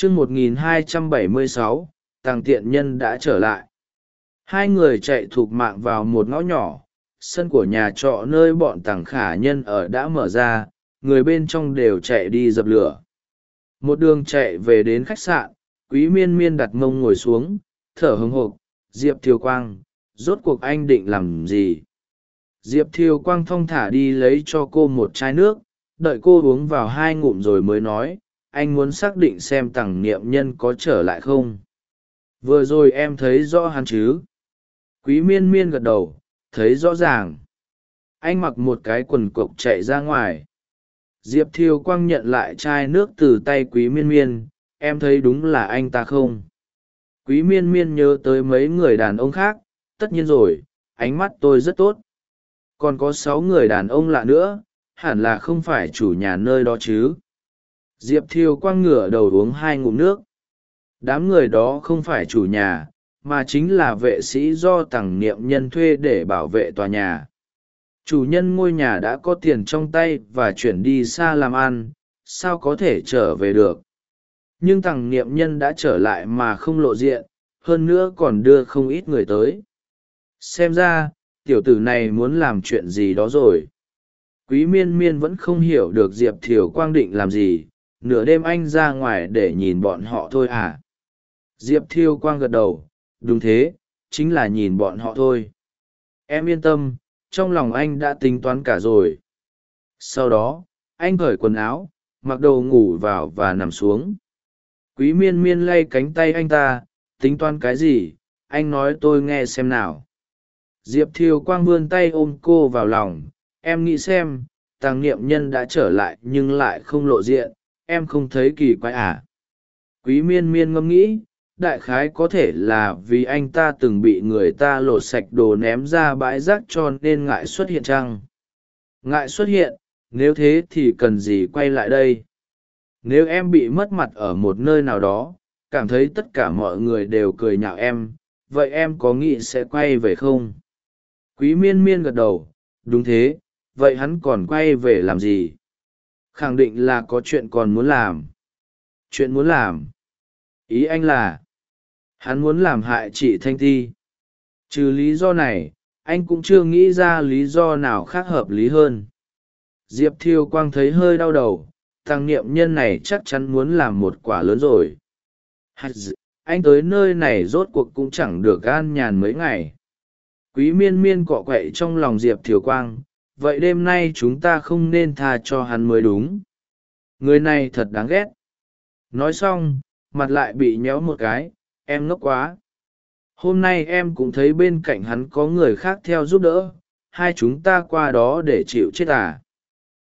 chương một nghìn hai trăm bảy mươi sáu, tàng tiện nhân đã trở lại. Hai người chạy thục mạng vào một ngõ nhỏ, sân của nhà trọ nơi bọn tàng khả nhân ở đã mở ra, người bên trong đều chạy đi dập lửa. Một đường chạy về đến khách sạn, quý miên miên đặt mông ngồi xuống, thở hừng hộp diệp thiều quang, rốt cuộc anh định làm gì? Diệp thiều quang thong thả đi lấy cho cô một chai nước, đợi cô uống vào hai ngụm rồi mới nói anh muốn xác định xem tằng niệm nhân có trở lại không? Vừa rồi em thấy rõ hắn chứ? Quý miên miên gật đầu, thấy rõ ràng. Anh mặc một cái quần cộc chạy ra ngoài. Diệp Thiêu quang nhận lại chai nước từ tay quý miên miên, em thấy đúng là anh ta không? Quý miên miên nhớ tới mấy người đàn ông khác, tất nhiên rồi, ánh mắt tôi rất tốt. Còn có sáu người đàn ông lạ nữa, hẳn là không phải chủ nhà nơi đó chứ? Diệp Thiêu quang ngửa đầu uống hai ngụm nước. Đám người đó không phải chủ nhà, mà chính là vệ sĩ do tằng niệm nhân thuê để bảo vệ tòa nhà. Chủ nhân ngôi nhà đã có tiền trong tay và chuyển đi xa làm ăn, sao có thể trở về được? Nhưng tằng niệm nhân đã trở lại mà không lộ diện, hơn nữa còn đưa không ít người tới. Xem ra, tiểu tử này muốn làm chuyện gì đó rồi. Quý miên miên vẫn không hiểu được diệp thiều quang định làm gì nửa đêm anh ra ngoài để nhìn bọn họ thôi à? Diệp thiêu quang gật đầu, đúng thế, chính là nhìn bọn họ thôi. Em yên tâm, trong lòng anh đã tính toán cả rồi. Sau đó, anh cởi quần áo, mặc đồ ngủ vào và nằm xuống. Quý miên miên lay cánh tay anh ta, tính toán cái gì? Anh nói tôi nghe xem nào. Diệp thiều quang vươn tay ôm cô vào lòng. Em nghĩ xem, tàng niệm nhân đã trở lại nhưng lại không lộ diện em không thấy kỳ quái à? Quý miên miên ngẫm nghĩ, đại khái có thể là vì anh ta từng bị người ta lột sạch đồ ném ra bãi rác cho nên ngại xuất hiện chăng? Ngại xuất hiện, nếu thế thì cần gì quay lại đây? Nếu em bị mất mặt ở một nơi nào đó, cảm thấy tất cả mọi người đều cười nhạo em, vậy em có nghĩ sẽ quay về không? Quý miên miên gật đầu, đúng thế, vậy hắn còn quay về làm gì? Khẳng định là có chuyện còn muốn làm. Chuyện muốn làm? Ý anh là, hắn muốn làm hại chị thanh thi. Trừ lý do này, anh cũng chưa nghĩ ra lý do nào khác hợp lý hơn. Diệp thiêu quang thấy hơi đau đầu tăng niệm nhân này chắc chắn muốn làm một quả lớn rồi. Anh tới nơi này rốt cuộc cũng chẳng được gan nhàn mấy ngày. Quý miên miên cọ quậy trong lòng diệp thiều quang vậy đêm nay chúng ta không nên tha cho hắn mới đúng. Người này thật đáng ghét. Nói xong, mặt lại bị nhéo một cái, em ngốc quá. Hôm nay em cũng thấy bên cạnh hắn có người khác theo giúp đỡ, hai chúng ta qua đó để chịu chết à.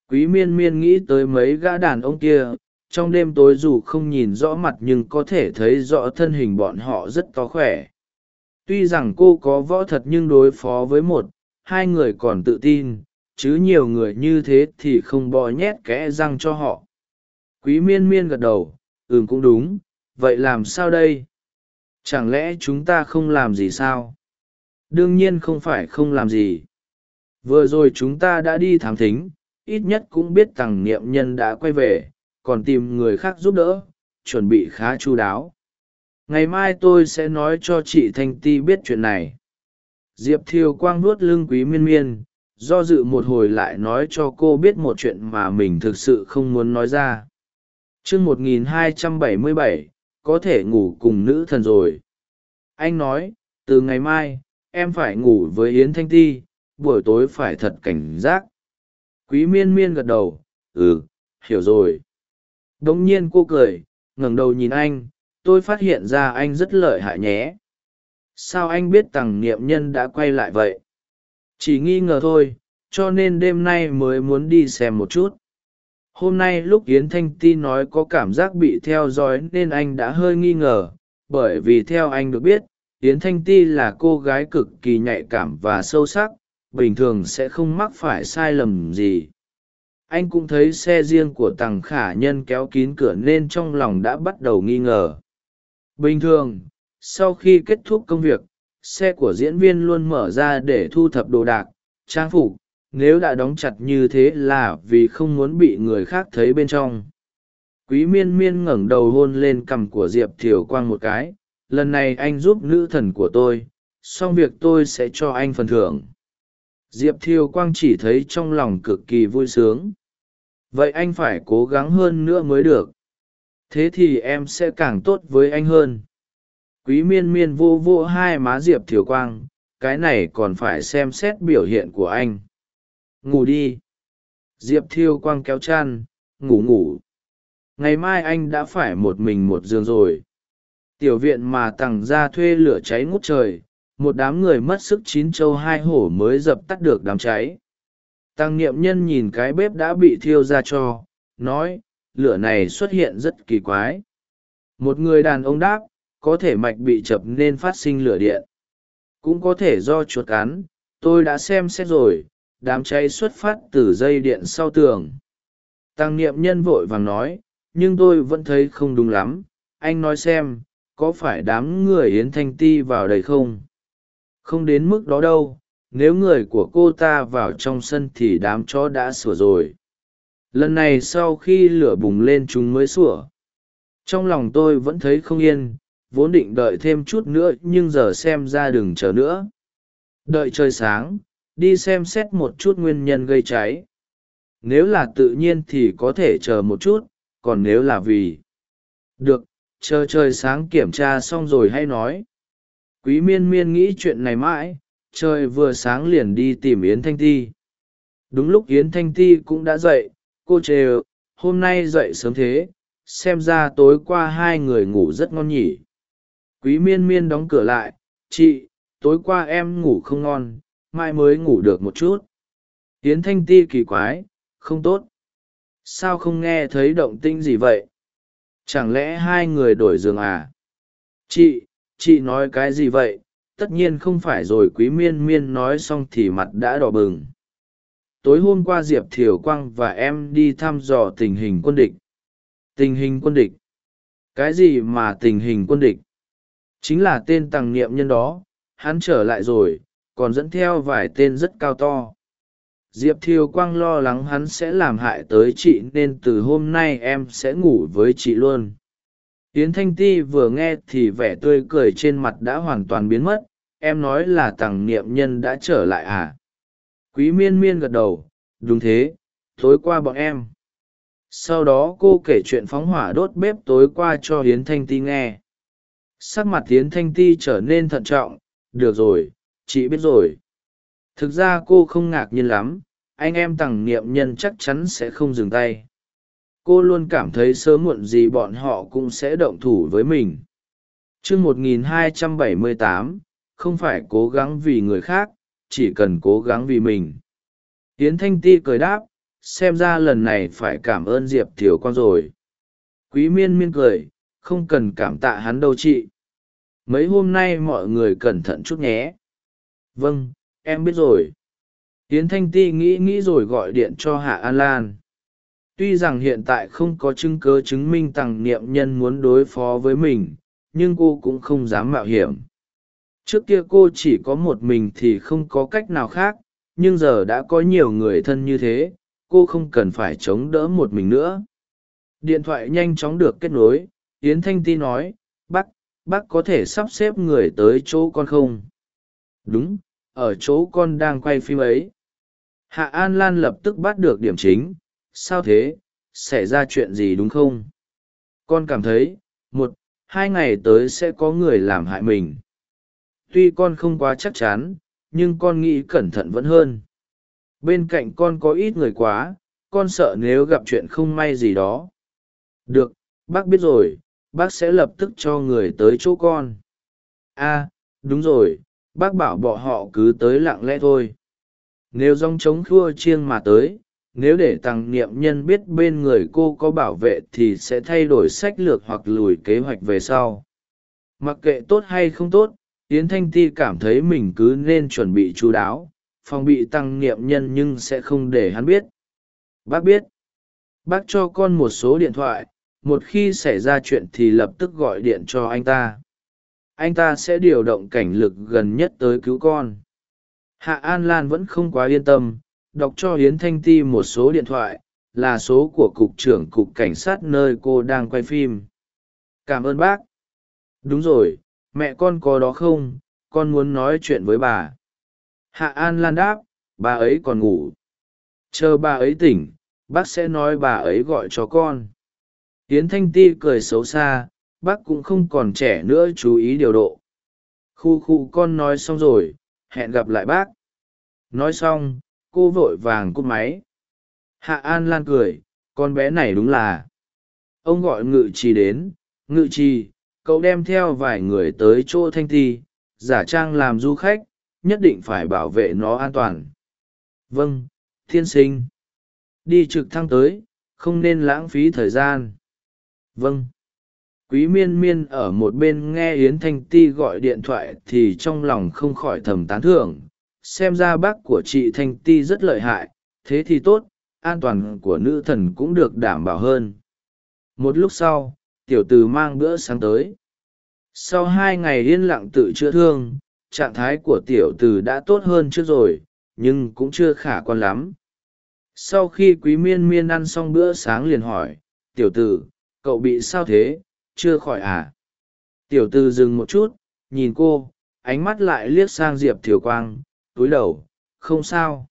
Quý miên miên nghĩ tới mấy gã đàn ông kia, trong đêm tối dù không nhìn rõ mặt nhưng có thể thấy rõ thân hình bọn họ rất to khỏe. Tuy rằng cô có võ thật nhưng đối phó với một, hai người còn tự tin chứ nhiều người như thế thì không bò nhét kẽ răng cho họ. Quý miên miên gật đầu, ừm, cũng đúng, vậy làm sao đây? Chẳng lẽ chúng ta không làm gì sao? Đương nhiên không phải không làm gì. Vừa rồi chúng ta đã đi thám thính, ít nhất cũng biết tằng niệm nhân đã quay về, còn tìm người khác giúp đỡ, chuẩn bị khá chu đáo. Ngày mai tôi sẽ nói cho chị thanh ti biết chuyện này. Diệp thiều quang nuốt lưng quý miên miên do dự một hồi lại nói cho cô biết một chuyện mà mình thực sự không muốn nói ra. Chương một nghìn hai trăm bảy mươi bảy, có thể ngủ cùng nữ thần rồi. Anh nói, từ ngày mai, em phải ngủ với yến thanh ti, buổi tối phải thật cảnh giác. Quý miên miên gật đầu ừ hiểu rồi. Đ ỗ n g nhiên cô cười, ngẩng đầu nhìn anh, tôi phát hiện ra anh rất lợi hại nhé. Sao anh biết tằng niệm nhân đã quay lại vậy? Chỉ nghi ngờ thôi cho nên đêm nay mới muốn đi xem một chút. Hôm nay lúc yến thanh ti nói có cảm giác bị theo dõi nên anh đã hơi nghi ngờ, bởi vì theo anh được biết, yến thanh ti là cô gái cực kỳ nhạy cảm và sâu sắc, bình thường sẽ không mắc phải sai lầm gì. Anh cũng thấy xe riêng của tằng khả nhân kéo kín cửa nên trong lòng đã bắt đầu nghi ngờ. Bình thường, sau khi kết thúc công việc, xe của diễn viên luôn mở ra để thu thập đồ đạc, trang phục nếu đã đóng chặt như thế là vì không muốn bị người khác thấy bên trong. Quý miên miên ngẩng đầu hôn lên cằm của diệp thiều quang một cái, lần này anh giúp nữ thần của tôi, xong việc tôi sẽ cho anh phần thưởng. Diệp thiều quang chỉ thấy trong lòng cực kỳ vui sướng. Vậy anh phải cố gắng hơn nữa mới được. Thế thì em sẽ càng tốt với anh hơn. Quý miên miên vô vô hai má diệp thiều quang, cái này còn phải xem xét biểu hiện của anh ngủ đi. Diệp thiêu quang kéo chan, ngủ ngủ. Ngày mai anh đã phải một mình một giường rồi. Tiểu viện mà tằng ra thuê lửa cháy ngút trời một đám người mất sức chín châu hai hổ mới dập tắt được đám cháy. Tăng niệm nhân nhìn cái bếp đã bị thiêu ra cho nói lửa này xuất hiện rất kỳ quái. Một người đàn ông đáp có thể mạch bị chập nên phát sinh lửa điện. Cũng có thể do chuột cắn tôi đã xem xét rồi đám cháy xuất phát từ dây điện sau tường. Tăng niệm nhân vội vàng nói, nhưng tôi vẫn thấy không đúng lắm. Anh nói xem, có phải đám người yến thanh ti vào đây không? Không đến mức đó đâu, nếu người của cô ta vào trong sân thì đám chó đã sửa rồi. Lần này sau khi lửa bùng lên chúng mới sủa. Trong lòng tôi vẫn thấy không yên, vốn định đợi thêm chút nữa nhưng giờ xem ra đừng chờ nữa. Đợi trời sáng đi xem xét một chút nguyên nhân gây cháy. Nếu là tự nhiên thì có thể chờ một chút, còn nếu là vì. Được, chờ trời sáng kiểm tra xong rồi hay nói. Quý miên miên nghĩ chuyện này mãi, trời vừa sáng liền đi tìm yến thanh ti. Đúng lúc yến thanh ti cũng đã dậy, cô chê hôm nay dậy sớm thế, xem ra tối qua hai người ngủ rất ngon nhỉ. Quý miên miên đóng cửa lại, chị, tối qua em ngủ không ngon mai mới ngủ được một chút. Yến thanh ti kỳ quái, không tốt. Sao không nghe thấy động tĩnh gì vậy? Chẳng lẽ hai người đổi giường à? Chị chị nói cái gì vậy? Tất nhiên không phải rồi, quý miên miên nói xong thì mặt đã đỏ bừng. Tối hôm qua diệp thiều quang và em đi thăm dò tình hình quân địch. Tình hình quân địch. Cái gì mà tình hình quân địch? Chính là tên tàng niệm nhân đó, hắn trở lại rồi còn dẫn theo vài tên rất cao to. Diệp thiều quang lo lắng hắn sẽ làm hại tới chị nên từ hôm nay em sẽ ngủ với chị luôn. Yến thanh ti vừa nghe thì vẻ tươi cười trên mặt đã hoàn toàn biến mất, em nói là tằng niệm nhân đã trở lại à? Quý miên miên gật đầu, đúng thế, tối qua bọn em. Sau đó cô kể chuyện phóng hỏa đốt bếp tối qua cho hiến thanh ti nghe. Sắc mặt hiến thanh ti trở nên thận trọng, được rồi chị biết rồi. Thực ra cô không ngạc nhiên lắm. Anh em tằng niệm nhân chắc chắn sẽ không dừng tay. Cô luôn cảm thấy sớm muộn gì bọn họ cũng sẽ động thủ với mình. Chương 1278, không phải cố gắng vì người khác chỉ cần cố gắng vì mình. Yến thanh ti cười đáp xem ra lần này phải cảm ơn diệp thiều con rồi. Quý miên miên cười không cần cảm tạ hắn đâu chị. Mấy hôm nay mọi người cẩn thận chút nhé vâng em biết rồi. Yến thanh ti nghĩ nghĩ rồi gọi điện cho hạ an lan. Tuy rằng hiện tại không có chứng cớ chứng minh tằng niệm nhân muốn đối phó với mình, nhưng cô cũng không dám mạo hiểm. Trước kia cô chỉ có một mình thì không có cách nào khác, nhưng giờ đã có nhiều người thân như thế, cô không cần phải chống đỡ một mình nữa. Điện thoại nhanh chóng được kết nối, yến thanh ti nói, bác bác có thể sắp xếp người tới chỗ con không? Đúng ở chỗ con đang quay phim ấy. Hạ an lan lập tức bắt được điểm chính. Sao thế? Xảy ra chuyện gì đúng không? Con cảm thấy, một, hai ngày tới sẽ có người làm hại mình. Tuy con không quá chắc chắn, nhưng con nghĩ cẩn thận vẫn hơn. Bên cạnh con có ít người quá, con sợ nếu gặp chuyện không may gì đó. Được, bác biết rồi, bác sẽ lập tức cho người tới chỗ con. A đúng rồi bác bảo bọn họ cứ tới lặng lẽ thôi. Nếu dòng trống khua chiêng mà tới, nếu để tăng niệm nhân biết bên người cô có bảo vệ thì sẽ thay đổi sách lược hoặc lùi kế hoạch về sau. Mặc kệ tốt hay không tốt, yến thanh ti cảm thấy mình cứ nên chuẩn bị chú đáo, phòng bị tăng niệm nhân nhưng sẽ không để hắn biết. Bác biết. Bác cho con một số điện thoại, một khi xảy ra chuyện thì lập tức gọi điện cho anh ta anh ta sẽ điều động cảnh lực gần nhất tới cứu con. Hạ an lan vẫn không quá yên tâm, đọc cho hiến thanh ti một số điện thoại, là số của cục trưởng cục cảnh sát nơi cô đang quay phim. Cảm ơn bác. Đúng rồi, mẹ con có đó không? Con muốn nói chuyện với bà. Hạ an lan đáp, bà ấy còn ngủ. Chờ bà ấy tỉnh, bác sẽ nói bà ấy gọi cho con. Yến thanh ti cười xấu xa bác cũng không còn trẻ nữa chú ý điều độ. Khu khu con nói xong rồi, hẹn gặp lại bác. Nói xong, cô vội vàng cúp máy. Hạ an lan cười, con bé này đúng là. Ông gọi ngự trì đến. Ngự trì, cậu đem theo vài người tới chỗ thanh ti, giả trang làm du khách, nhất định phải bảo vệ nó an toàn. Vâng thiên sinh. Đi trực thăng tới, không nên lãng phí thời gian. Vâng quý miên miên ở một bên nghe yến thanh ti gọi điện thoại thì trong lòng không khỏi thầm tán thưởng. Xem ra bác của chị thanh ti rất lợi hại, thế thì tốt, an toàn của nữ thần cũng được đảm bảo hơn. Một lúc sau, tiểu từ mang bữa sáng tới. Sau hai ngày yên lặng tự chữa thương, trạng thái của tiểu từ đã tốt hơn trước rồi, nhưng cũng chưa khả quan lắm. Sau khi quý miên miên ăn xong bữa sáng liền hỏi, tiểu tử, cậu bị sao thế? Chưa khỏi à. Tiểu tư dừng một chút, nhìn cô, ánh mắt lại liếc sang diệp thiều quang, túi đầu, không sao.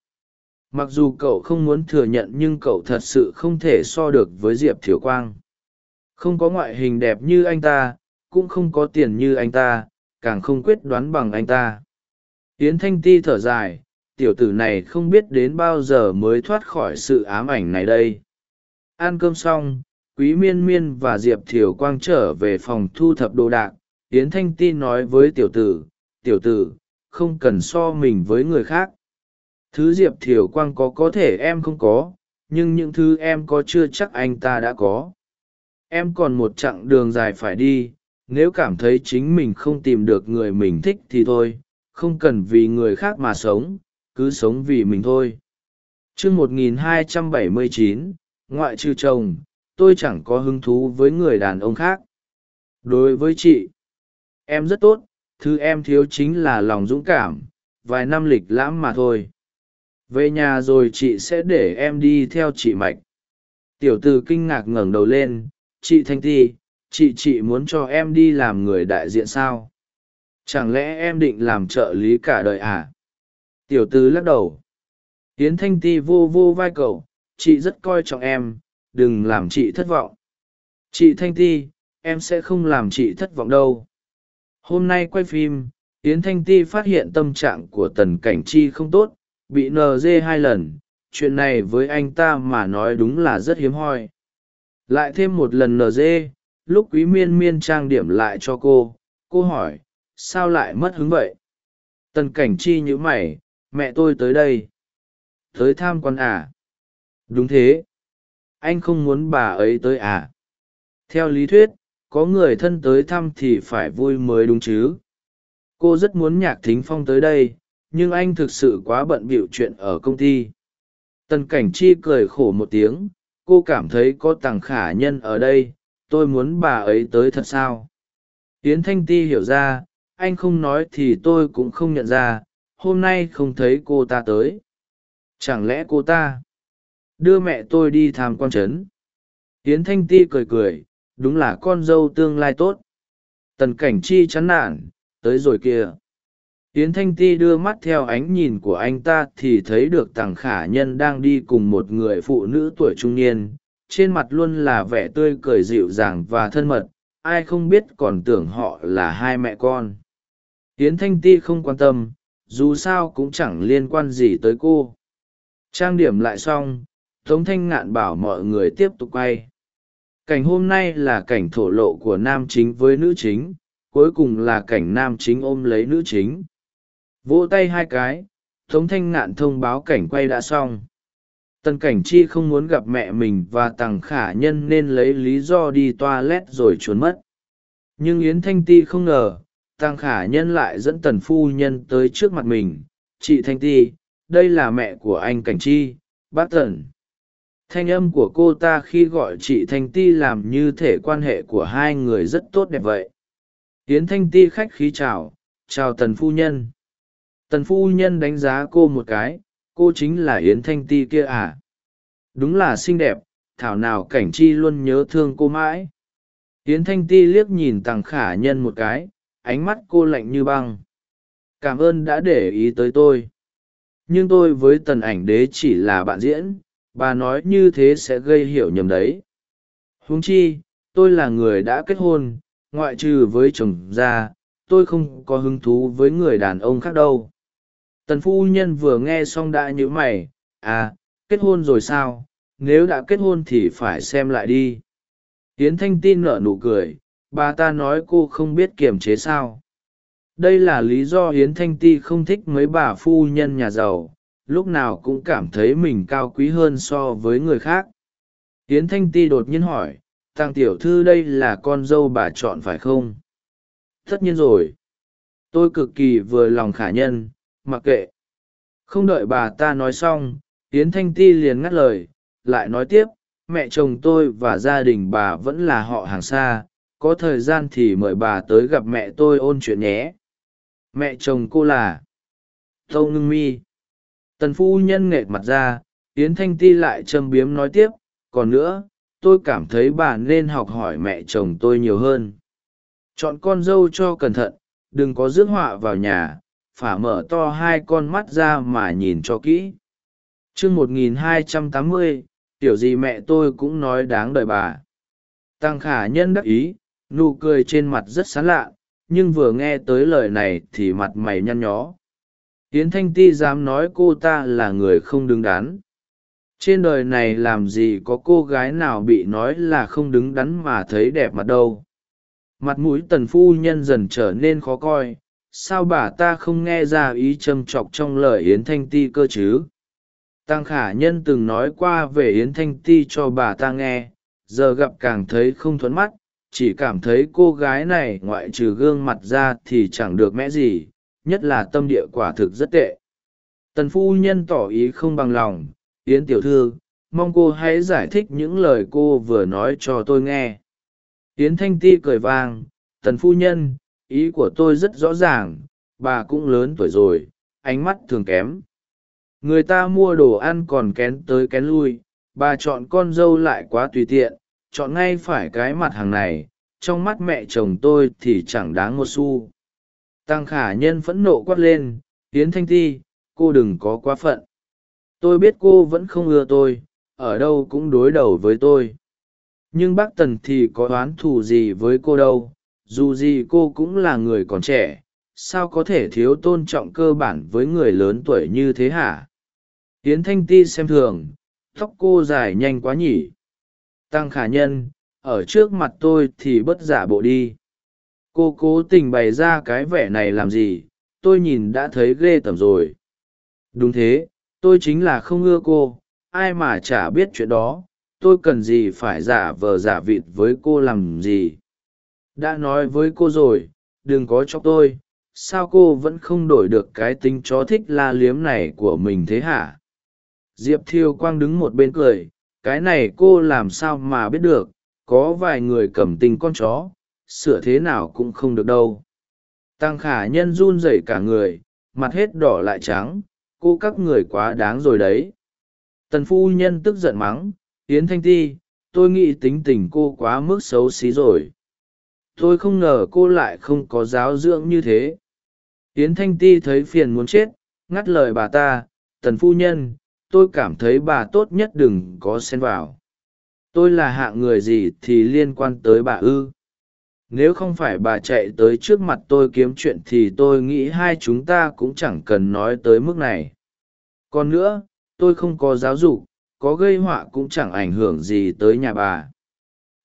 Mặc dù cậu không muốn thừa nhận nhưng cậu thật sự không thể so được với diệp thiều quang. Không có ngoại hình đẹp như anh ta, cũng không có tiền như anh ta, càng không quyết đoán bằng anh ta. Yến thanh ti thở dài, tiểu tử này không biết đến bao giờ mới thoát khỏi sự ám ảnh này đây. Ăn cơm xong quý miên miên và diệp thiều quang trở về phòng thu thập đồ đạc, yến thanh ti nói với tiểu tử tiểu tử, không cần so mình với người khác. Thứ diệp thiều quang có có thể em không có, nhưng những thứ em có chưa chắc anh ta đã có. Em còn một chặng đường dài phải đi, nếu cảm thấy chính mình không tìm được người mình thích thì thôi, không cần vì người khác mà sống, cứ sống vì mình thôi. T r ư một nghìn hai trăm bảy mươi chín, ngoại trừ chồng tôi chẳng có hứng thú với người đàn ông khác. Đối với chị, em rất tốt, thứ em thiếu chính là lòng dũng cảm, vài năm lịch lãm mà thôi. Về nhà rồi chị sẽ để em đi theo chị mạch. Tiểu t ử kinh ngạc ngẩng đầu lên, chị thanh ti, chị chị muốn cho em đi làm người đại diện sao? Chẳng lẽ em định làm trợ lý cả đời à? Tiểu t ử lắc đầu hiến thanh ti vô vô vai cậu, chị rất coi trọng em đừng làm chị thất vọng. Chị thanh ti, em sẽ không làm chị thất vọng đâu. Hôm nay quay phim, yến thanh ti phát hiện tâm trạng của tần cảnh chi không tốt, bị nd hai lần. Chuyện này với anh ta mà nói đúng là rất hiếm hoi. Lại thêm một lần nd lúc quý miên miên trang điểm lại cho cô cô hỏi, sao lại mất hứng vậy? Tần cảnh chi nhữ mày, mẹ tôi tới đây. Tới tham quan à? Đúng thế anh không muốn bà ấy tới à? Theo lý thuyết, có người thân tới thăm thì phải vui mới đúng chứ. Cô rất muốn nhạc thính phong tới đây, nhưng anh thực sự quá bận bịu chuyện ở công ty. Tần cảnh chi cười khổ một tiếng, cô cảm thấy có tằng khả nhân ở đây, tôi muốn bà ấy tới thật sao? Yến thanh ti hiểu ra, anh không nói thì tôi cũng không nhận ra, hôm nay không thấy cô ta tới. Chẳng lẽ cô ta? Đưa mẹ tôi đi tham quan trấn. Yến thanh ti cười cười, đúng là con dâu tương lai tốt. Tần cảnh chi chán nản, tới rồi kìa. Yến thanh ti đưa mắt theo ánh nhìn của anh ta thì thấy được tằng khả nhân đang đi cùng một người phụ nữ tuổi trung niên. Trên mặt luôn là vẻ tươi cười dịu dàng và thân mật, ai không biết còn tưởng họ là hai mẹ con. Yến thanh ti không quan tâm, dù sao cũng chẳng liên quan gì tới cô. Trang điểm lại xong tống thanh ngạn bảo mọi người tiếp tục quay. Cảnh hôm nay là cảnh thổ lộ của nam chính với nữ chính, cuối cùng là cảnh nam chính ôm lấy nữ chính. Vỗ tay hai cái, tống thanh ngạn thông báo cảnh quay đã xong. Tần cảnh chi không muốn gặp mẹ mình và tằng khả nhân nên lấy lý do đi toilet rồi trốn mất. Nhưng yến thanh ti không ngờ, tằng khả nhân lại dẫn tần phu nhân tới trước mặt mình. Chị thanh ti, đây là mẹ của anh cảnh chi, bác tần thanh âm của cô ta khi gọi chị thanh ti làm như thể quan hệ của hai người rất tốt đẹp vậy. Yến thanh ti khách khí chào chào tần phu nhân. Tần phu nhân đánh giá cô một cái, cô chính là yến thanh ti kia à? Đúng là xinh đẹp, thảo nào cảnh chi luôn nhớ thương cô mãi. Yến thanh ti liếc nhìn tằng khả nhân một cái, ánh mắt cô lạnh như băng. Cảm ơn đã để ý tới tôi. Nhưng tôi với tần ảnh đế chỉ là bạn diễn bà nói như thế sẽ gây hiểu nhầm đấy. Huống chi, tôi là người đã kết hôn, ngoại trừ với chồng ra, tôi không có hứng thú với người đàn ông khác đâu. Tần phu nhân vừa nghe xong đã nhữ mày à kết hôn rồi sao? Nếu đã kết hôn thì phải xem lại đi. Hiến thanh tin nở nụ cười, bà ta nói cô không biết kiềm chế sao? Đây là lý do hiến thanh ti không thích mấy bà phu nhân nhà giàu lúc nào cũng cảm thấy mình cao quý hơn so với người khác. Tiến thanh ti đột nhiên hỏi, tàng tiểu thư đây là con dâu bà chọn phải không? Tất nhiên rồi. Tôi cực kỳ vừa lòng khả nhân, mặc kệ. Không đợi bà ta nói xong, yến thanh ti liền ngắt lời, lại nói tiếp, mẹ chồng tôi và gia đình bà vẫn là họ hàng xa, có thời gian thì mời bà tới gặp mẹ tôi ôn chuyện nhé. Mẹ chồng cô là? Tâu ngưng mi tần phu nhân nghệt mặt ra, yến thanh ti lại châm biếm nói tiếp, còn nữa, tôi cảm thấy bà nên học hỏi mẹ chồng tôi nhiều hơn. Chọn con dâu cho cẩn thận, đừng có rước họa vào nhà, phả mở to hai con mắt ra mà nhìn cho kỹ. Chương một nghìn hai trăm tám mươi, tiểu gì mẹ tôi cũng nói đáng đời bà. Tăng khả nhân đắc ý, nụ cười trên mặt rất sán lạ, nhưng vừa nghe tới lời này thì mặt mày nhăn nhó. Yến thanh ti dám nói cô ta là người không đứng đắn. Trên đời này làm gì có cô gái nào bị nói là không đứng đắn mà thấy đẹp mặt đâu. Mặt mũi tần phu nhân dần trở nên khó coi. Sao bà ta không nghe ra ý châm chọc trong lời yến thanh ti cơ chứ? Tăng khả nhân từng nói qua về yến thanh ti cho bà ta nghe. Giờ gặp càng thấy không thuẫn mắt. Chỉ cảm thấy cô gái này ngoại trừ gương mặt ra thì chẳng được mẽ gì nhất là tâm địa quả thực rất tệ. Tần phu nhân tỏ ý không bằng lòng, yến tiểu thư, mong cô hãy giải thích những lời cô vừa nói cho tôi nghe. Yến thanh ti cười vang, tần phu nhân, ý của tôi rất rõ ràng, bà cũng lớn tuổi rồi, ánh mắt thường kém. Người ta mua đồ ăn còn kén tới kén lui, bà chọn con dâu lại quá tùy tiện, chọn ngay phải cái mặt hàng này, trong mắt mẹ chồng tôi thì chẳng đáng một xu tăng khả nhân phẫn nộ quát lên, Yến thanh ti, cô đừng có quá phận. Tôi biết cô vẫn không ưa tôi, ở đâu cũng đối đầu với tôi. Nhưng bác tần thì có oán thù gì với cô đâu, dù gì cô cũng là người còn trẻ, sao có thể thiếu tôn trọng cơ bản với người lớn tuổi như thế hả? Yến thanh ti xem thường, tóc cô dài nhanh quá nhỉ. Tăng khả nhân, ở trước mặt tôi thì bất giả bộ đi cô cố tình bày ra cái vẻ này làm gì? Tôi nhìn đã thấy ghê tởm rồi. Đúng thế, tôi chính là không ưa cô. Ai mà chả biết chuyện đó. Tôi cần gì phải giả vờ giả vịt với cô làm gì? Đã nói với cô rồi, đừng có cho tôi. Sao cô vẫn không đổi được cái tính chó thích la liếm này của mình thế hả? Diệp thiêu quang đứng một bên cười. Cái này cô làm sao mà biết được? Có vài người cầm tình con chó sửa thế nào cũng không được đâu. Tăng khả nhân run rẩy cả người, mặt hết đỏ lại trắng, cô các người quá đáng rồi đấy. Tần phu nhân tức giận mắng, yến thanh ti, tôi nghĩ tính tình cô quá mức xấu xí rồi. Tôi không ngờ cô lại không có giáo dưỡng như thế. Yến thanh ti thấy phiền muốn chết, ngắt lời bà ta, tần phu nhân, tôi cảm thấy bà tốt nhất đừng có xen vào. Tôi là hạng người gì thì liên quan tới bà ư? Nếu không phải bà chạy tới trước mặt tôi kiếm chuyện thì tôi nghĩ hai chúng ta cũng chẳng cần nói tới mức này. Còn nữa, tôi không có giáo dục, có gây họa cũng chẳng ảnh hưởng gì tới nhà bà.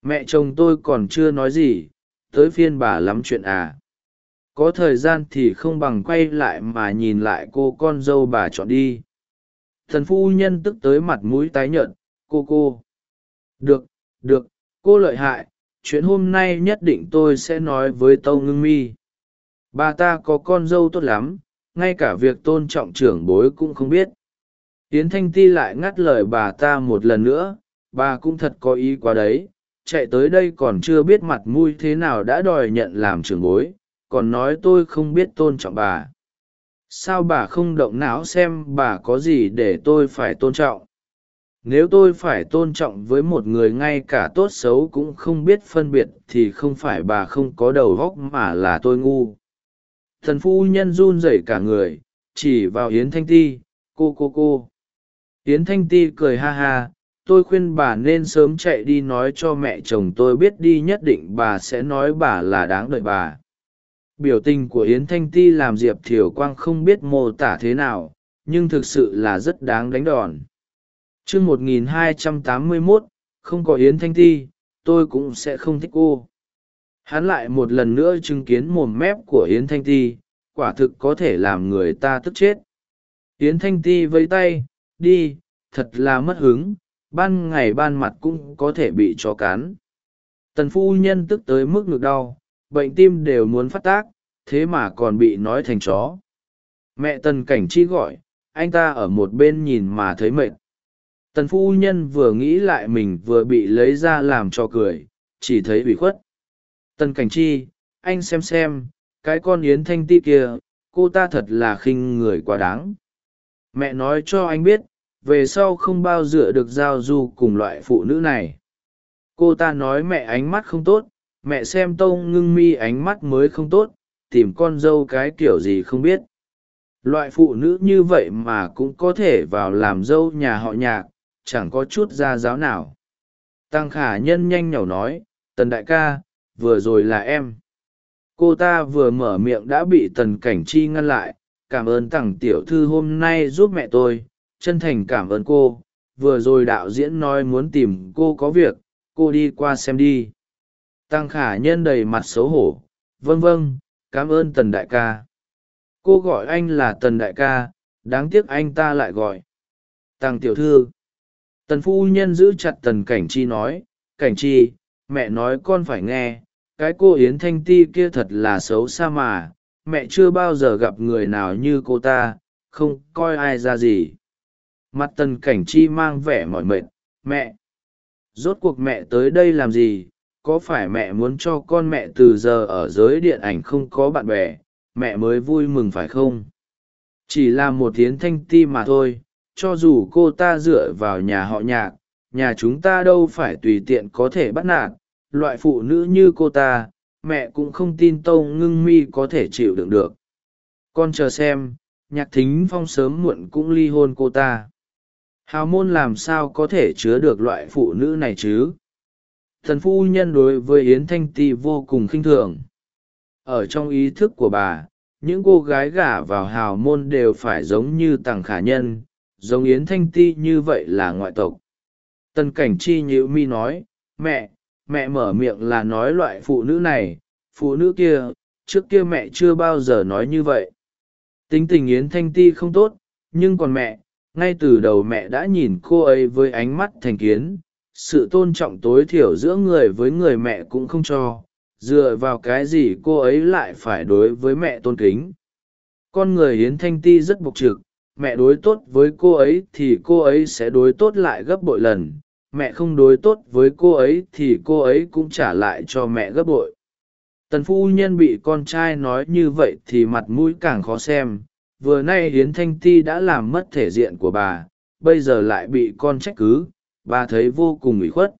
Mẹ chồng tôi còn chưa nói gì, tới phiên bà lắm chuyện à. Có thời gian thì không bằng quay lại mà nhìn lại cô con dâu bà chọn đi. Thần phu nhân tức tới mặt mũi tái nhợt, cô cô. Được được, cô lợi hại chuyện hôm nay nhất định tôi sẽ nói với tâu ngưng mi. Bà ta có con dâu tốt lắm, ngay cả việc tôn trọng trưởng bối cũng không biết. Yến thanh ti lại ngắt lời bà ta một lần nữa, bà cũng thật có ý quá đấy, chạy tới đây còn chưa biết mặt mui thế nào đã đòi nhận làm trưởng bối, còn nói tôi không biết tôn trọng bà. Sao bà không động não xem bà có gì để tôi phải tôn trọng? Nếu tôi phải tôn trọng với một người ngay cả tốt xấu cũng không biết phân biệt thì không phải bà không có đầu óc mà là tôi ngu. Thần phu nhân run rẩy cả người, chỉ vào yến thanh ti, cô cô cô. Yến thanh ti cười ha ha, tôi khuyên bà nên sớm chạy đi nói cho mẹ chồng tôi biết đi, nhất định bà sẽ nói bà là đáng đợi bà. Biểu tình của yến thanh ti làm diệp thiều quang không biết mô tả thế nào, nhưng thực sự là rất đáng đánh đòn chương một nghìn hai trăm tám mươi mốt, không có yến thanh ti, tôi cũng sẽ không thích cô. Hắn lại một lần nữa chứng kiến mồm mép của yến thanh ti, quả thực có thể làm người ta tức chết. Yến thanh ti vẫy tay, đi, thật là mất hứng, ban ngày ban mặt cũng có thể bị chó cắn. Tần phu nhân tức tới mức ngực đau, bệnh tim đều muốn phát tác, thế mà còn bị nói thành chó. Mẹ tần cảnh chi gọi, anh ta ở một bên nhìn mà thấy mệt tần phu nhân vừa nghĩ lại mình vừa bị lấy ra làm cho cười, chỉ thấy ủy khuất. Tần cảnh chi, anh xem xem, cái con yến thanh ti kia, cô ta thật là khinh người quá đáng. Mẹ nói cho anh biết, về sau không bao dựa được giao du cùng loại phụ nữ này. Cô ta nói mẹ ánh mắt không tốt, mẹ xem tông ngưng mi ánh mắt mới không tốt, tìm con dâu cái kiểu gì không biết. Loại phụ nữ như vậy mà cũng có thể vào làm dâu nhà họ nhạc chẳng có chút gia giáo nào. Tăng khả nhân nhanh nhẩu nói, tần đại ca, vừa rồi là em. Cô ta vừa mở miệng đã bị tần cảnh chi ngăn lại. Cảm ơn tằng tiểu thư hôm nay giúp mẹ tôi. Chân thành cảm ơn cô. Vừa rồi đạo diễn nói muốn tìm cô có việc. Cô đi qua xem đi. Tăng khả nhân đầy mặt xấu hổ vâng vâng cảm ơn tần đại ca. Cô gọi anh là tần đại ca, đáng tiếc anh ta lại gọi. Tăng tiểu thư tần phu nhân giữ chặt tần cảnh chi nói, cảnh chi, mẹ nói con phải nghe, cái cô yến thanh ti kia thật là xấu xa mà, mẹ chưa bao giờ gặp người nào như cô ta, không coi ai ra gì. Mặt tần cảnh chi mang vẻ mỏi mệt, mẹ, rốt cuộc mẹ tới đây làm gì? Có phải mẹ muốn cho con mẹ từ giờ ở giới điện ảnh không có bạn bè, mẹ mới vui mừng phải không? Chỉ là một yến thanh ti mà thôi cho dù cô ta dựa vào nhà họ nhạc, nhà chúng ta đâu phải tùy tiện có thể bắt nạt. Loại phụ nữ như cô ta, mẹ cũng không tin tâu ngưng mi có thể chịu đựng được. Con chờ xem, nhạc thính phong sớm muộn cũng ly hôn cô ta. Hào môn làm sao có thể chứa được loại phụ nữ này chứ? Thần phu nhân đối với yến thanh ti vô cùng khinh thường. Ở trong ý thức của bà, những cô gái gả vào hào môn đều phải giống như tằng khả nhân giống yến thanh ti như vậy là ngoại tộc. Tần cảnh chi nhữ mi nói, mẹ mẹ mở miệng là nói loại phụ nữ này, phụ nữ kia, trước kia mẹ chưa bao giờ nói như vậy. Tính tình yến thanh ti không tốt, nhưng còn mẹ, ngay từ đầu mẹ đã nhìn cô ấy với ánh mắt thành kiến. Sự tôn trọng tối thiểu giữa người với người mẹ cũng không cho, dựa vào cái gì cô ấy lại phải đối với mẹ tôn kính. Con người yến thanh ti rất bộc trực mẹ đối tốt với cô ấy thì cô ấy sẽ đối tốt lại gấp bội lần. Mẹ không đối tốt với cô ấy thì cô ấy cũng trả lại cho mẹ gấp bội. Tần phu nhân bị con trai nói như vậy thì mặt mũi càng khó xem. Vừa nay hiến thanh ti đã làm mất thể diện của bà, bây giờ lại bị con trách cứ. Bà thấy vô cùng ủy khuất.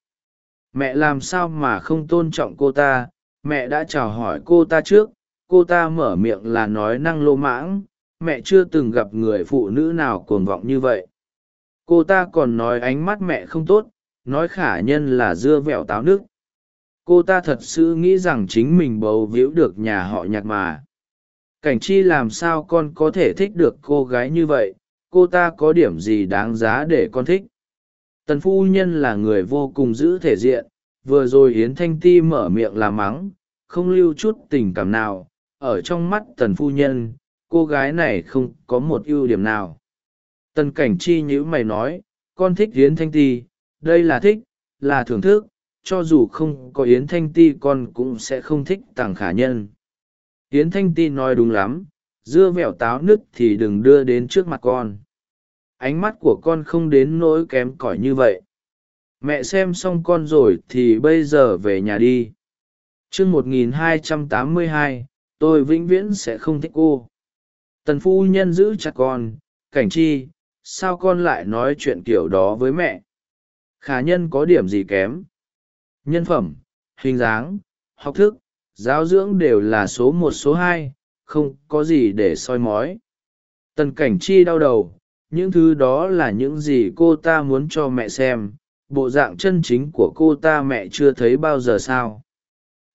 Mẹ làm sao mà không tôn trọng cô ta? Mẹ đã chào hỏi cô ta trước. Cô ta mở miệng là nói năng lô mãng mẹ chưa từng gặp người phụ nữ nào cuồng vọng như vậy. Cô ta còn nói ánh mắt mẹ không tốt, nói khả nhân là dưa vẹo táo nước cô ta thật sự nghĩ rằng chính mình bầu víu được nhà họ nhạc mà. Cảnh chi làm sao con có thể thích được cô gái như vậy, cô ta có điểm gì đáng giá để con thích? Tần phu nhân là người vô cùng giữ thể diện, vừa rồi yến thanh ti mở miệng làm mắng, không lưu chút tình cảm nào, ở trong mắt tần phu nhân cô gái này không có một ưu điểm nào. Tần cảnh chi nhữ mày nói, con thích yến thanh ti, đây là thích, là thưởng thức, cho dù không có yến thanh ti con cũng sẽ không thích tàng khả nhân. Yến thanh ti nói đúng lắm, dưa vẹo táo nứt thì đừng đưa đến trước mặt con. Ánh mắt của con không đến nỗi kém cỏi như vậy. Mẹ xem xong con rồi thì bây giờ về nhà đi. Chương một nghìn hai trăm tám mươi hai, tôi vĩnh viễn sẽ không thích cô tần phu nhân giữ chặt con, cảnh chi, sao con lại nói chuyện kiểu đó với mẹ? Khả nhân có điểm gì kém? Nhân phẩm, hình dáng, học thức, giáo dưỡng đều là số một, số hai, không có gì để soi mói. Tần cảnh chi đau đầu, những thứ đó là những gì cô ta muốn cho mẹ xem, bộ dạng chân chính của cô ta mẹ chưa thấy bao giờ sao?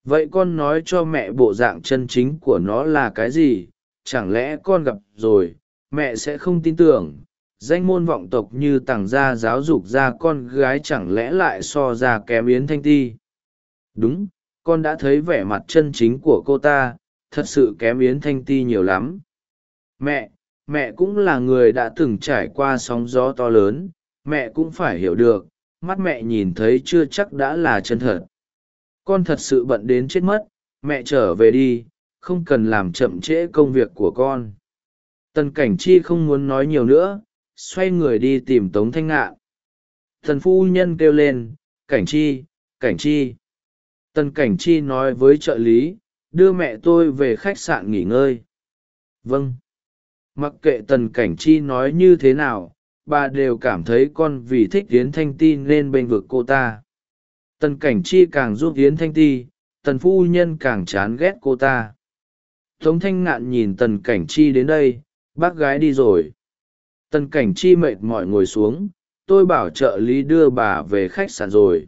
Vậy con nói cho mẹ bộ dạng chân chính của nó là cái gì? Chẳng lẽ con gặp rồi, mẹ sẽ không tin tưởng, danh môn vọng tộc như tàng gia giáo dục ra con gái chẳng lẽ lại so ra kém yến thanh ti? Đúng, con đã thấy vẻ mặt chân chính của cô ta, thật sự kém yến thanh ti nhiều lắm. Mẹ mẹ cũng là người đã từng trải qua sóng gió to lớn, mẹ cũng phải hiểu được, mắt mẹ nhìn thấy chưa chắc đã là chân thật. Con thật sự bận đến chết mất, mẹ trở về đi không cần làm chậm trễ công việc của con. Tần cảnh chi không muốn nói nhiều nữa, xoay người đi tìm tống thanh ngạn. Thần phu nhân kêu lên, cảnh chi cảnh chi. Tần cảnh chi nói với trợ lý, đưa mẹ tôi về khách sạn nghỉ ngơi. Vâng. Mặc kệ tần cảnh chi nói như thế nào, bà đều cảm thấy con vì thích yến thanh ti nên bênh vực cô ta. Tần cảnh chi càng giúp yến thanh ti, tần phu nhân càng chán ghét cô ta tống thanh ngạn nhìn tần cảnh chi đến đây, bác gái đi rồi. Tần cảnh chi mệt mỏi ngồi xuống, tôi bảo trợ lý đưa bà về khách sạn rồi.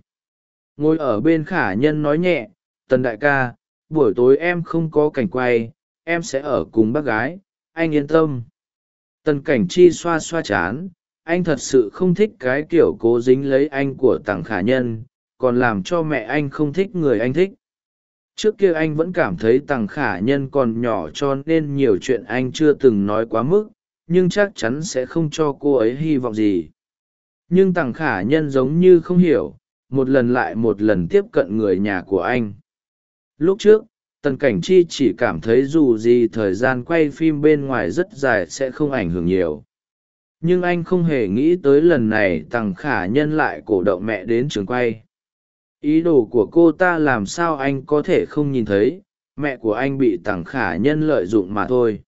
Ngồi ở bên khả nhân nói nhẹ, tần đại ca, buổi tối em không có cảnh quay, em sẽ ở cùng bác gái, anh yên tâm. Tần cảnh chi xoa xoa chán, anh thật sự không thích cái kiểu cố dính lấy anh của Tặng khả nhân, còn làm cho mẹ anh không thích người anh thích trước kia anh vẫn cảm thấy tằng khả nhân còn nhỏ cho nên nhiều chuyện anh chưa từng nói quá mức, nhưng chắc chắn sẽ không cho cô ấy hy vọng gì. Nhưng tằng khả nhân giống như không hiểu, một lần lại một lần tiếp cận người nhà của anh. Lúc trước, tần cảnh chi chỉ cảm thấy dù gì thời gian quay phim bên ngoài rất dài sẽ không ảnh hưởng nhiều. Nhưng anh không hề nghĩ tới lần này tằng khả nhân lại cổ động mẹ đến trường quay ý đồ của cô ta làm sao anh có thể không nhìn thấy? Mẹ của anh bị tằng khả nhân lợi dụng mà thôi.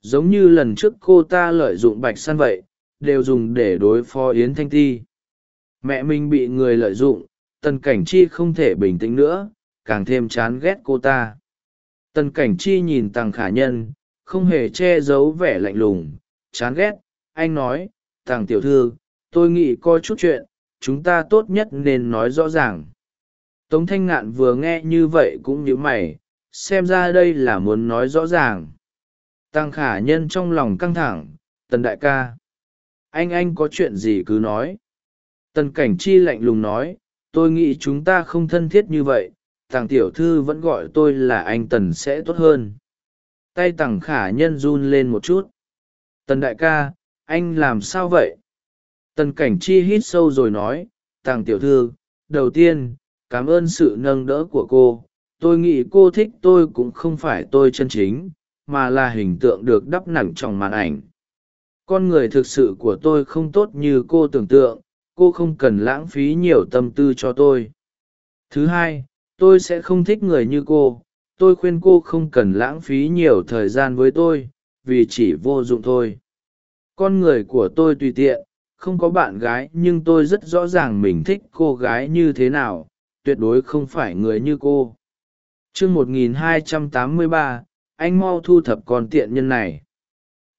Giống như lần trước cô ta lợi dụng bạch săn vậy, đều dùng để đối phó yến thanh ti. Mẹ mình bị người lợi dụng, tần cảnh chi không thể bình tĩnh nữa, càng thêm chán ghét cô ta. Tần cảnh chi nhìn tằng khả nhân, không hề che giấu vẻ lạnh lùng, chán ghét. Anh nói, tàng tiểu thư, tôi nghĩ coi chút chuyện, chúng ta tốt nhất nên nói rõ ràng tống thanh ngạn vừa nghe như vậy cũng nhíu mày, xem ra đây là muốn nói rõ ràng. Tăng khả nhân trong lòng căng thẳng, tần đại ca, anh anh có chuyện gì cứ nói. Tần cảnh chi lạnh lùng nói, tôi nghĩ chúng ta không thân thiết như vậy, tàng tiểu thư vẫn gọi tôi là anh tần sẽ tốt hơn. Tay tằng khả nhân run lên một chút, tần đại ca, anh làm sao vậy? Tần cảnh chi hít sâu rồi nói, tàng tiểu thư, đầu tiên cảm ơn sự nâng đỡ của cô. Tôi nghĩ cô thích tôi cũng không phải tôi chân chính, mà là hình tượng được đắp nặng trong màn ảnh. Con người thực sự của tôi không tốt như cô tưởng tượng, cô không cần lãng phí nhiều tâm tư cho tôi. Thứ hai, tôi sẽ không thích người như cô. Tôi khuyên cô không cần lãng phí nhiều thời gian với tôi, vì chỉ vô dụng thôi. Con người của tôi tùy tiện, không có bạn gái nhưng tôi rất rõ ràng mình thích cô gái như thế nào tuyệt đối không phải người như cô. Chương một nghìn hai trăm tám mươi ba, anh mau thu thập con tiện nhân này.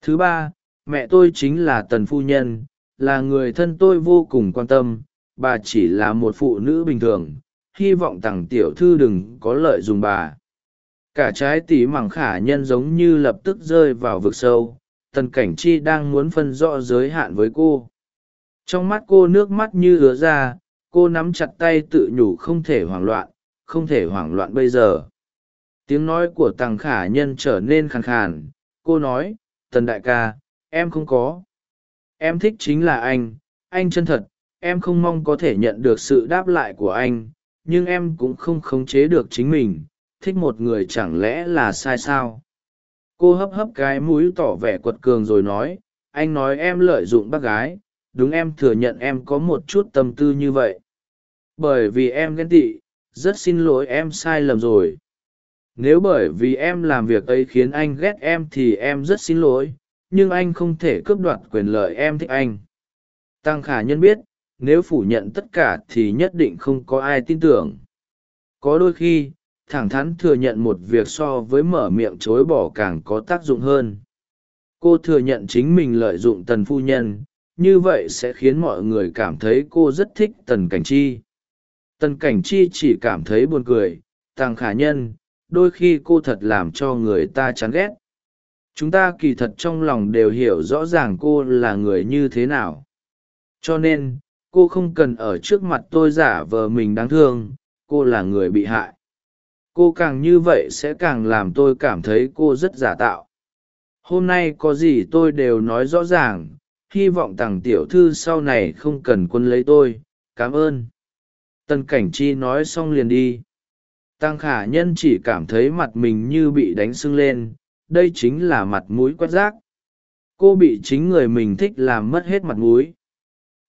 Thứ ba, mẹ tôi chính là tần phu nhân, là người thân tôi vô cùng quan tâm, bà chỉ là một phụ nữ bình thường, hy vọng tằng tiểu thư đừng có lợi dùng bà. Cả trái tỉ mảng khả nhân giống như lập tức rơi vào vực sâu, tần cảnh chi đang muốn phân rõ giới hạn với cô. Trong mắt cô nước mắt như ứa ra cô nắm chặt tay tự nhủ không thể hoảng loạn, không thể hoảng loạn bây giờ. Tiếng nói của tằng khả nhân trở nên khàn khàn. Cô nói, tần đại ca, em không có. Em thích chính là anh. Anh chân thật, em không mong có thể nhận được sự đáp lại của anh, nhưng em cũng không khống chế được chính mình. Thích một người chẳng lẽ là sai sao? Cô hấp hấp cái mũi tỏ vẻ quật cường rồi nói, anh nói em lợi dụng bác gái đúng em thừa nhận em có một chút tâm tư như vậy. Bởi vì em ghen tị, rất xin lỗi em sai lầm rồi. Nếu bởi vì em làm việc ấy khiến anh ghét em thì em rất xin lỗi, nhưng anh không thể cướp đoạt quyền lợi em thích anh. Tăng khả nhân biết, nếu phủ nhận tất cả thì nhất định không có ai tin tưởng. Có đôi khi, thẳng thắn thừa nhận một việc so với mở miệng chối bỏ càng có tác dụng hơn. Cô thừa nhận chính mình lợi dụng tần phu nhân như vậy sẽ khiến mọi người cảm thấy cô rất thích tần cảnh chi. Tần cảnh chi chỉ cảm thấy buồn cười, tàng khả nhân, đôi khi cô thật làm cho người ta chán ghét. Chúng ta kỳ thật trong lòng đều hiểu rõ ràng cô là người như thế nào. Cho nên, cô không cần ở trước mặt tôi giả vờ mình đáng thương, cô là người bị hại. Cô càng như vậy sẽ càng làm tôi cảm thấy cô rất giả tạo. Hôm nay có gì tôi đều nói rõ ràng hy vọng tằng tiểu thư sau này không cần quân lấy tôi, cảm ơn. Tần cảnh chi nói xong liền đi. Tăng khả nhân chỉ cảm thấy mặt mình như bị đánh sưng lên, đây chính là mặt mũi quét rác. Cô bị chính người mình thích làm mất hết mặt mũi.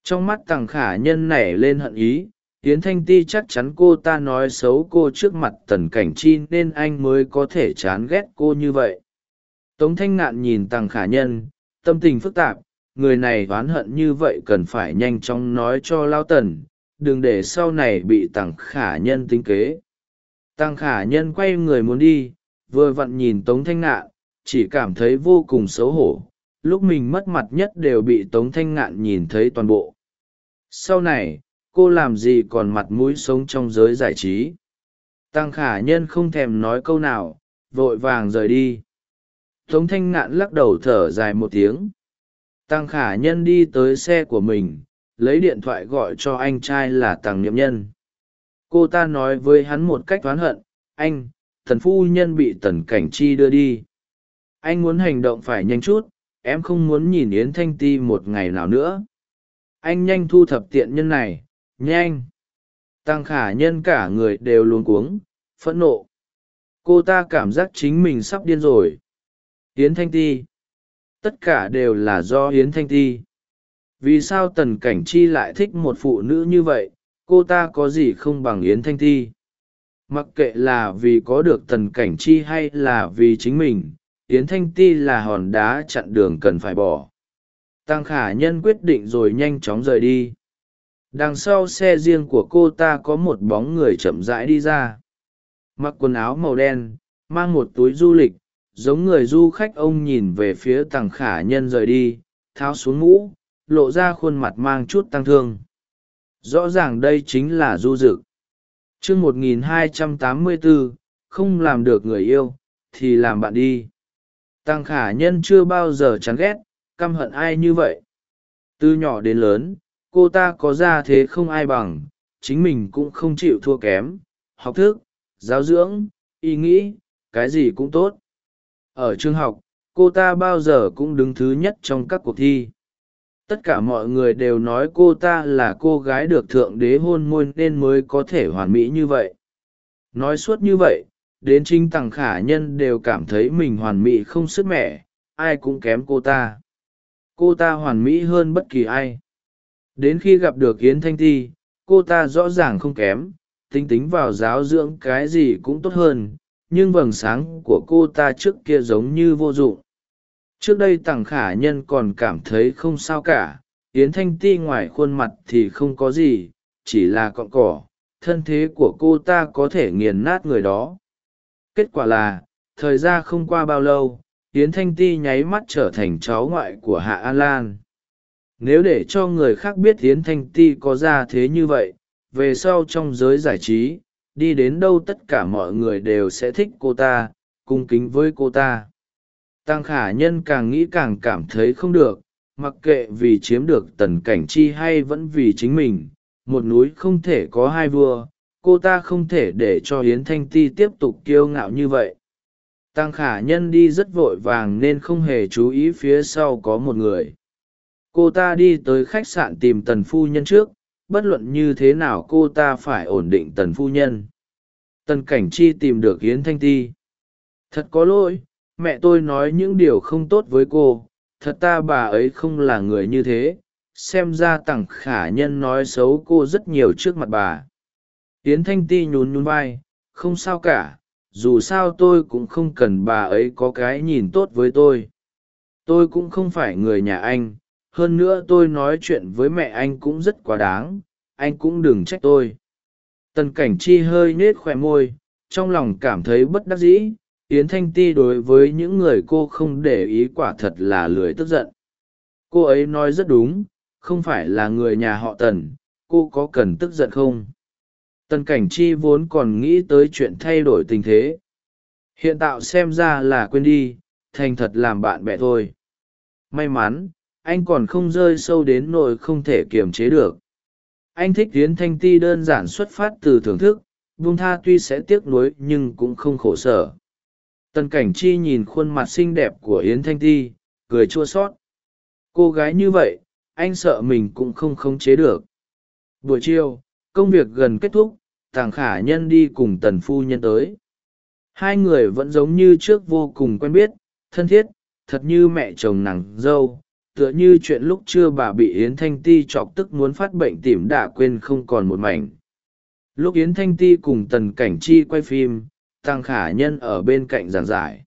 Trong mắt tăng khả nhân nảy lên hận ý, yến thanh ti chắc chắn cô ta nói xấu cô trước mặt tần cảnh chi nên anh mới có thể chán ghét cô như vậy. Tống thanh ngạn nhìn tăng khả nhân, tâm tình phức tạp người này oán hận như vậy cần phải nhanh chóng nói cho lao tần, đừng để sau này bị tăng khả nhân tính kế. Tăng khả nhân quay người muốn đi, vừa vặn nhìn tống thanh ngạn, chỉ cảm thấy vô cùng xấu hổ, lúc mình mất mặt nhất đều bị tống thanh ngạn nhìn thấy toàn bộ. Sau này, cô làm gì còn mặt mũi sống trong giới giải trí? Tăng khả nhân không thèm nói câu nào, vội vàng rời đi. Tống thanh ngạn lắc đầu thở dài một tiếng tăng khả nhân đi tới xe của mình, lấy điện thoại gọi cho anh trai là tàng niệm nhân. Cô ta nói với hắn một cách oán hận, anh, thần phu nhân bị tần cảnh chi đưa đi. Anh muốn hành động phải nhanh chút, em không muốn nhìn yến thanh ti một ngày nào nữa. Anh nhanh thu thập tiện nhân này, nhanh. Tăng khả nhân cả người đều luống cuống, phẫn nộ. Cô ta cảm giác chính mình sắp điên rồi. Yến thanh ti tất cả đều là do yến thanh ti. Vì sao tần cảnh chi lại thích một phụ nữ như vậy, cô ta có gì không bằng yến thanh ti? Mặc kệ là vì có được tần cảnh chi hay là vì chính mình, yến thanh ti là hòn đá chặn đường cần phải bỏ. Tăng khả nhân quyết định rồi nhanh chóng rời đi. Đằng sau xe riêng của cô ta có một bóng người chậm rãi đi ra. Mặc quần áo màu đen, mang một túi du lịch giống người du khách ông nhìn về phía tằng khả nhân rời đi, tháo xuống mũ, lộ ra khuôn mặt mang chút tăng thương. Rõ ràng đây chính là du dực. Chương một nghìn hai trăm tám mươi bốn không làm được người yêu, thì làm bạn đi. Tăng khả nhân chưa bao giờ chán ghét, căm hận ai như vậy. Từ nhỏ đến lớn, cô ta có ra thế không ai bằng, chính mình cũng không chịu thua kém, học thức, giáo dưỡng, ý nghĩ, cái gì cũng tốt ở trường học, cô ta bao giờ cũng đứng thứ nhất trong các cuộc thi. Tất cả mọi người đều nói cô ta là cô gái được thượng đế hôn môi nên mới có thể hoàn mỹ như vậy. Nói suốt như vậy, đến chính tằng khả nhân đều cảm thấy mình hoàn mỹ không sức mẻ, ai cũng kém cô ta. Cô ta hoàn mỹ hơn bất kỳ ai. Đến khi gặp được yến thanh ti, cô ta rõ ràng không kém, tính tính vào giáo dưỡng cái gì cũng tốt hơn nhưng vầng sáng của cô ta trước kia giống như vô dụng. Trước đây tằng khả nhân còn cảm thấy không sao cả, yến thanh ti ngoài khuôn mặt thì không có gì, chỉ là cọn cỏ, thân thế của cô ta có thể nghiền nát người đó. Kết quả là, thời gian không qua bao lâu, yến thanh ti nháy mắt trở thành cháu ngoại của hạ an lan. Nếu để cho người khác biết yến thanh ti có ra thế như vậy, về sau trong giới giải trí đi đến đâu tất cả mọi người đều sẽ thích cô ta, cung kính với cô ta. Tăng khả nhân càng nghĩ càng cảm thấy không được, mặc kệ vì chiếm được tần cảnh chi hay vẫn vì chính mình, một núi không thể có hai vua, cô ta không thể để cho hiến thanh ti tiếp tục kiêu ngạo như vậy. Tăng khả nhân đi rất vội vàng nên không hề chú ý phía sau có một người. Cô ta đi tới khách sạn tìm tần phu nhân trước bất luận như thế nào cô ta phải ổn định tần phu nhân. Tần cảnh chi tìm được yến thanh ti. Thật có lỗi, mẹ tôi nói những điều không tốt với cô, thật ta bà ấy không là người như thế, xem ra tằng khả nhân nói xấu cô rất nhiều trước mặt bà. Yến thanh ti nhún nhún vai, không sao cả, dù sao tôi cũng không cần bà ấy có cái nhìn tốt với tôi. Tôi cũng không phải người nhà anh hơn nữa tôi nói chuyện với mẹ anh cũng rất quá đáng, anh cũng đừng trách tôi. Tần cảnh chi hơi nết khoe môi, trong lòng cảm thấy bất đắc dĩ, yến thanh ti đối với những người cô không để ý quả thật là lười tức giận. Cô ấy nói rất đúng, không phải là người nhà họ tần, cô có cần tức giận không? Tần cảnh chi vốn còn nghĩ tới chuyện thay đổi tình thế. Hiện tạo xem ra là quên đi, thành thật làm bạn bè thôi. May mắn anh còn không rơi sâu đến nỗi không thể kiềm chế được. Anh thích tiến thanh ti đơn giản xuất phát từ thưởng thức Vung tha tuy sẽ tiếc nuối nhưng cũng không khổ sở. Tần cảnh chi nhìn khuôn mặt xinh đẹp của yến thanh ti, cười chua sót. Cô gái như vậy, anh sợ mình cũng không khống chế được. Buổi chiều, công việc gần kết thúc, tàng khả nhân đi cùng tần phu nhân tới. Hai người vẫn giống như trước vô cùng quen biết, thân thiết, thật như mẹ chồng nàng dâu tựa như chuyện lúc chưa bà bị yến thanh ti chọc tức muốn phát bệnh tìm đã quên không còn một mảnh. Lúc yến thanh ti cùng tần cảnh chi quay phim, tăng khả nhân ở bên cạnh giảng giải.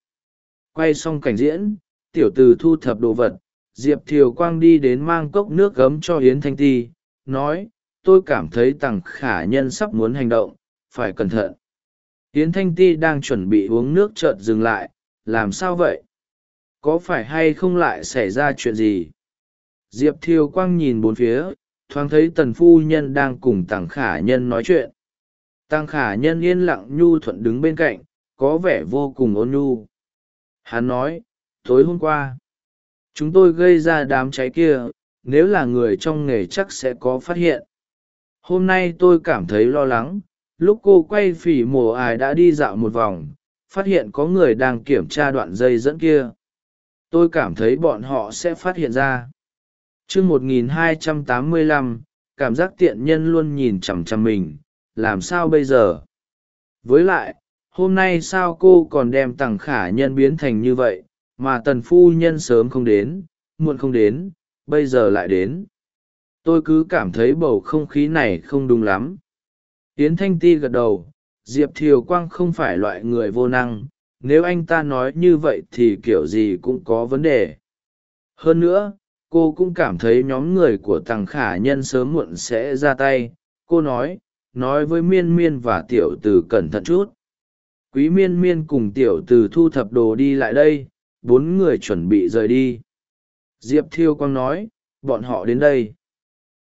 Quay xong cảnh diễn, tiểu từ thu thập đồ vật, diệp thiều quang đi đến mang cốc nước gấm cho yến thanh ti, nói, tôi cảm thấy tằng khả nhân sắp muốn hành động, phải cẩn thận. Yến thanh ti đang chuẩn bị uống nước chợt dừng lại, làm sao vậy? Có phải hay không lại xảy ra chuyện gì? Diệp thiều quang nhìn bốn phía, thoáng thấy tần phu nhân đang cùng tàng khả nhân nói chuyện. Tăng khả nhân yên lặng nhu thuận đứng bên cạnh, có vẻ vô cùng ôn nhu. Hắn nói, tối hôm qua, chúng tôi gây ra đám cháy kia, nếu là người trong nghề chắc sẽ có phát hiện. Hôm nay tôi cảm thấy lo lắng, lúc cô quay phỉ mồ ải đã đi dạo một vòng, phát hiện có người đang kiểm tra đoạn dây dẫn kia tôi cảm thấy bọn họ sẽ phát hiện ra. Chương một nghìn hai trăm tám mươi lăm, cảm giác tiện nhân luôn nhìn chằm chằm mình, làm sao bây giờ? Với lại, hôm nay sao cô còn đem tằng khả nhân biến thành như vậy, mà tần phu nhân sớm không đến, muộn không đến, bây giờ lại đến? Tôi cứ cảm thấy bầu không khí này không đúng lắm. Yến thanh ti gật đầu, diệp thiều quang không phải loại người vô năng nếu anh ta nói như vậy thì kiểu gì cũng có vấn đề. Hơn nữa, cô cũng cảm thấy nhóm người của tằng khả nhân sớm muộn sẽ ra tay. Cô nói nói với miên miên và tiểu t ử cẩn thận chút. Quý miên miên cùng tiểu t ử thu thập đồ đi lại đây. Bốn người chuẩn bị rời đi. Diệp thiêu quang nói, bọn họ đến đây.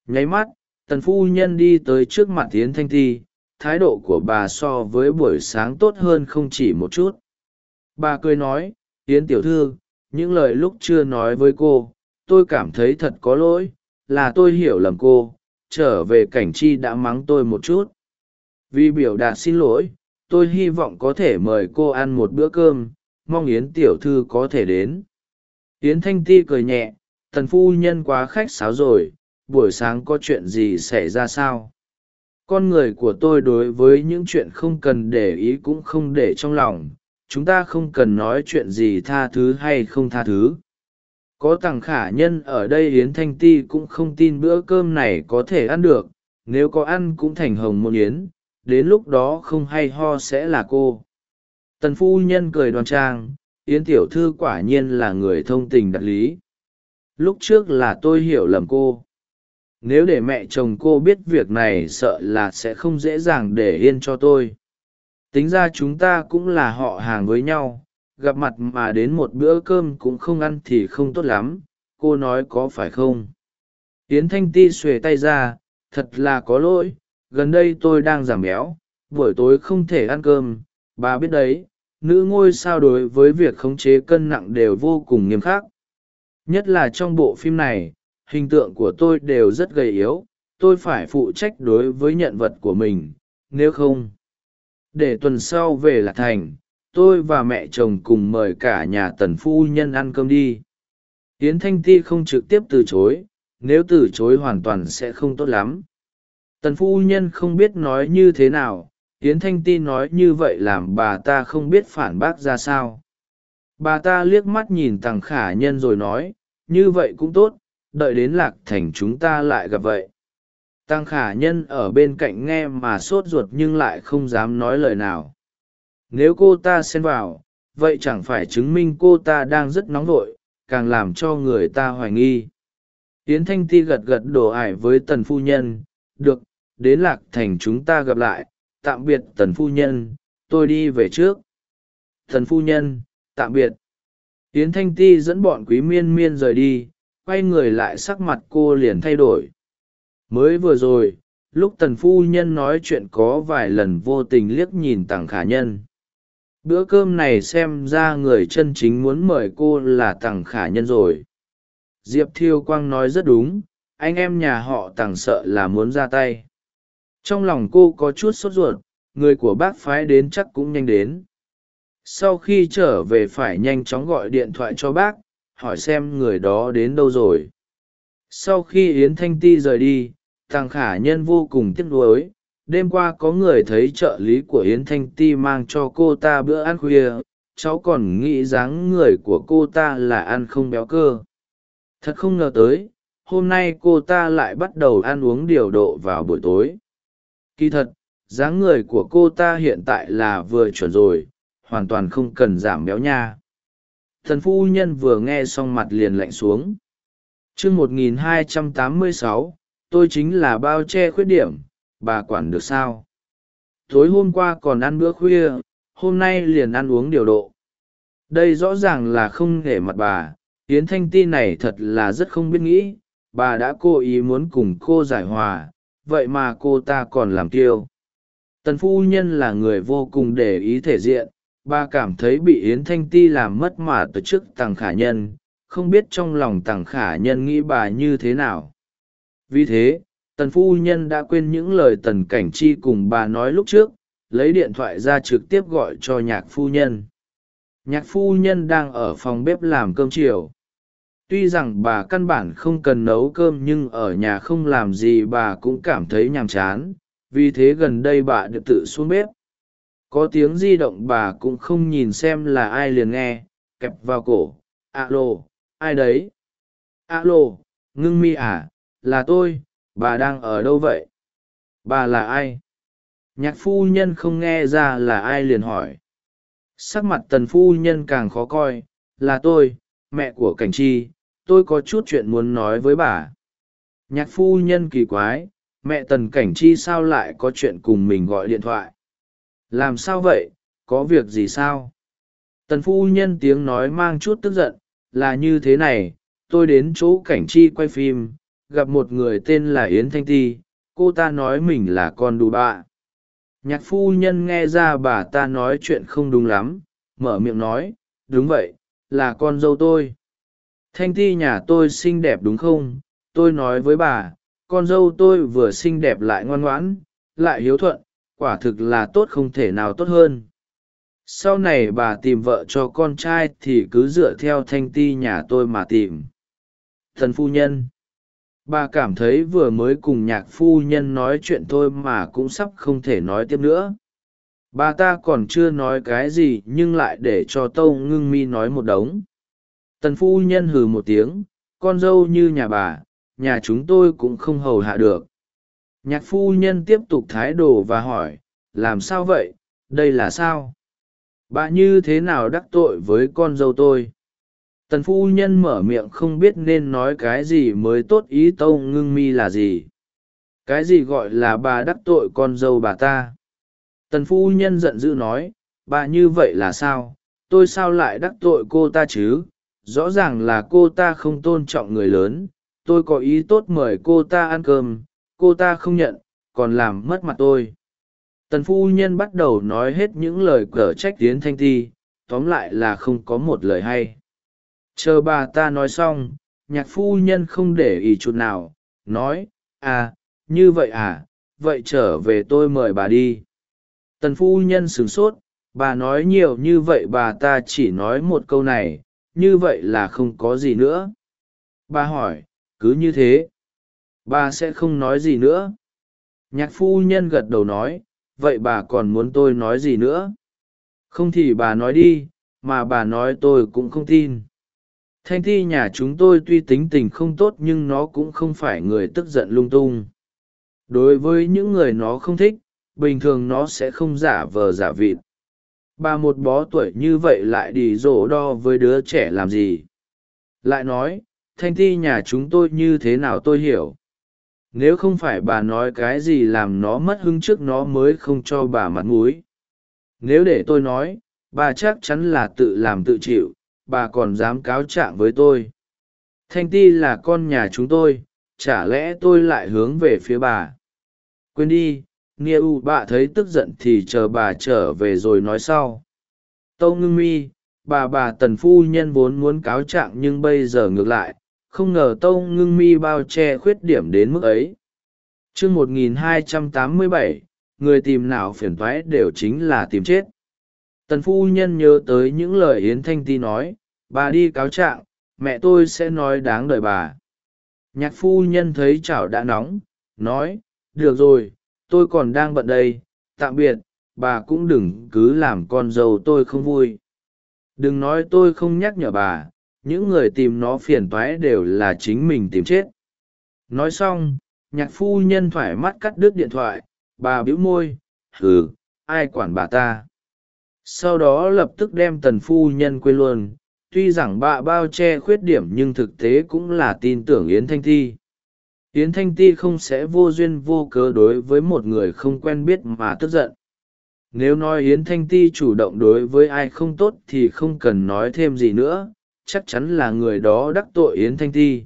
Nháy mắt, tần phu nhân đi tới trước mặt tiến thanh thi. Thái độ của bà so với buổi sáng tốt hơn không chỉ một chút bà cười nói, yến tiểu thư, những lời lúc chưa nói với cô, tôi cảm thấy thật có lỗi, là tôi hiểu lầm cô, trở về cảnh chi đã mắng tôi một chút. Vì biểu đạt xin lỗi, tôi hy vọng có thể mời cô ăn một bữa cơm, mong yến tiểu thư có thể đến. Yến thanh ti cười nhẹ, tần phu nhân quá khách sáo rồi, buổi sáng có chuyện gì xảy ra sao? Con người của tôi đối với những chuyện không cần để ý cũng không để trong lòng chúng ta không cần nói chuyện gì tha thứ hay không tha thứ. Có tằng khả nhân ở đây yến thanh ti cũng không tin bữa cơm này có thể ăn được, nếu có ăn cũng thành hồng môn yến, đến lúc đó không hay ho sẽ là cô. Tần phu nhân cười đoan trang, yến tiểu thư quả nhiên là người thông tình đạt lý. Lúc trước là tôi hiểu lầm cô. Nếu để mẹ chồng cô biết việc này sợ là sẽ không dễ dàng để yên cho tôi tính ra chúng ta cũng là họ hàng với nhau, gặp mặt mà đến một bữa cơm cũng không ăn thì không tốt lắm, cô nói có phải không? Yến thanh ti xuề tay ra, thật là có lỗi, gần đây tôi đang giảm béo, buổi tối không thể ăn cơm, bà biết đấy, nữ ngôi sao đối với việc khống chế cân nặng đều vô cùng nghiêm khắc. Nhất là trong bộ phim này, hình tượng của tôi đều rất gầy yếu, tôi phải phụ trách đối với nhận vật của mình, nếu không để tuần sau về lạc thành, tôi và mẹ chồng cùng mời cả nhà tần phu nhân ăn cơm đi. Yến thanh ti không trực tiếp từ chối, nếu từ chối hoàn toàn sẽ không tốt lắm. Tần phu nhân không biết nói như thế nào, Yến thanh ti nói như vậy làm bà ta không biết phản bác ra sao. Bà ta liếc mắt nhìn tằng khả nhân rồi nói, như vậy cũng tốt, đợi đến lạc thành chúng ta lại gặp vậy tăng khả nhân ở bên cạnh nghe mà sốt ruột nhưng lại không dám nói lời nào. Nếu cô ta xen vào, vậy chẳng phải chứng minh cô ta đang rất nóng vội, càng làm cho người ta hoài nghi. Yến thanh ti gật gật đổ ải với tần phu nhân, được, đến lạc thành chúng ta gặp lại, tạm biệt tần phu nhân, tôi đi về trước. Thần phu nhân, tạm biệt. Yến thanh ti dẫn bọn quý miên miên rời đi, quay người lại sắc mặt cô liền thay đổi mới vừa rồi, lúc tần phu nhân nói chuyện có vài lần vô tình liếc nhìn tằng khả nhân. Bữa cơm này xem ra người chân chính muốn mời cô là tằng khả nhân rồi. Diệp thiêu quang nói rất đúng, anh em nhà họ tằng sợ là muốn ra tay. Trong lòng cô có chút sốt ruột, người của bác phái đến chắc cũng nhanh đến. Sau khi trở về phải nhanh chóng gọi điện thoại cho bác, hỏi xem người đó đến đâu rồi. Sau khi yến thanh ti rời đi thằng khả nhân vô cùng tiếc nuối. Đêm qua có người thấy trợ lý của yến thanh ti mang cho cô ta bữa ăn khuya. Cháu còn nghĩ dáng người của cô ta là ăn không béo cơ. Thật không ngờ tới, hôm nay cô ta lại bắt đầu ăn uống điều độ vào buổi tối. Kỳ thật, dáng người của cô ta hiện tại là vừa chuẩn rồi, hoàn toàn không cần giảm béo nha. Thần phu nhân vừa nghe xong mặt liền lạnh xuống. Chương một nghìn hai trăm tám mươi sáu tôi chính là bao che khuyết điểm, bà quản được sao? Tối hôm qua còn ăn bữa khuya, hôm nay liền ăn uống điều độ. Đây rõ ràng là không để mặt bà, yến thanh ti này thật là rất không biết nghĩ, bà đã cố ý muốn cùng cô giải hòa, vậy mà cô ta còn làm tiêu. Tần phu nhân là người vô cùng để ý thể diện, bà cảm thấy bị yến thanh ti làm mất mà từ chức tằng khả nhân, không biết trong lòng tằng khả nhân nghĩ bà như thế nào vì thế, tần phu nhân đã quên những lời tần cảnh chi cùng bà nói lúc trước, lấy điện thoại ra trực tiếp gọi cho nhạc phu nhân. Nhạc phu nhân đang ở phòng bếp làm cơm chiều. Tuy rằng bà căn bản không cần nấu cơm nhưng ở nhà không làm gì bà cũng cảm thấy nhàm chán, vì thế gần đây bà được tự xuống bếp. Có tiếng di động bà cũng không nhìn xem là ai liền nghe, kẹp vào cổ. Alo, ai đấy? Alo, ngưng mi à? Là tôi, bà đang ở đâu vậy? Bà là ai? Nhạc phu nhân không nghe ra là ai liền hỏi. Sắc mặt tần phu nhân càng khó coi, là tôi, mẹ của cảnh chi, tôi có chút chuyện muốn nói với bà. Nhạc phu nhân kỳ quái, mẹ tần cảnh chi sao lại có chuyện cùng mình gọi điện thoại? Làm sao vậy? Có việc gì sao? Tần phu nhân tiếng nói mang chút tức giận, là như thế này, tôi đến chỗ cảnh chi quay phim gặp một người tên là yến thanh ti, cô ta nói mình là con đù bạ. Nhạc phu nhân nghe ra bà ta nói chuyện không đúng lắm, mở miệng nói, đúng vậy, là con dâu tôi. Thanh ti nhà tôi xinh đẹp đúng không? Tôi nói với bà, con dâu tôi vừa xinh đẹp lại ngoan ngoãn, lại hiếu thuận, quả thực là tốt không thể nào tốt hơn. Sau này bà tìm vợ cho con trai thì cứ dựa theo thanh ti nhà tôi mà tìm. Thần phu nhân bà cảm thấy vừa mới cùng nhạc phu nhân nói chuyện thôi mà cũng sắp không thể nói tiếp nữa. Bà ta còn chưa nói cái gì nhưng lại để cho tâu ngưng mi nói một đống. Tần phu nhân hừ một tiếng, con dâu như nhà bà, nhà chúng tôi cũng không hầu hạ được. Nhạc phu nhân tiếp tục thái độ và hỏi, làm sao vậy? Đây là sao? Bà như thế nào đắc tội với con dâu tôi? Tần phu nhân mở miệng không biết nên nói cái gì mới tốt ý tâu ngưng mi là gì. Cái gì gọi là bà đắc tội con dâu bà ta? Tần phu nhân giận dữ nói, bà như vậy là sao? Tôi sao lại đắc tội cô ta chứ? Rõ ràng là cô ta không tôn trọng người lớn. Tôi có ý tốt mời cô ta ăn cơm. Cô ta không nhận, còn làm mất mặt tôi. Tần phu nhân bắt đầu nói hết những lời cở trách tiến thanh ti. Tóm lại là không có một lời hay chờ bà ta nói xong, nhạc phu nhân không để ý chút nào, nói à như vậy à vậy trở về tôi mời bà đi. Tần phu nhân sửng sốt, bà nói nhiều như vậy bà ta chỉ nói một câu này, như vậy là không có gì nữa. Bà hỏi, cứ như thế, bà sẽ không nói gì nữa? Nhạc phu nhân gật đầu nói, vậy bà còn muốn tôi nói gì nữa? Không thì bà nói đi, mà bà nói tôi cũng không tin thanh thi nhà chúng tôi tuy tính tình không tốt nhưng nó cũng không phải người tức giận lung tung. Đối với những người nó không thích, bình thường nó sẽ không giả vờ giả vịt. Bà một bó tuổi như vậy lại đi rổ đo với đứa trẻ làm gì? Lại nói, thanh thi nhà chúng tôi như thế nào tôi hiểu. Nếu không phải bà nói cái gì làm nó mất hứng trước nó mới không cho bà mặt mũi. nếu để tôi nói, bà chắc chắn là tự làm tự chịu bà còn dám cáo trạng với tôi. Thanh ti là con nhà chúng tôi, chả lẽ tôi lại hướng về phía bà? Quên đi nghĩa u bà thấy tức giận thì chờ bà trở về rồi nói sau. Tâu ngưng mi, bà bà tần phu nhân vốn muốn cáo trạng nhưng bây giờ ngược lại, không ngờ tâu ngưng mi bao che khuyết điểm đến mức ấy. Chương một nghìn hai trăm tám mươi bảy, người tìm nào phiền thoái đều chính là tìm chết tần phu nhân nhớ tới những lời yến thanh ti nói, bà đi cáo trạng, mẹ tôi sẽ nói đáng đời bà. Nhạc phu nhân thấy chảo đã nóng, nói, được rồi, tôi còn đang bận đây, tạm biệt, bà cũng đừng cứ làm con dâu tôi không vui. Đừng nói tôi không nhắc nhở bà, những người tìm nó phiền toái đều là chính mình tìm chết. Nói xong, nhạc phu nhân thoải mắt cắt đứt điện thoại, bà bĩu môi, hừ, ai quản bà ta? Sau đó lập tức đem tần phu nhân quên luôn. Tuy rằng bạ bao che khuyết điểm nhưng thực tế cũng là tin tưởng yến thanh ti. Yến thanh ti không sẽ vô duyên vô cớ đối với một người không quen biết mà tức giận. Nếu nói yến thanh ti chủ động đối với ai không tốt thì không cần nói thêm gì nữa, chắc chắn là người đó đắc tội yến thanh ti.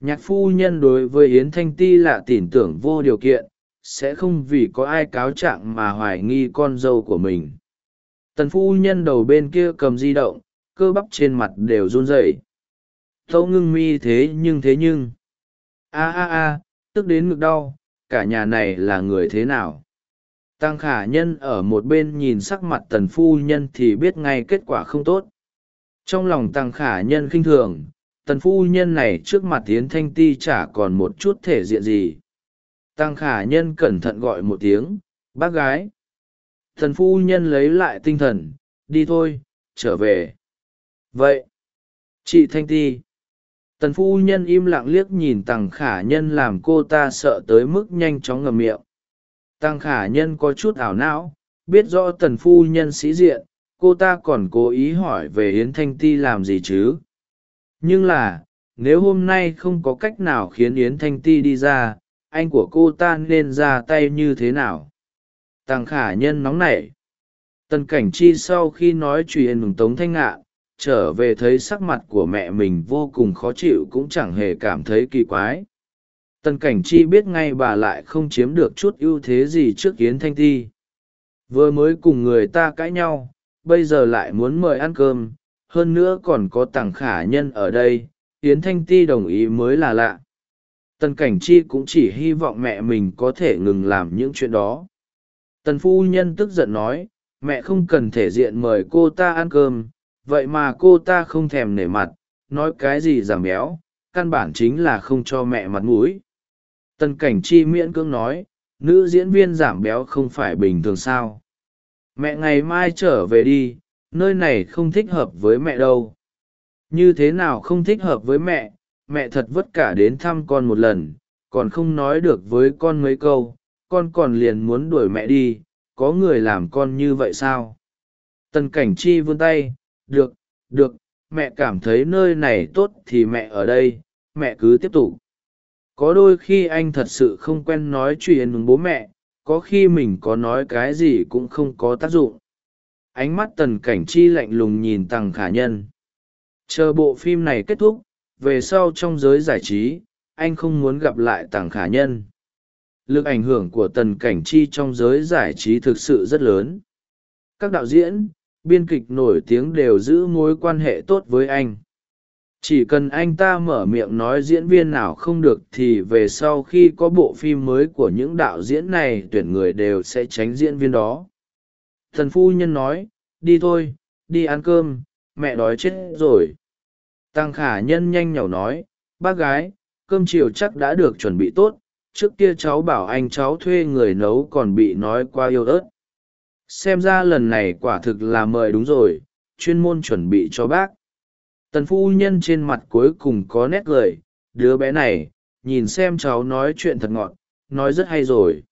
Nhạc phu nhân đối với yến thanh ti là tin tưởng vô điều kiện, sẽ không vì có ai cáo trạng mà hoài nghi con dâu của mình tần phu nhân đầu bên kia cầm di động, cơ bắp trên mặt đều run rẩy. Tâu ngưng mi thế nhưng thế nhưng. A a a, tức đến ngực đau, cả nhà này là người thế nào? Tăng khả nhân ở một bên nhìn sắc mặt tần phu nhân thì biết ngay kết quả không tốt. Trong lòng tăng khả nhân khinh thường, tần phu nhân này trước mặt tiến thanh ti chả còn một chút thể diện gì. Tăng khả nhân cẩn thận gọi một tiếng, bác gái thần phu nhân lấy lại tinh thần, đi thôi, trở về. Vậy, chị thanh ti tần phu nhân im lặng liếc nhìn tằng khả nhân làm cô ta sợ tới mức nhanh chóng ngầm miệng. Tăng khả nhân có chút ảo não, biết rõ tần phu nhân sĩ diện, cô ta còn cố ý hỏi về yến thanh ti làm gì chứ? Nhưng là, nếu hôm nay không có cách nào khiến yến thanh ti đi ra, anh của cô ta nên ra tay như thế nào? Tàng khả nhân nóng nảy. Tần cảnh chi sau khi nói chuyện mừng tống thanh ngạn trở về thấy sắc mặt của mẹ mình vô cùng khó chịu cũng chẳng hề cảm thấy kỳ quái. Tần cảnh chi biết ngay bà lại không chiếm được chút ưu thế gì trước yến thanh Thi, vừa mới cùng người ta cãi nhau bây giờ lại muốn mời ăn cơm hơn nữa còn có Tàng khả nhân ở đây yến thanh ti đồng ý mới là lạ. Tần cảnh chi cũng chỉ hy vọng mẹ mình có thể ngừng làm những chuyện đó tần phu nhân tức giận nói, mẹ không cần thể diện mời cô ta ăn cơm, vậy mà cô ta không thèm nể mặt, nói cái gì giảm béo, căn bản chính là không cho mẹ mặt mũi. Tần cảnh chi miễn cưỡng nói, nữ diễn viên giảm béo không phải bình thường sao. Mẹ ngày mai trở về đi, nơi này không thích hợp với mẹ đâu. Như thế nào không thích hợp với mẹ mẹ thật vất cả đến thăm con một lần, còn không nói được với con mấy câu con còn liền muốn đuổi mẹ đi, có người làm con như vậy sao? Tần cảnh chi vươn tay, được được, mẹ cảm thấy nơi này tốt thì mẹ ở đây, mẹ cứ tiếp tục. Có đôi khi anh thật sự không quen nói chuyện với bố mẹ, có khi mình có nói cái gì cũng không có tác dụng. Ánh mắt tần cảnh chi lạnh lùng nhìn tằng khả nhân. Chờ bộ phim này kết thúc, về sau trong giới giải trí, anh không muốn gặp lại tằng khả nhân lực ảnh hưởng của tần cảnh chi trong giới giải trí thực sự rất lớn. Các đạo diễn, biên kịch nổi tiếng đều giữ mối quan hệ tốt với anh. Chỉ cần anh ta mở miệng nói diễn viên nào không được thì về sau khi có bộ phim mới của những đạo diễn này tuyển người đều sẽ tránh diễn viên đó. Thần phu nhân nói, đi thôi, đi ăn cơm, mẹ đói chết rồi. Tăng khả nhân nhanh nhảu nói, bác gái, cơm chiều chắc đã được chuẩn bị tốt trước kia cháu bảo anh cháu thuê người nấu còn bị nói qua yêu ớt. Xem ra lần này quả thực là mời đúng rồi, chuyên môn chuẩn bị cho bác. Tần phu nhân trên mặt cuối cùng có nét cười, đứa bé này, nhìn xem cháu nói chuyện thật ngọt, nói rất hay rồi.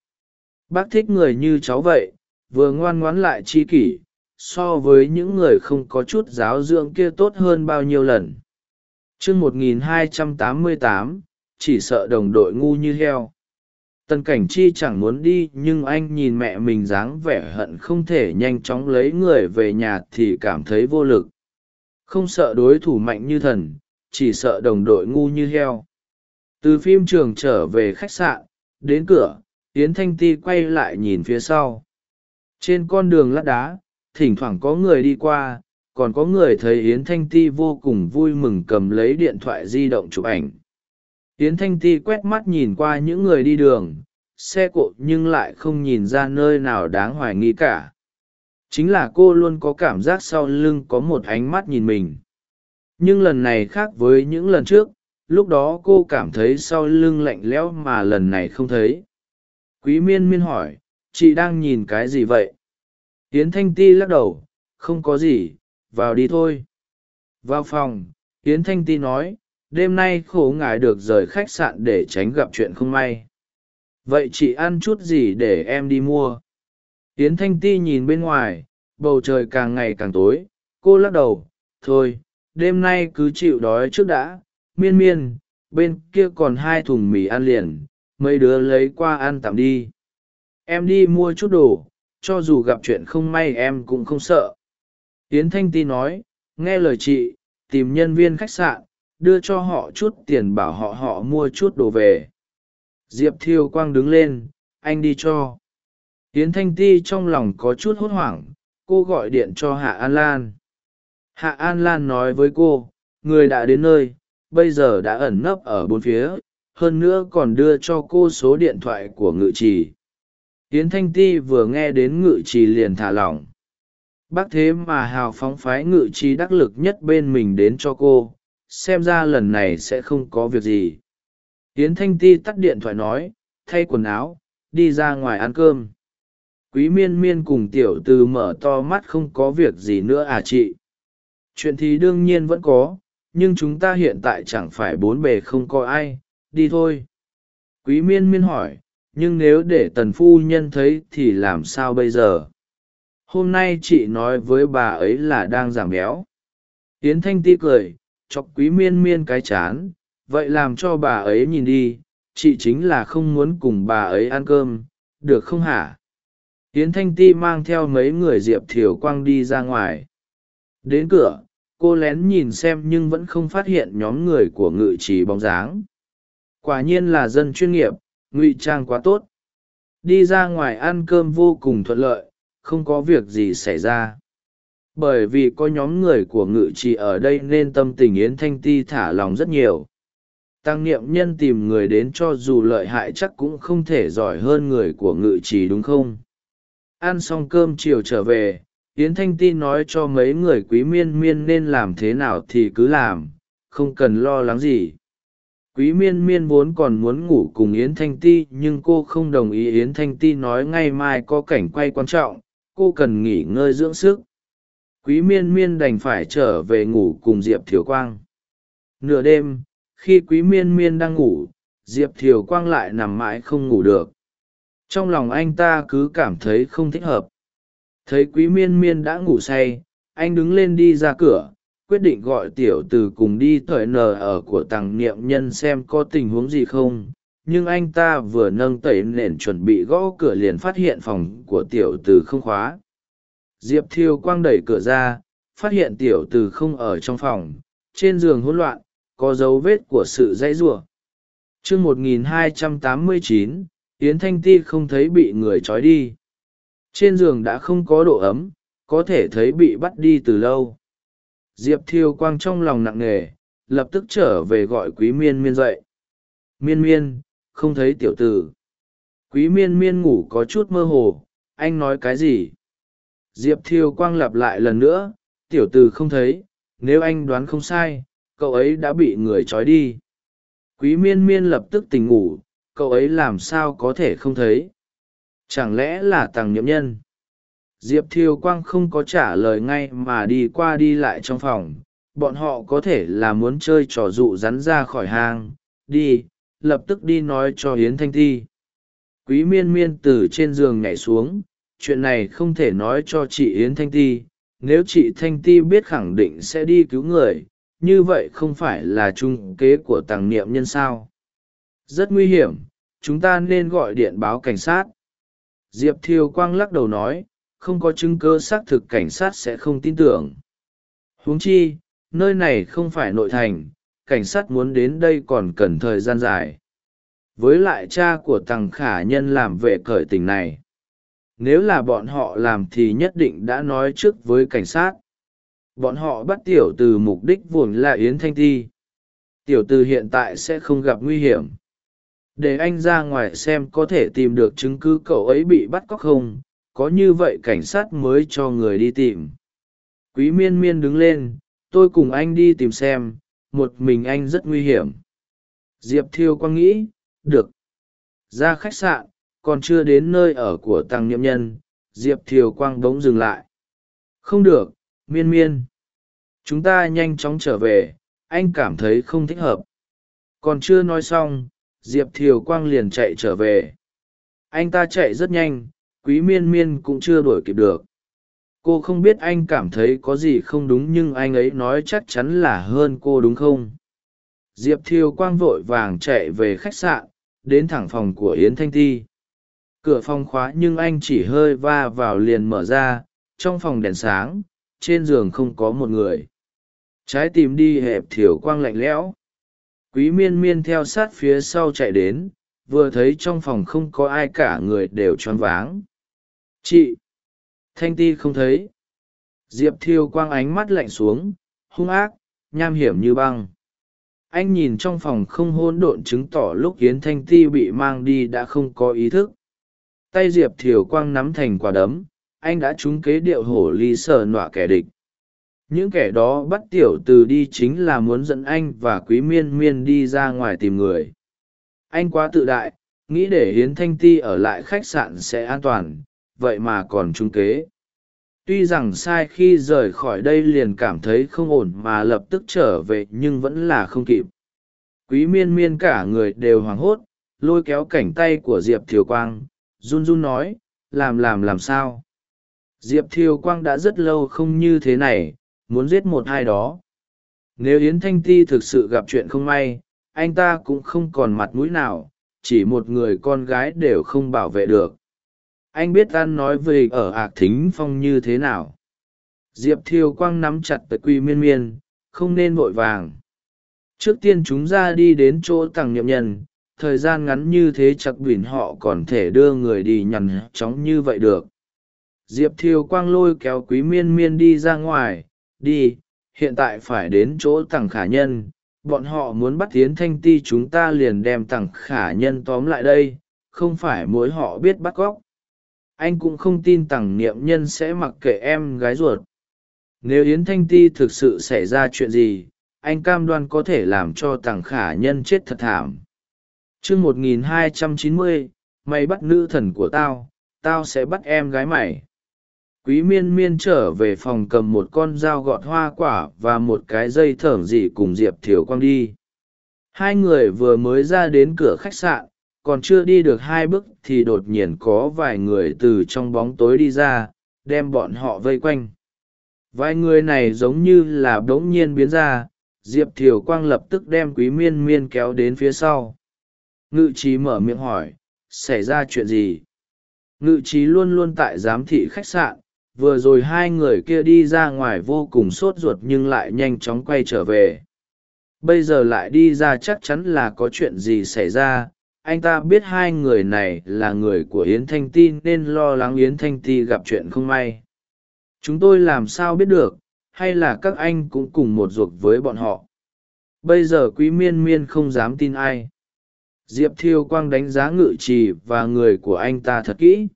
Bác thích người như cháu vậy, vừa ngoan ngoãn lại chi kỷ, so với những người không có chút giáo dưỡng kia tốt hơn bao nhiêu lần. Chương một nghìn hai trăm tám mươi tám, chỉ sợ đồng đội ngu như heo tần cảnh chi chẳng muốn đi, nhưng anh nhìn mẹ mình dáng vẻ hận không thể nhanh chóng lấy người về nhà thì cảm thấy vô lực. Không sợ đối thủ mạnh như thần, chỉ sợ đồng đội ngu như heo. Từ phim trường trở về khách sạn, đến cửa, yến thanh ti quay lại nhìn phía sau. Trên con đường lát đá, thỉnh thoảng có người đi qua, còn có người thấy yến thanh ti vô cùng vui mừng cầm lấy điện thoại di động chụp ảnh yến thanh ti quét mắt nhìn qua những người đi đường, xe cộ nhưng lại không nhìn ra nơi nào đáng hoài nghi cả. Chính là cô luôn có cảm giác sau lưng có một ánh mắt nhìn mình. Nhưng lần này khác với những lần trước, lúc đó cô cảm thấy sau lưng lạnh lẽo mà lần này không thấy. Quý miên miên hỏi, chị đang nhìn cái gì vậy? Yến thanh ti lắc đầu, không có gì, vào đi thôi. Vào phòng, yến thanh ti nói đêm nay khổ ngài được rời khách sạn để tránh gặp chuyện không may. Vậy chị ăn chút gì để em đi mua? Yến thanh ti nhìn bên ngoài, bầu trời càng ngày càng tối. Cô lắc đầu, thôi, đêm nay cứ chịu đói trước đã. Miên miên, bên kia còn hai thùng mì ăn liền. Mấy đứa lấy qua ăn tạm đi. Em đi mua chút đồ, cho dù gặp chuyện không may em cũng không sợ. Yến thanh ti nói, nghe lời chị, tìm nhân viên khách sạn đưa cho họ chút tiền bảo họ họ mua chút đồ về. Diệp thiêu quang đứng lên, anh đi cho. Yến thanh ti trong lòng có chút hốt hoảng, cô gọi điện cho hạ an lan. Hạ an lan nói với cô, người đã đến nơi, bây giờ đã ẩn nấp ở bốn phía, hơn nữa còn đưa cho cô số điện thoại của ngự trì. Yến thanh ti vừa nghe đến ngự trì liền thả lỏng. Bác thế mà hào phóng phái ngự trì đắc lực nhất bên mình đến cho cô xem ra lần này sẽ không có việc gì. Yến thanh ti tắt điện thoại nói, thay quần áo, đi ra ngoài ăn cơm. Quý miên miên cùng tiểu từ mở to mắt không có việc gì nữa à chị? Chuyện thì đương nhiên vẫn có, nhưng chúng ta hiện tại chẳng phải bốn bề không có ai, đi thôi. Quý miên miên hỏi, nhưng nếu để tần phu nhân thấy thì làm sao bây giờ? Hôm nay chị nói với bà ấy là đang giảm béo. Yến thanh ti cười chọc quý miên miên cái chán, vậy làm cho bà ấy nhìn đi, chị chính là không muốn cùng bà ấy ăn cơm, được không hả? Yến thanh ti mang theo mấy người diệp thiều quang đi ra ngoài. Đến cửa, cô lén nhìn xem nhưng vẫn không phát hiện nhóm người của ngự trì bóng dáng. Quả nhiên là dân chuyên nghiệp, ngụy trang quá tốt. Đi ra ngoài ăn cơm vô cùng thuận lợi, không có việc gì xảy ra bởi vì có nhóm người của ngự trì ở đây nên tâm tình yến thanh ti thả lòng rất nhiều. Tăng niệm nhân tìm người đến cho dù lợi hại chắc cũng không thể giỏi hơn người của ngự trì đúng không? Ăn xong cơm chiều trở về, yến thanh ti nói cho mấy người quý miên miên nên làm thế nào thì cứ làm, không cần lo lắng gì. Quý miên miên vốn còn muốn ngủ cùng yến thanh ti nhưng cô không đồng ý. Yến thanh ti nói ngày mai có cảnh quay quan trọng, cô cần nghỉ ngơi dưỡng sức quý miên miên đành phải trở về ngủ cùng diệp thiều quang. Nửa đêm, khi quý miên miên đang ngủ, diệp thiều quang lại nằm mãi không ngủ được. Trong lòng anh ta cứ cảm thấy không thích hợp. Thấy quý miên miên đã ngủ say, anh đứng lên đi ra cửa, quyết định gọi tiểu từ cùng đi thời nờ ở của tàng niệm nhân xem có tình huống gì không. Nhưng anh ta vừa nâng tẩy nền chuẩn bị gõ cửa liền phát hiện phòng của tiểu từ không khóa diệp thiêu quang đẩy cửa ra, phát hiện tiểu từ không ở trong phòng, trên giường hỗn loạn, có dấu vết của sự dãy giụa chương một nghìn hai trăm tám mươi chín, yến thanh ti không thấy bị người trói đi. Trên giường đã không có độ ấm, có thể thấy bị bắt đi từ lâu. Diệp thiêu quang trong lòng nặng nề, lập tức trở về gọi quý miên miên dậy. Miên miên, không thấy tiểu tử. Quý miên miên ngủ có chút mơ hồ, anh nói cái gì? Diệp thiêu quang lặp lại lần nữa, tiểu tử không thấy, nếu anh đoán không sai, cậu ấy đã bị người trói đi. Quý miên miên lập tức tỉnh ngủ, cậu ấy làm sao có thể không thấy? Chẳng lẽ là tàng nhiễm nhân? Diệp thiêu quang không có trả lời ngay mà đi qua đi lại trong phòng, bọn họ có thể là muốn chơi trò dụ rắn ra khỏi hang, đi, lập tức đi nói cho hiến thanh thi. Quý miên miên từ trên giường nhảy xuống chuyện này không thể nói cho chị yến thanh ti, nếu chị thanh ti biết khẳng định sẽ đi cứu người, như vậy không phải là trung kế của tàng niệm nhân sao? Rất nguy hiểm, chúng ta nên gọi điện báo cảnh sát. Diệp thiều quang lắc đầu nói, không có chứng cơ xác thực cảnh sát sẽ không tin tưởng. Huống chi, nơi này không phải nội thành, cảnh sát muốn đến đây còn cần thời gian dài. Với lại cha của tằng khả nhân làm vệ cởi tình này nếu là bọn họ làm thì nhất định đã nói trước với cảnh sát. Bọn họ bắt tiểu từ mục đích vốn là yến thanh ti. Tiểu từ hiện tại sẽ không gặp nguy hiểm. Để anh ra ngoài xem có thể tìm được chứng cứ cậu ấy bị bắt cóc không. Có như vậy cảnh sát mới cho người đi tìm. Quý miên miên đứng lên, tôi cùng anh đi tìm xem, một mình anh rất nguy hiểm. Diệp thiêu quang nghĩ, được. Ra khách sạn còn chưa đến nơi ở của tăng nhiệm nhân, diệp thiều quang bỗng dừng lại. Không được, miên miên. Chúng ta nhanh chóng trở về, anh cảm thấy không thích hợp. Còn chưa nói xong, diệp thiều quang liền chạy trở về. Anh ta chạy rất nhanh, quý miên miên cũng chưa đuổi kịp được. Cô không biết anh cảm thấy có gì không đúng nhưng anh ấy nói chắc chắn là hơn cô đúng không? Diệp thiều quang vội vàng chạy về khách sạn, đến thẳng phòng của yến thanh ti cửa phòng khóa nhưng anh chỉ hơi va vào liền mở ra, trong phòng đèn sáng, trên giường không có một người. Trái tim đi hẹp thiểu quang lạnh lẽo. Quý miên miên theo sát phía sau chạy đến, vừa thấy trong phòng không có ai cả người đều choáng váng. Chị! Thanh ti không thấy. Diệp thiêu quang ánh mắt lạnh xuống, hung ác, nham hiểm như băng. Anh nhìn trong phòng không hôn độn chứng tỏ lúc yến thanh ti bị mang đi đã không có ý thức tay diệp thiều quang nắm thành quả đấm, anh đã trúng kế điệu hổ ly sờ nọa kẻ địch. Những kẻ đó bắt tiểu từ đi chính là muốn dẫn anh và quý miên miên đi ra ngoài tìm người. Anh quá tự đại, nghĩ để hiến thanh ti ở lại khách sạn sẽ an toàn, vậy mà còn trúng kế. Tuy rằng sai khi rời khỏi đây liền cảm thấy không ổn mà lập tức trở về nhưng vẫn là không kịp. Quý miên miên cả người đều hoảng hốt, lôi kéo cảnh tay của diệp thiều quang run run nói, làm làm làm sao? Diệp thiều quang đã rất lâu không như thế này, muốn giết một ai đó. Nếu yến thanh ti thực sự gặp chuyện không may, anh ta cũng không còn mặt mũi nào, chỉ một người con gái đều không bảo vệ được. Anh biết an nói về ở ạc thính phong như thế nào? Diệp thiều quang nắm chặt tật quy miên miên, không nên vội vàng. Trước tiên chúng ra đi đến chỗ tàng nhậm nhân thời gian ngắn như thế chắc bỉn họ còn thể đưa người đi nhằn chóng như vậy được. Diệp thiều quang lôi kéo quý miên miên đi ra ngoài, đi, hiện tại phải đến chỗ tằng khả nhân, bọn họ muốn bắt tiến thanh ti chúng ta liền đem tằng khả nhân tóm lại đây, không phải mỗi họ biết bắt cóc anh cũng không tin tằng niệm nhân sẽ mặc kệ em gái ruột. Nếu yến thanh ti thực sự xảy ra chuyện gì, anh cam đoan có thể làm cho tằng khả nhân chết thật thảm chương một nghìn hai trăm chín mươi, mày bắt nữ thần của tao tao sẽ bắt em gái mày. Quý miên miên trở về phòng cầm một con dao gọt hoa quả và một cái dây thởm dị cùng diệp thiều quang đi. Hai người vừa mới ra đến cửa khách sạn, còn chưa đi được hai bước thì đột nhiên có vài người từ trong bóng tối đi ra, đem bọn họ vây quanh. Vài người này giống như là đ ố n g nhiên biến ra, diệp thiều quang lập tức đem quý miên miên kéo đến phía sau ngự trí mở miệng hỏi, xảy ra chuyện gì? Ngự trí luôn luôn tại giám thị khách sạn, vừa rồi hai người kia đi ra ngoài vô cùng sốt ruột nhưng lại nhanh chóng quay trở về. Bây giờ lại đi ra chắc chắn là có chuyện gì xảy ra. Anh ta biết hai người này là người của yến thanh ti nên lo lắng yến thanh ti gặp chuyện không may. Chúng tôi làm sao biết được, hay là các anh cũng cùng một ruột với bọn họ? Bây giờ quý miên miên không dám tin ai diệp thiêu quang đánh giá ngự trì và người của anh ta thật kỹ.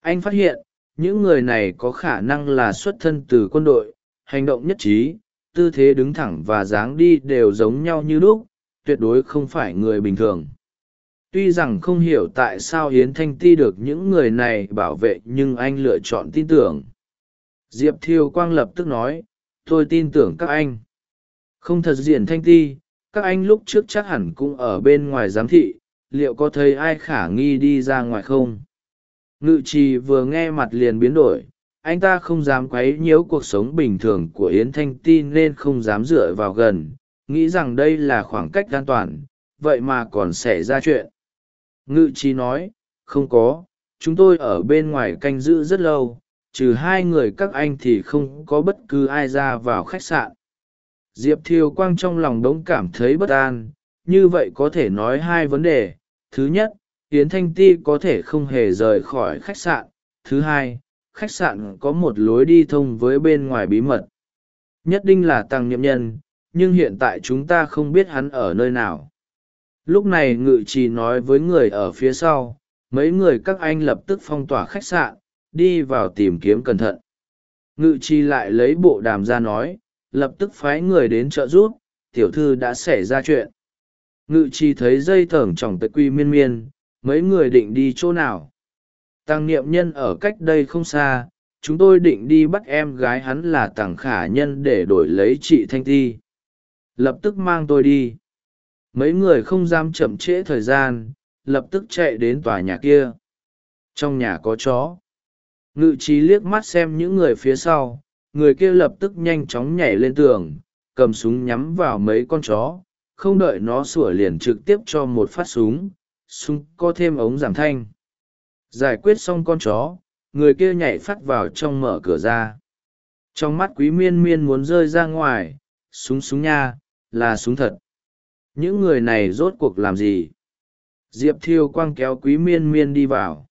Anh phát hiện, những người này có khả năng là xuất thân từ quân đội, hành động nhất trí, tư thế đứng thẳng và dáng đi đều giống nhau như đúc tuyệt đối không phải người bình thường. Tuy rằng không hiểu tại sao hiến thanh ti được những người này bảo vệ nhưng anh lựa chọn tin tưởng. Diệp thiêu quang lập tức nói, tôi tin tưởng các anh. Không thật diện thanh ti các anh lúc trước chắc hẳn cũng ở bên ngoài giám thị, liệu có thấy ai khả nghi đi ra ngoài không? Ngự trì vừa nghe mặt liền biến đổi, anh ta không dám quấy nhiễu cuộc sống bình thường của yến thanh ti nên không dám dựa vào gần, nghĩ rằng đây là khoảng cách an toàn, vậy mà còn xảy ra chuyện. Ngự trì nói, không có, chúng tôi ở bên ngoài canh giữ rất lâu, trừ hai người các anh thì không có bất cứ ai ra vào khách sạn diệp thiều quang trong lòng đống cảm thấy bất an, như vậy có thể nói hai vấn đề. Thứ nhất, yến thanh ti có thể không hề rời khỏi khách sạn. Thứ hai, khách sạn có một lối đi thông với bên ngoài bí mật. Nhất định là tăng nhiệm nhân, nhưng hiện tại chúng ta không biết hắn ở nơi nào. Lúc này ngự trì nói với người ở phía sau, mấy người các anh lập tức phong tỏa khách sạn, đi vào tìm kiếm cẩn thận. Ngự trì lại lấy bộ đàm ra nói lập tức phái người đến trợ giúp, tiểu thư đã xảy ra chuyện. Ngự trì thấy dây thởng chỏng tật quy miên miên, mấy người định đi chỗ nào? Tăng niệm nhân ở cách đây không xa, chúng tôi định đi bắt em gái hắn là tằng khả nhân để đổi lấy chị thanh ti. Lập tức mang tôi đi. Mấy người không dám chậm trễ thời gian, lập tức chạy đến tòa nhà kia. Trong nhà có chó. Ngự trí liếc mắt xem những người phía sau người kia lập tức nhanh chóng nhảy lên tường, cầm súng nhắm vào mấy con chó, không đợi nó sủa liền trực tiếp cho một phát súng súng có thêm ống giảm thanh. Giải quyết xong con chó, người kia nhảy phát vào trong mở cửa ra. Trong mắt quý miên miên muốn rơi ra ngoài, súng súng nha, là súng thật. Những người này rốt cuộc làm gì? Diệp thiêu quang kéo quý miên miên đi vào.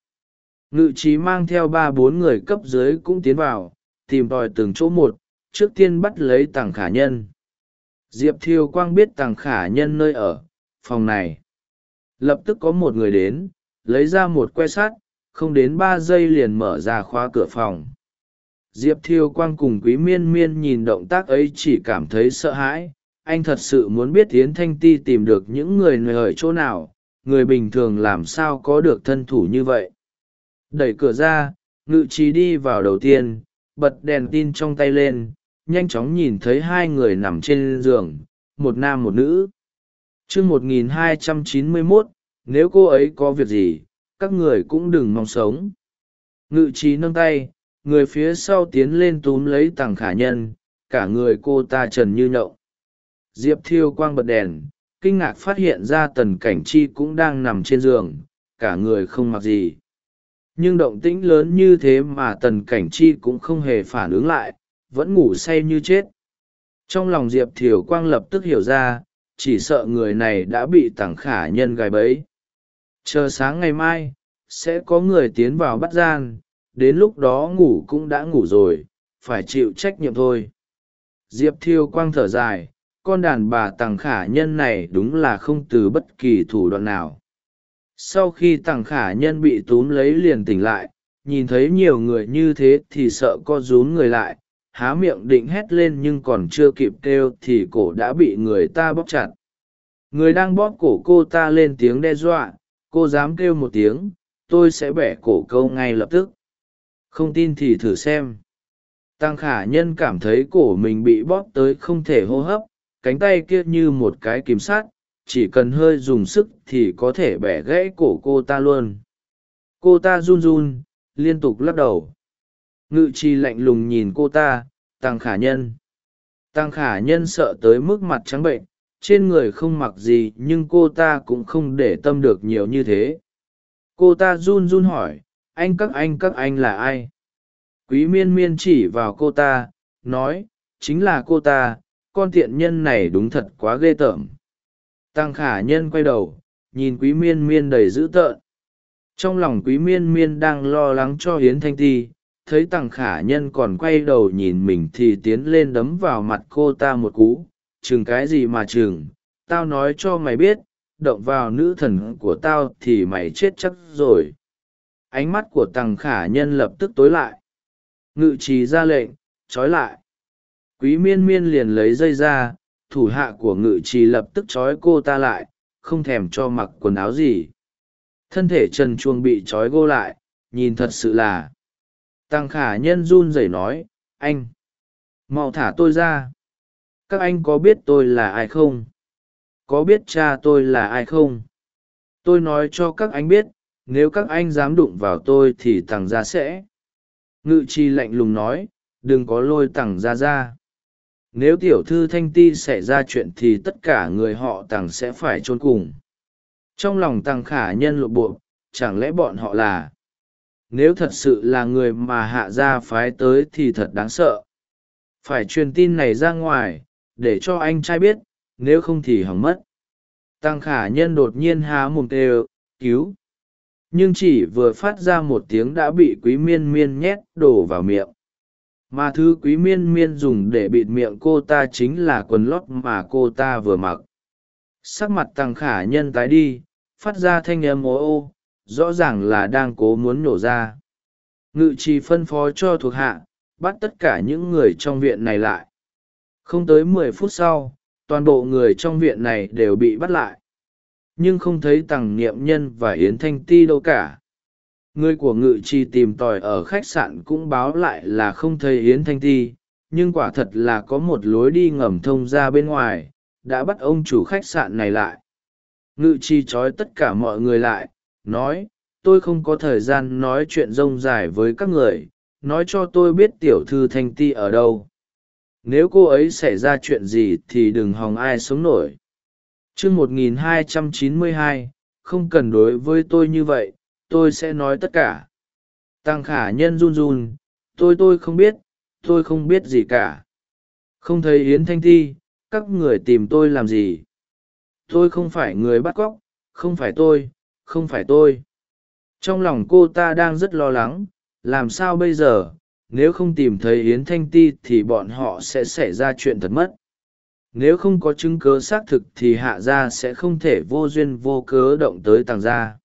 Ngự trí mang theo ba bốn người cấp dưới cũng tiến vào tìm tòi từng chỗ một, trước tiên bắt lấy tàng khả nhân. Diệp thiêu quang biết tàng khả nhân nơi ở, phòng này. Lập tức có một người đến, lấy ra một que sắt, không đến ba giây liền mở ra khóa cửa phòng. Diệp thiêu quang cùng quý miên miên nhìn động tác ấy chỉ cảm thấy sợ hãi. Anh thật sự muốn biết tiến thanh ti tìm được những người nơi ở chỗ nào, người bình thường làm sao có được thân thủ như vậy. Đẩy cửa ra, ngự trí đi vào đầu tiên bật đèn tin trong tay lên, nhanh chóng nhìn thấy hai người nằm trên giường, một nam một nữ. Chương một nghìn hai trăm chín mươi mốt, nếu cô ấy có việc gì, các người cũng đừng mong sống. Ngự trí nâng tay, người phía sau tiến lên túm lấy tằng khả nhân, cả người cô ta trần như nhậu. Diệp thiêu quang bật đèn, kinh ngạc phát hiện ra tần cảnh chi cũng đang nằm trên giường, cả người không mặc gì nhưng động tĩnh lớn như thế mà tần cảnh chi cũng không hề phản ứng lại, vẫn ngủ say như chết. Trong lòng diệp thiều quang lập tức hiểu ra, chỉ sợ người này đã bị tảng khả nhân gài bẫy. Chờ sáng ngày mai, sẽ có người tiến vào bắt gian, đến lúc đó ngủ cũng đã ngủ rồi, phải chịu trách nhiệm thôi. Diệp thiêu quang thở dài, con đàn bà tằng khả nhân này đúng là không từ bất kỳ thủ đoạn nào sau khi tằng khả nhân bị túm lấy liền tỉnh lại, nhìn thấy nhiều người như thế thì sợ co rúm người lại, há miệng định hét lên nhưng còn chưa kịp kêu thì cổ đã bị người ta bóp chặt. Người đang bóp cổ cô ta lên tiếng đe dọa, cô dám kêu một tiếng, tôi sẽ bẻ cổ câu ngay lập tức. Không tin thì thử xem. Tăng khả nhân cảm thấy cổ mình bị bóp tới không thể hô hấp, cánh tay kia như một cái kìm sát chỉ cần hơi dùng sức thì có thể bẻ gãy cổ cô ta luôn. Cô ta run run, liên tục lắc đầu. Ngự trì lạnh lùng nhìn cô ta, tăng khả nhân. Tăng khả nhân sợ tới mức mặt trắng bệnh, trên người không mặc gì nhưng cô ta cũng không để tâm được nhiều như thế. Cô ta run run hỏi, anh các anh các anh là ai? Quý miên miên chỉ vào cô ta, nói, chính là cô ta, con tiện nhân này đúng thật quá ghê tởm tăng khả nhân quay đầu, nhìn quý miên miên đầy dữ tợn. Trong lòng quý miên miên đang lo lắng cho hiến thanh ti, thấy tăng khả nhân còn quay đầu nhìn mình thì tiến lên đấm vào mặt cô ta một cú. Chừng cái gì mà chừng, tao nói cho mày biết, động vào nữ thần của tao thì mày chết chắc rồi. Ánh mắt của tăng khả nhân lập tức tối lại. Ngự trì ra lệnh, trói lại. Quý miên miên liền lấy dây ra thủ hạ của ngự trì lập tức trói cô ta lại, không thèm cho mặc quần áo gì. Thân thể trần chuông bị trói gô lại, nhìn thật sự là. Tăng khả nhân run rẩy nói, anh, mau thả tôi ra. Các anh có biết tôi là ai không? Có biết cha tôi là ai không? Tôi nói cho các anh biết, nếu các anh dám đụng vào tôi thì tằng ra sẽ. Ngự Chi lạnh lùng nói, đừng có lôi tằng ra ra nếu tiểu thư thanh ti xảy ra chuyện thì tất cả người họ tằng sẽ phải chôn cùng. Trong lòng tằng khả nhân lộ bộ, chẳng lẽ bọn họ là? Nếu thật sự là người mà hạ gia phái tới thì thật đáng sợ. Phải truyền tin này ra ngoài, để cho anh trai biết, nếu không thì hỏng mất. Tăng khả nhân đột nhiên há mồm tê cứu. Nhưng chỉ vừa phát ra một tiếng đã bị quý miên miên nhét đổ vào miệng mà thứ quý miên miên dùng để bịt miệng cô ta chính là quần lót mà cô ta vừa mặc. Sắc mặt tăng khả nhân tái đi, phát ra thanh âm ố ô, rõ ràng là đang cố muốn nổ ra. Ngự trì phân phó cho thuộc hạ, bắt tất cả những người trong viện này lại. Không tới mười phút sau, toàn bộ người trong viện này đều bị bắt lại. Nhưng không thấy tằng niệm nhân và yến thanh ti đâu cả người của ngự trì tìm tòi ở khách sạn cũng báo lại là không thấy yến thanh ti, nhưng quả thật là có một lối đi ngầm thông ra bên ngoài, đã bắt ông chủ khách sạn này lại. Ngự trì trói tất cả mọi người lại, nói, tôi không có thời gian nói chuyện rông dài với các người, nói cho tôi biết tiểu thư thanh ti ở đâu. Nếu cô ấy xảy ra chuyện gì thì đừng hòng ai sống nổi. T một nghìn hai trăm chín mươi hai, không cần đối với tôi như vậy tôi sẽ nói tất cả. Tăng khả nhân run run tôi tôi không biết tôi không biết gì cả. Không thấy yến thanh Thi, các người tìm tôi làm gì? Tôi không phải người bắt cóc không phải tôi không phải tôi. Trong lòng cô ta đang rất lo lắng làm sao bây giờ? Nếu không tìm thấy yến thanh ti thì bọn họ sẽ xảy ra chuyện thật mất. Nếu không có chứng cớ xác thực thì hạ gia sẽ không thể vô duyên vô cớ động tới tàng gia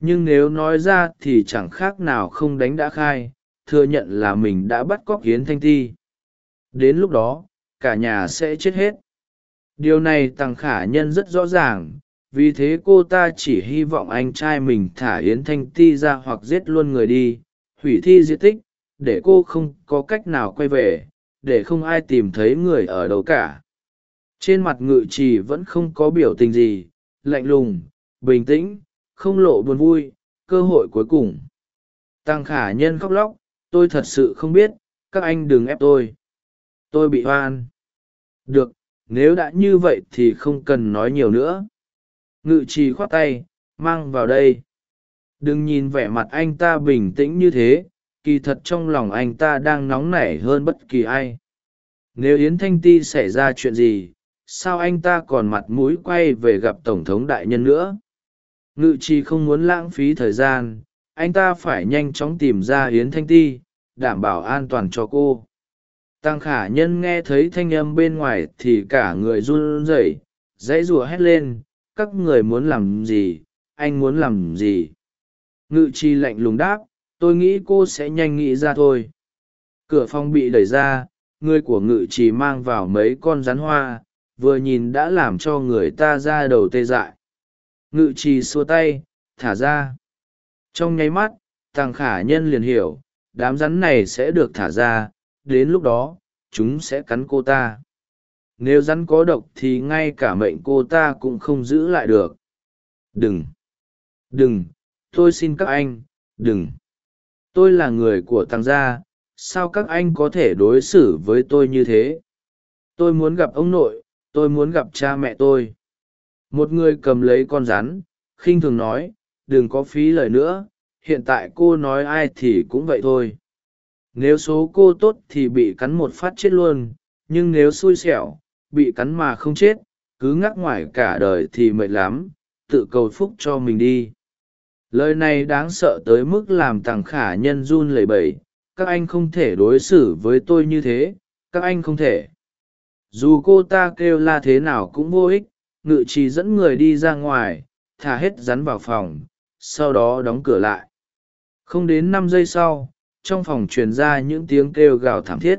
nhưng nếu nói ra thì chẳng khác nào không đánh đã khai, thừa nhận là mình đã bắt cóc yến thanh ti. Đến lúc đó, cả nhà sẽ chết hết. Điều này Tằng khả nhân rất rõ ràng, vì thế cô ta chỉ hy vọng anh trai mình thả yến thanh ti ra hoặc giết luôn người đi, hủy thi di tích, để cô không có cách nào quay về, để không ai tìm thấy người ở đâu cả. Trên mặt ngự trì vẫn không có biểu tình gì, lạnh lùng, bình tĩnh không lộ buồn vui, cơ hội cuối cùng. Tăng khả nhân khóc lóc, tôi thật sự không biết, các anh đừng ép tôi. Tôi bị oan. Được, nếu đã như vậy thì không cần nói nhiều nữa. Ngự trì khoát tay, mang vào đây. Đừng nhìn vẻ mặt anh ta bình tĩnh như thế, kỳ thật trong lòng anh ta đang nóng nảy hơn bất kỳ ai. Nếu yến thanh ti xảy ra chuyện gì, sao anh ta còn mặt mũi quay về gặp tổng thống đại nhân nữa? Ngự trì không muốn lãng phí thời gian, anh ta phải nhanh chóng tìm ra yến thanh ti, đảm bảo an toàn cho cô. Tăng khả nhân nghe thấy thanh âm bên ngoài thì cả người run rẩy, dãy rùa hét lên, các người muốn làm gì? Anh muốn làm gì? Ngự trì lạnh lùng đáp, tôi nghĩ cô sẽ nhanh nghĩ ra thôi. Cửa phòng bị đẩy ra, người của ngự trì mang vào mấy con rắn hoa, vừa nhìn đã làm cho người ta ra đầu tê dại ngự trì xua tay, thả ra. Trong nháy mắt, Tàng khả nhân liền hiểu, đám rắn này sẽ được thả ra, đến lúc đó, chúng sẽ cắn cô ta. Nếu rắn có độc thì ngay cả mệnh cô ta cũng không giữ lại được. Đừng! Đừng! Tôi xin các anh, đừng! Tôi là người của Tàng gia, sao các anh có thể đối xử với tôi như thế? Tôi muốn gặp ông nội, tôi muốn gặp cha mẹ tôi một người cầm lấy con rắn, khinh thường nói, đừng có phí lời nữa, hiện tại cô nói ai thì cũng vậy thôi. Nếu số cô tốt thì bị cắn một phát chết luôn, nhưng nếu xui xẻo, bị cắn mà không chết, cứ ngắc ngoài cả đời thì mệt lắm, tự cầu phúc cho mình đi. Lời này đáng sợ tới mức làm tằng khả nhân run lẩy bẩy, các anh không thể đối xử với tôi như thế, các anh không thể. Dù cô ta kêu la thế nào cũng vô ích ngự trì dẫn người đi ra ngoài, thả hết rắn vào phòng, sau đó đóng cửa lại. Không đến năm giây sau, trong phòng truyền ra những tiếng kêu gào thảm thiết.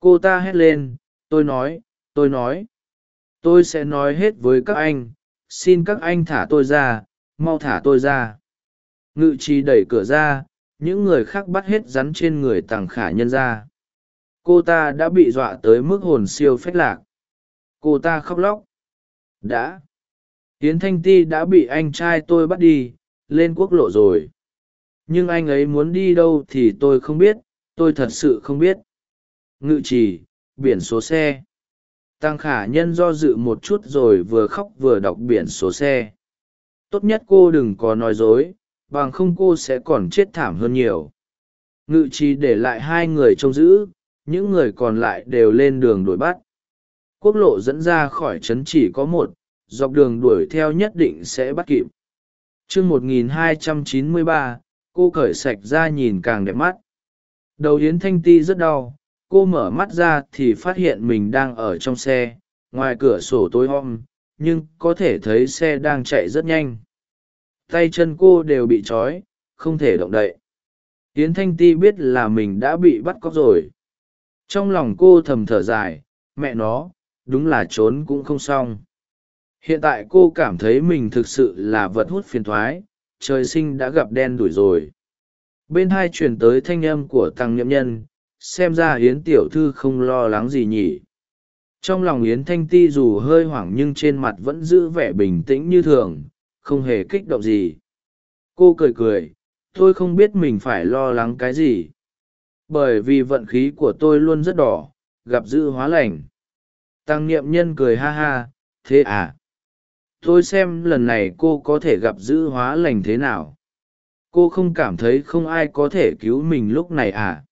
Cô ta hét lên, tôi nói tôi nói, tôi sẽ nói hết với các anh, xin các anh thả tôi ra, mau thả tôi ra. Ngự trì đẩy cửa ra, những người khác bắt hết rắn trên người tàng khả nhân ra. Cô ta đã bị dọa tới mức hồn siêu phách lạc. Cô ta khóc lóc đã. Yến thanh ti đã bị anh trai tôi bắt đi, lên quốc lộ rồi. Nhưng anh ấy muốn đi đâu thì tôi không biết, tôi thật sự không biết. Ngự trì, biển số xe. Tăng khả nhân do dự một chút rồi vừa khóc vừa đọc biển số xe. Tốt nhất cô đừng có nói dối, bằng không cô sẽ còn chết thảm hơn nhiều. Ngự trì để lại hai người trông giữ, những người còn lại đều lên đường đuổi bắt quốc lộ dẫn ra khỏi trấn chỉ có một, dọc đường đuổi theo nhất định sẽ bắt kịp. Chương một nghìn hai trăm chín mươi ba, cô cởi sạch ra nhìn càng đẹp mắt. Đầu yến thanh ti rất đau, cô mở mắt ra thì phát hiện mình đang ở trong xe, ngoài cửa sổ tối om, nhưng có thể thấy xe đang chạy rất nhanh. Tay chân cô đều bị trói, không thể động đậy. Yến thanh ti biết là mình đã bị bắt cóc rồi. Trong lòng cô thầm thở dài, mẹ nó đúng là trốn cũng không xong. Hiện tại cô cảm thấy mình thực sự là vật hút phiền thoái, trời sinh đã gặp đen đủi rồi. Bên hai truyền tới thanh âm của tăng nhậm nhân, xem ra yến tiểu thư không lo lắng gì nhỉ. Trong lòng yến thanh ti dù hơi hoảng nhưng trên mặt vẫn giữ vẻ bình tĩnh như thường, không hề kích động gì. Cô cười cười, tôi không biết mình phải lo lắng cái gì. Bởi vì vận khí của tôi luôn rất đỏ, gặp dữ hóa lành tăng niệm nhân cười ha ha, thế à? Tôi xem lần này cô có thể gặp dữ hóa lành thế nào? Cô không cảm thấy không ai có thể cứu mình lúc này à?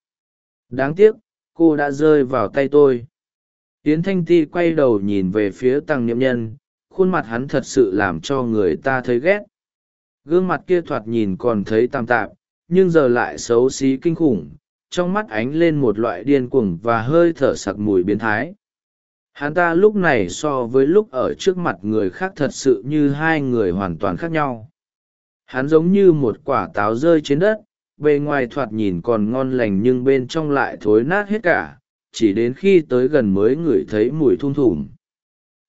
Đáng tiếc, cô đã rơi vào tay tôi. Yến thanh ti quay đầu nhìn về phía tăng niệm nhân, khuôn mặt hắn thật sự làm cho người ta thấy ghét. Gương mặt kia thoạt nhìn còn thấy tàm tạp nhưng giờ lại xấu xí kinh khủng, trong mắt ánh lên một loại điên cuồng và hơi thở sặc mùi biến thái hắn ta lúc này so với lúc ở trước mặt người khác thật sự như hai người hoàn toàn khác nhau. Hắn giống như một quả táo rơi trên đất, bề ngoài thoạt nhìn còn ngon lành nhưng bên trong lại thối nát hết cả, chỉ đến khi tới gần mới ngửi thấy mùi thung thủm.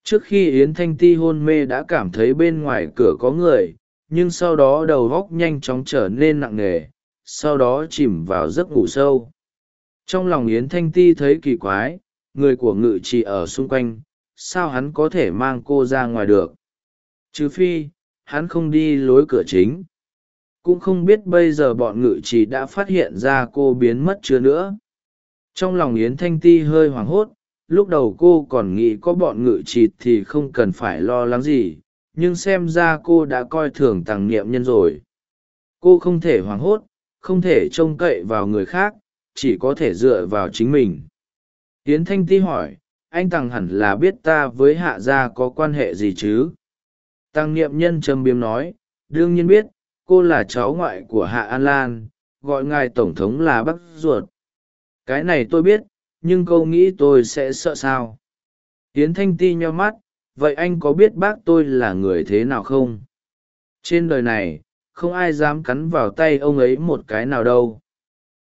Trước khi yến thanh ti hôn mê đã cảm thấy bên ngoài cửa có người, nhưng sau đó đầu góc nhanh chóng trở nên nặng nề, sau đó chìm vào giấc ngủ sâu. Trong lòng yến thanh ti thấy kỳ quái người của ngự chỉ ở xung quanh, sao hắn có thể mang cô ra ngoài được? Trừ phi, hắn không đi lối cửa chính. Cũng không biết bây giờ bọn ngự chỉ đã phát hiện ra cô biến mất chưa nữa. Trong lòng yến thanh ti hơi hoảng hốt, lúc đầu cô còn nghĩ có bọn ngự trì thì không cần phải lo lắng gì, nhưng xem ra cô đã coi thường tàng niệm nhân rồi. Cô không thể hoảng hốt, không thể trông cậy vào người khác, chỉ có thể dựa vào chính mình yến thanh ti hỏi, anh tằng hẳn là biết ta với hạ gia có quan hệ gì chứ? Tăng niệm nhân trầm biếm nói, đương nhiên biết, cô là cháu ngoại của hạ an lan, gọi ngài tổng thống là bác ruột. Cái này tôi biết, nhưng câu nghĩ tôi sẽ sợ sao? Yến thanh ti nho mắt, vậy anh có biết bác tôi là người thế nào không? Trên đời này, không ai dám cắn vào tay ông ấy một cái nào đâu.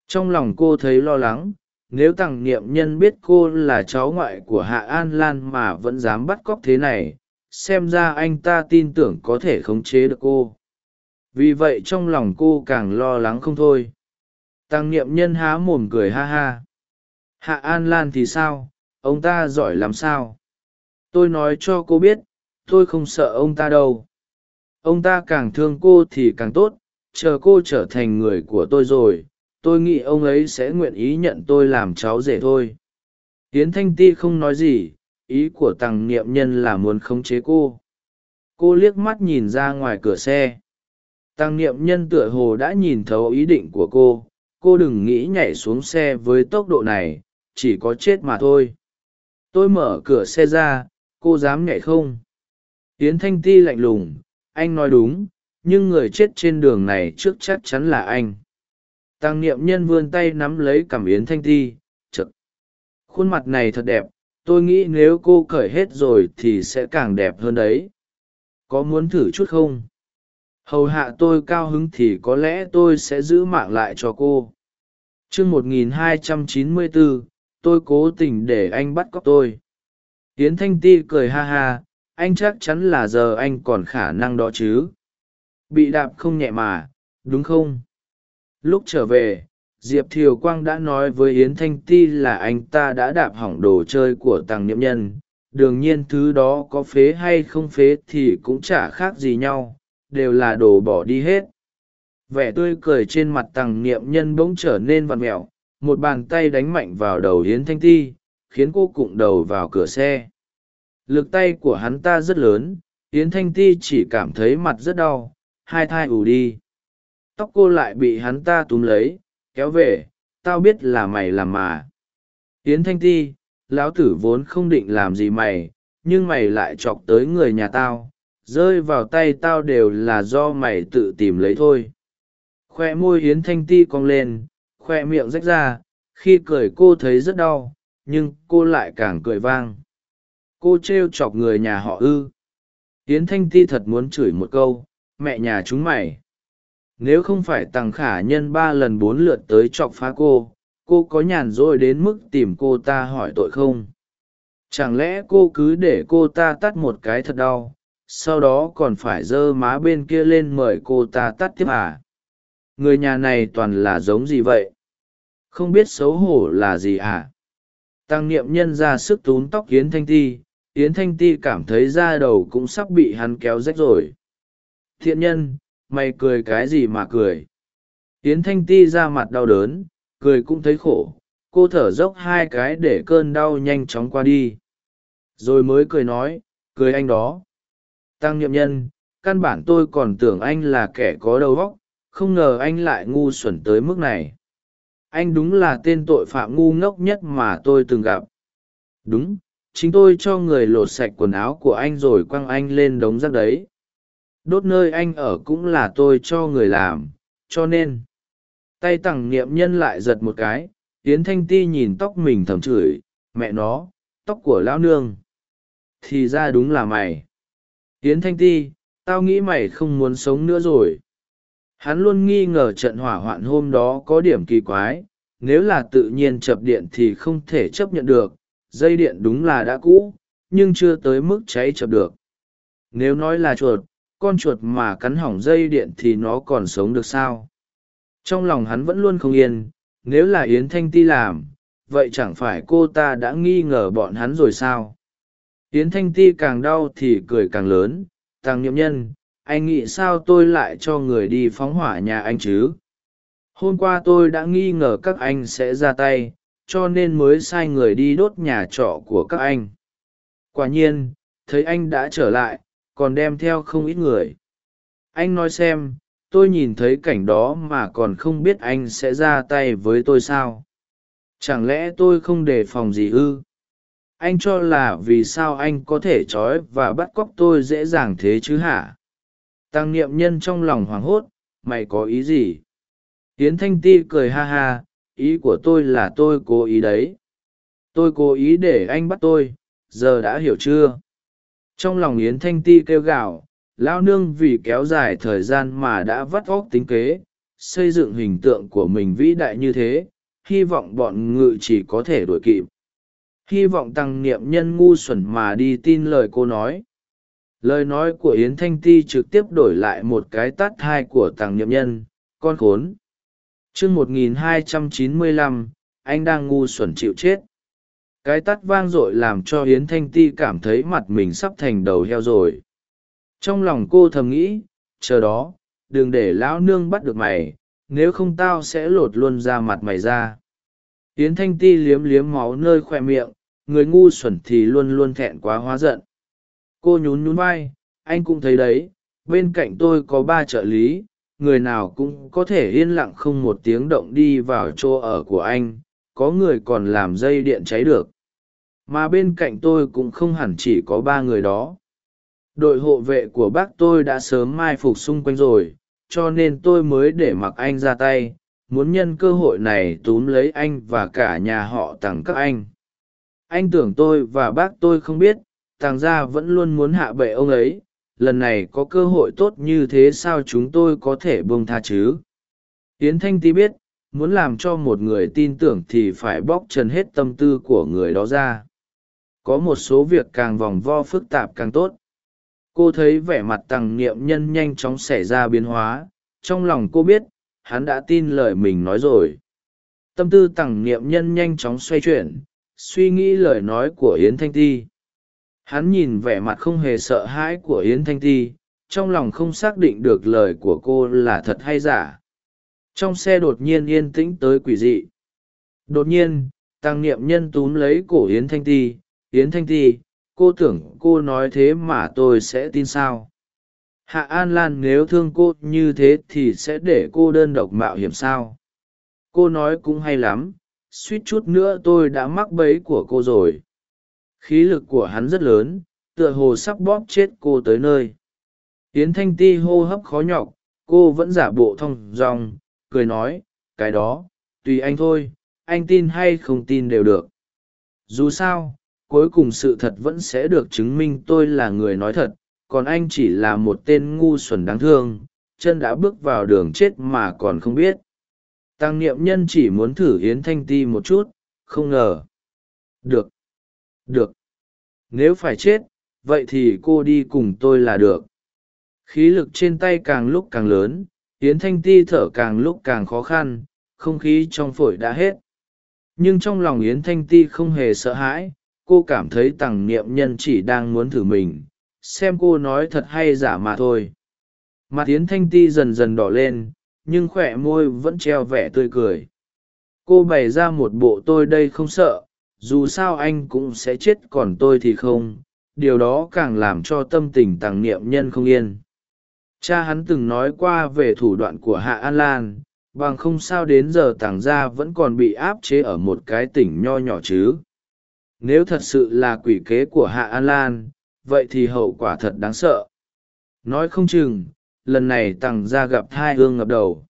Trong lòng cô thấy lo lắng nếu tằng niệm nhân biết cô là cháu ngoại của hạ an lan mà vẫn dám bắt cóc thế này, xem ra anh ta tin tưởng có thể khống chế được cô. Vì vậy trong lòng cô càng lo lắng không thôi. Tăng niệm nhân há mồm cười ha ha. Hạ an lan thì sao? Ông ta giỏi làm sao? Tôi nói cho cô biết, tôi không sợ ông ta đâu. Ông ta càng thương cô thì càng tốt, chờ cô trở thành người của tôi rồi tôi nghĩ ông ấy sẽ nguyện ý nhận tôi làm cháu rể thôi. Tiến thanh ti không nói gì, ý của tằng niệm nhân là muốn khống chế cô. Cô liếc mắt nhìn ra ngoài cửa xe. Tăng niệm nhân tựa hồ đã nhìn thấu ý định của cô. Cô đừng nghĩ nhảy xuống xe với tốc độ này, chỉ có chết mà thôi. Tôi mở cửa xe ra, cô dám nhảy không? Tiến thanh ti lạnh lùng, anh nói đúng, nhưng người chết trên đường này trước chắc chắn là anh tăng niệm nhân vươn tay nắm lấy cảm yến thanh ti chật khuôn mặt này thật đẹp, tôi nghĩ nếu cô cởi hết rồi thì sẽ càng đẹp hơn đấy. Có muốn thử chút không? Hầu hạ tôi cao hứng thì có lẽ tôi sẽ giữ mạng lại cho cô. Chương một nghìn hai trăm chín mươi bốn tôi cố tình để anh bắt cóc tôi. Yến thanh ti cười ha ha, anh chắc chắn là giờ anh còn khả năng đó chứ. Bị đạp không nhẹ mà, đúng không? Lúc trở về, diệp thiều quang đã nói với yến thanh ti là anh ta đã đạp hỏng đồ chơi của tàng niệm nhân. Đương nhiên thứ đó có phế hay không phế thì cũng chả khác gì nhau, đều là đồ bỏ đi hết. Vẻ tươi cười trên mặt Tàng niệm nhân bỗng trở nên vặn mẹo một bàn tay đánh mạnh vào đầu Yến thanh ti, khiến cô cụng đầu vào cửa xe. Lực tay của hắn ta rất lớn, yến thanh ti chỉ cảm thấy mặt rất đau, hai thai ù đi tóc cô lại bị hắn ta túm lấy, kéo về, tao biết là mày làm mà. Yến thanh ti, lão tử vốn không định làm gì mày, nhưng mày lại chọc tới người nhà tao, rơi vào tay tao đều là do mày tự tìm lấy thôi. Khoe môi yến thanh ti cong lên, khoe miệng rách ra, khi cười cô thấy rất đau, nhưng cô lại càng cười vang. Cô t r e o chọc người nhà họ ư. Yến thanh ti thật muốn chửi một câu, mẹ nhà chúng mày nếu không phải tằng khả nhân ba lần bốn lượt tới chọc phá cô cô có nhàn rỗi đến mức tìm cô ta hỏi tội không? Chẳng lẽ cô cứ để cô ta tắt một cái thật đau, sau đó còn phải giơ má bên kia lên mời cô ta tắt tiếp à? Người nhà này toàn là giống gì vậy? Không biết xấu hổ là gì à? Tăng niệm nhân ra sức tún tóc yến thanh ti, yến thanh ti cảm thấy da đầu cũng sắp bị hắn kéo rách rồi. Thiện nhân mày cười cái gì mà cười? Yến thanh ti ra mặt đau đớn, cười cũng thấy khổ, cô thở dốc hai cái để cơn đau nhanh chóng qua đi. Rồi mới cười nói, cười anh đó. Tăng nhậm nhân, căn bản tôi còn tưởng anh là kẻ có đầu óc, không ngờ anh lại ngu xuẩn tới mức này. Anh đúng là tên tội phạm ngu ngốc nhất mà tôi từng gặp. Đúng, chính tôi cho người lột sạch quần áo của anh rồi quăng anh lên đống rác đấy đốt nơi anh ở cũng là tôi cho người làm, cho nên. Tay tằng niệm nhân lại giật một cái tiến thanh ti nhìn tóc mình thầm chửi, mẹ nó, tóc của lão nương. Thì ra đúng là mày. Tiến thanh ti, tao nghĩ mày không muốn sống nữa rồi. Hắn luôn nghi ngờ trận hỏa hoạn hôm đó có điểm kỳ quái, nếu là tự nhiên chập điện thì không thể chấp nhận được, dây điện đúng là đã cũ, nhưng chưa tới mức cháy chập được. Nếu nói là chuột con chuột mà cắn hỏng dây điện thì nó còn sống được sao? Trong lòng hắn vẫn luôn không yên, nếu là yến thanh ti làm, vậy chẳng phải cô ta đã nghi ngờ bọn hắn rồi sao? Yến thanh ti càng đau thì cười càng lớn, tăng nhậm nhân, anh nghĩ sao tôi lại cho người đi phóng hỏa nhà anh chứ? Hôm qua tôi đã nghi ngờ các anh sẽ ra tay, cho nên mới sai người đi đốt nhà trọ của các anh. Quả nhiên, thấy anh đã trở lại còn đem theo không ít người. Anh nói xem, tôi nhìn thấy cảnh đó mà còn không biết anh sẽ ra tay với tôi sao. Chẳng lẽ tôi không đề phòng gì ư? Anh cho là vì sao anh có thể trói và bắt cóc tôi dễ dàng thế chứ hả? Tăng niệm nhân trong lòng hoảng hốt, mày có ý gì? Tiến thanh ti cười ha ha, ý của tôi là tôi cố ý đấy. Tôi cố ý để anh bắt tôi, giờ đã hiểu chưa? Trong lòng yến thanh ti kêu gào, lao nương vì kéo dài thời gian mà đã vắt vóc tính kế, xây dựng hình tượng của mình vĩ đại như thế, hy vọng bọn ngự chỉ có thể đuổi kịp. Hy vọng tăng niệm nhân ngu xuẩn mà đi tin lời cô nói. Lời nói của yến thanh ti trực tiếp đổi lại một cái tát thai của tăng niệm nhân, con khốn. Chương một nghìn hai trăm chín mươi lăm, anh đang ngu xuẩn chịu chết cái tắt vang dội làm cho hiến thanh ti cảm thấy mặt mình sắp thành đầu heo rồi. Trong lòng cô thầm nghĩ, chờ đó, đừng để lão nương bắt được mày, nếu không tao sẽ lột luôn ra mặt mày ra. Hiến thanh ti liếm liếm máu nơi khoe miệng, người ngu xuẩn thì luôn luôn thẹn quá hóa giận. Cô nhún nhún vai, anh cũng thấy đấy, bên cạnh tôi có ba trợ lý, người nào cũng có thể yên lặng không một tiếng động đi vào chỗ ở của anh, có người còn làm dây điện cháy được mà bên cạnh tôi cũng không hẳn chỉ có ba người đó. Đội hộ vệ của bác tôi đã sớm mai phục xung quanh rồi, cho nên tôi mới để mặc anh ra tay, muốn nhân cơ hội này túm lấy anh và cả nhà họ tặng các anh. Anh tưởng tôi và bác tôi không biết, tàng gia vẫn luôn muốn hạ bệ ông ấy, lần này có cơ hội tốt như thế sao chúng tôi có thể buông tha chứ? Yến thanh ti biết, muốn làm cho một người tin tưởng thì phải bóc trần hết tâm tư của người đó ra có một số việc càng vòng vo phức tạp càng tốt. Cô thấy vẻ mặt tằng niệm nhân nhanh chóng xảy ra biến hóa. Trong lòng cô biết, hắn đã tin lời mình nói rồi. Tâm tư tằng niệm nhân nhanh chóng xoay chuyển, suy nghĩ lời nói của yến thanh ti. Hắn nhìn vẻ mặt không hề sợ hãi của yến thanh ti, trong lòng không xác định được lời của cô là thật hay giả. Trong xe đột nhiên yên tĩnh tới quỷ dị. Đột nhiên tăng niệm nhân túm lấy cổ yến thanh ti yến thanh ti, cô tưởng cô nói thế mà tôi sẽ tin sao? Hạ an lan nếu thương cô như thế thì sẽ để cô đơn độc mạo hiểm sao? Cô nói cũng hay lắm, suýt chút nữa tôi đã mắc bẫy của cô rồi. Khí lực của hắn rất lớn, tựa hồ sắp bóp chết cô tới nơi. Yến thanh ti hô hấp khó nhọc, cô vẫn giả bộ thong dong, cười nói, cái đó, tùy anh thôi, anh tin hay không tin đều được. Dù sao cuối cùng sự thật vẫn sẽ được chứng minh tôi là người nói thật, còn anh chỉ là một tên ngu xuẩn đáng thương, chân đã bước vào đường chết mà còn không biết. Tăng niệm nhân chỉ muốn thử yến thanh ti một chút, không ngờ. Được. Được. Nếu phải chết, vậy thì cô đi cùng tôi là được. Khí lực trên tay càng lúc càng lớn yến thanh ti thở càng lúc càng khó khăn, không khí trong phổi đã hết. Nhưng trong lòng yến thanh ti không hề sợ hãi cô cảm thấy tằng niệm nhân chỉ đang muốn thử mình, xem cô nói thật hay giả mà thôi. Mặt yến thanh ti dần dần đỏ lên, nhưng khỏe môi vẫn treo vẻ tươi cười. Cô bày ra một bộ tôi đây không sợ, dù sao anh cũng sẽ chết còn tôi thì không, điều đó càng làm cho tâm tình tàng niệm nhân không yên. Cha hắn từng nói qua về thủ đoạn của hạ an lan, bằng không sao đến giờ tàng gia vẫn còn bị áp chế ở một cái tỉnh nho nhỏ chứ nếu thật sự là quỷ kế của hạ an lan, vậy thì hậu quả thật đáng sợ. Nói không chừng, lần này tằng ra gặp thai hương ngập đầu.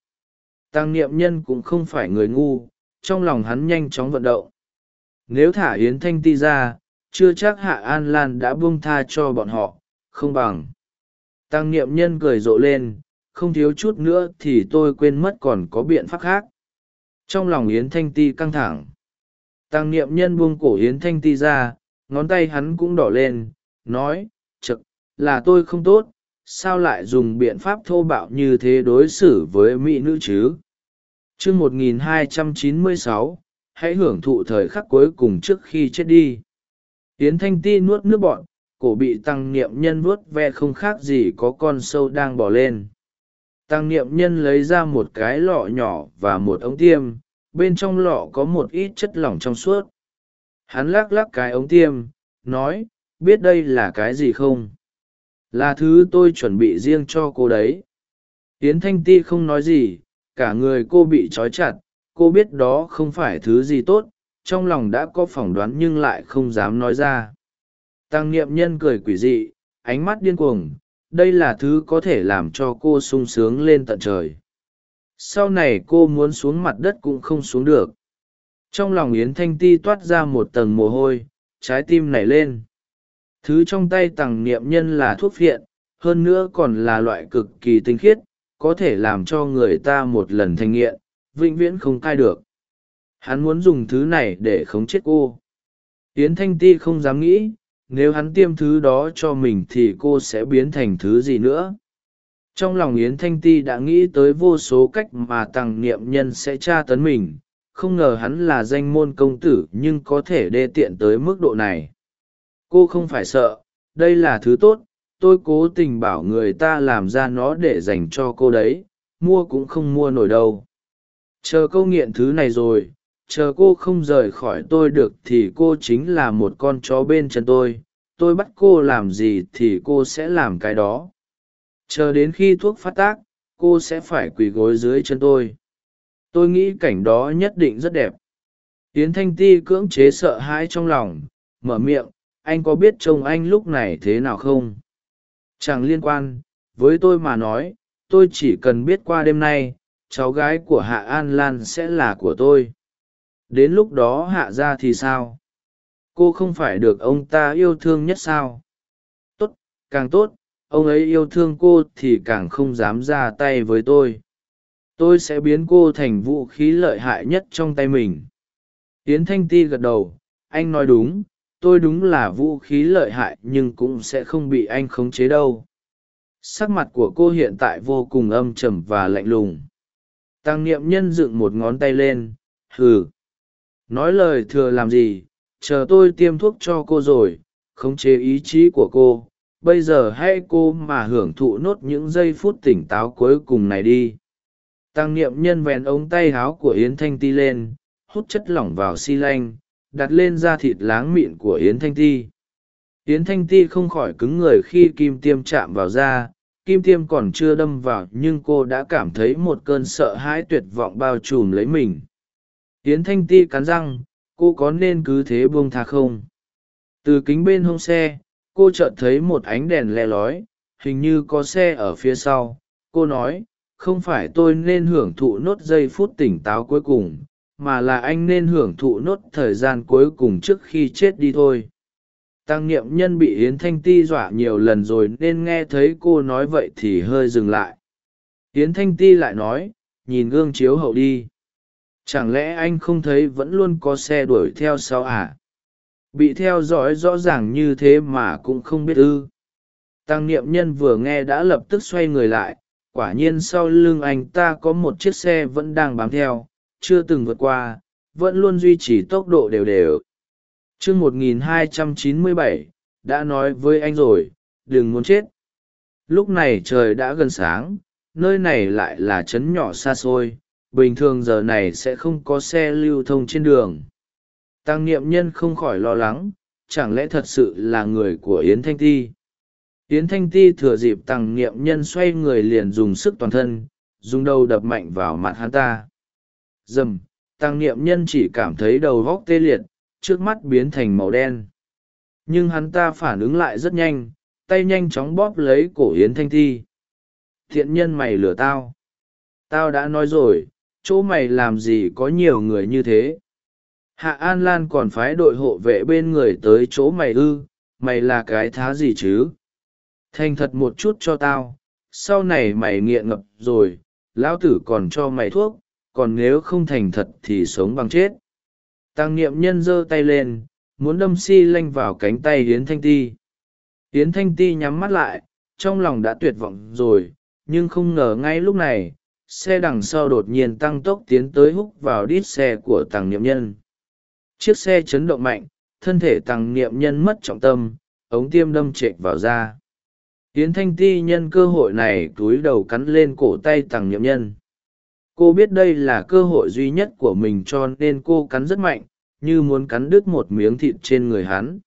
Tăng niệm nhân cũng không phải người ngu, trong lòng hắn nhanh chóng vận động. Nếu thả yến thanh ti ra, chưa chắc hạ an lan đã buông tha cho bọn họ, không bằng. Tăng niệm nhân cười rộ lên, không thiếu chút nữa thì tôi quên mất còn có biện pháp khác. Trong lòng yến thanh ti căng thẳng tăng niệm nhân buông cổ yến thanh ti ra ngón tay hắn cũng đỏ lên nói chật, là tôi không tốt sao lại dùng biện pháp thô bạo như thế đối xử với mỹ nữ chứ? Chương một nghìn hai trăm chín mươi sáu hãy hưởng thụ thời khắc cuối cùng trước khi chết đi. Yến thanh ti nuốt nước bọn cổ bị tăng niệm nhân vuốt ve không khác gì có con sâu đang bỏ lên. Tăng niệm nhân lấy ra một cái lọ nhỏ và một ống tiêm bên trong lọ có một ít chất lỏng trong suốt. Hắn lắc lắc cái ống tiêm, nói, biết đây là cái gì không? Là thứ tôi chuẩn bị riêng cho cô đấy. Tiến thanh ti không nói gì, cả người cô bị trói chặt, cô biết đó không phải thứ gì tốt, trong lòng đã có phỏng đoán nhưng lại không dám nói ra. Tăng niệm nhân cười quỷ dị, ánh mắt điên cuồng, đây là thứ có thể làm cho cô sung sướng lên tận trời sau này cô muốn xuống mặt đất cũng không xuống được. Trong lòng yến thanh ti toát ra một tầng mồ hôi, trái tim nảy lên. Thứ trong tay tằng niệm nhân là thuốc phiện, hơn nữa còn là loại cực kỳ tinh khiết, có thể làm cho người ta một lần thành nghiện, vĩnh viễn không cai được. Hắn muốn dùng thứ này để khống chết cô. Yến thanh ti không dám nghĩ, nếu hắn tiêm thứ đó cho mình thì cô sẽ biến thành thứ gì nữa? Trong lòng yến thanh ti đã nghĩ tới vô số cách mà tằng niệm nhân sẽ tra tấn mình, không ngờ hắn là danh môn công tử nhưng có thể đê tiện tới mức độ này. Cô không phải sợ, đây là thứ tốt, tôi cố tình bảo người ta làm ra nó để dành cho cô đấy, mua cũng không mua nổi đâu. Chờ câu nghiện thứ này rồi, chờ cô không rời khỏi tôi được thì cô chính là một con chó bên chân tôi tôi bắt cô làm gì thì cô sẽ làm cái đó chờ đến khi thuốc phát tác, cô sẽ phải quỳ gối dưới chân tôi. Tôi nghĩ cảnh đó nhất định rất đẹp. Tiến thanh ti cưỡng chế sợ hãi trong lòng, mở miệng, anh có biết chồng anh lúc này thế nào không? Chẳng liên quan. Với tôi mà nói, tôi chỉ cần biết qua đêm nay, cháu gái của hạ an lan sẽ là của tôi. Đến lúc đó hạ ra thì sao? Cô không phải được ông ta yêu thương nhất sao? Tốt, càng tốt ông ấy yêu thương cô thì càng không dám ra tay với tôi. Tôi sẽ biến cô thành vũ khí lợi hại nhất trong tay mình. Tiến thanh ti gật đầu. Anh nói đúng. Tôi đúng là vũ khí lợi hại nhưng cũng sẽ không bị anh khống chế đâu. Sắc mặt của cô hiện tại vô cùng âm trầm và lạnh lùng. Tăng niệm nhân dựng một ngón tay lên. Hừ. Nói lời thừa làm gì? Chờ tôi tiêm thuốc cho cô rồi, khống chế ý chí của cô bây giờ hãy cô mà hưởng thụ nốt những giây phút tỉnh táo cuối cùng này đi. Tăng niệm nhân vén ống tay háo của yến thanh ti lên, hút chất lỏng vào xi lanh, đặt lên da thịt láng mịn của yến thanh ti. Yến thanh ti không khỏi cứng người khi kim tiêm chạm vào da, kim tiêm còn chưa đâm vào nhưng cô đã cảm thấy một cơn sợ hãi tuyệt vọng bao trùm lấy mình. Yến thanh ti cắn răng, cô có nên cứ thế buông tha không? Từ kính bên hông xe cô chợt thấy một ánh đèn le lói, hình như có xe ở phía sau. Cô nói, không phải tôi nên hưởng thụ nốt giây phút tỉnh táo cuối cùng, mà là anh nên hưởng thụ nốt thời gian cuối cùng trước khi chết đi thôi. Tăng niệm nhân bị yến thanh ti dọa nhiều lần rồi nên nghe thấy cô nói vậy thì hơi dừng lại. Yến thanh ti lại nói, nhìn gương chiếu hậu đi. Chẳng lẽ anh không thấy vẫn luôn có xe đuổi theo sau à? Bị theo dõi rõ ràng như thế mà cũng không biết ư. Tăng niệm nhân vừa nghe đã lập tức xoay người lại, quả nhiên sau lưng anh ta có một chiếc xe vẫn đang bám theo, chưa từng vượt qua, vẫn luôn duy trì tốc độ đều đều. Chương một nghìn hai trăm chín mươi bảy, đã nói với anh rồi, đừng muốn chết. Lúc này trời đã gần sáng, nơi này lại là trấn nhỏ xa xôi, bình thường giờ này sẽ không có xe lưu thông trên đường tăng niệm nhân không khỏi lo lắng, chẳng lẽ thật sự là người của yến thanh ti? Yến thanh ti thừa dịp tăng niệm nhân xoay người liền dùng sức toàn thân, dùng đầu đập mạnh vào mặt hắn ta. Dầm, tăng niệm nhân chỉ cảm thấy đầu góc tê liệt, trước mắt biến thành màu đen. Nhưng hắn ta phản ứng lại rất nhanh, tay nhanh chóng bóp lấy cổ yến thanh Ti. thiện nhân mày lừa tao. Tao đã nói rồi, chỗ mày làm gì có nhiều người như thế? Hạ an lan còn phái đội hộ vệ bên người tới chỗ mày ư, mày là cái thá gì chứ? Thành thật một chút cho tao, sau này mày nghiện ngập rồi, lão tử còn cho mày thuốc, còn nếu không thành thật thì sống bằng chết. Tăng niệm nhân giơ tay lên, muốn đâm xi lanh vào cánh tay hiến thanh ti. Hiến thanh ti nhắm mắt lại, trong lòng đã tuyệt vọng rồi, nhưng không ngờ ngay lúc này, xe đằng sau đột nhiên tăng tốc tiến tới húc vào đít xe của tàng niệm nhân chiếc xe chấn động mạnh, thân thể tàng niệm nhân mất trọng tâm, ống tiêm đâm trệch vào da. Tiến thanh ti nhân cơ hội này túi đầu cắn lên cổ tay tàng niệm nhân. Cô biết đây là cơ hội duy nhất của mình cho nên cô cắn rất mạnh, như muốn cắn đứt một miếng thịt trên người hắn.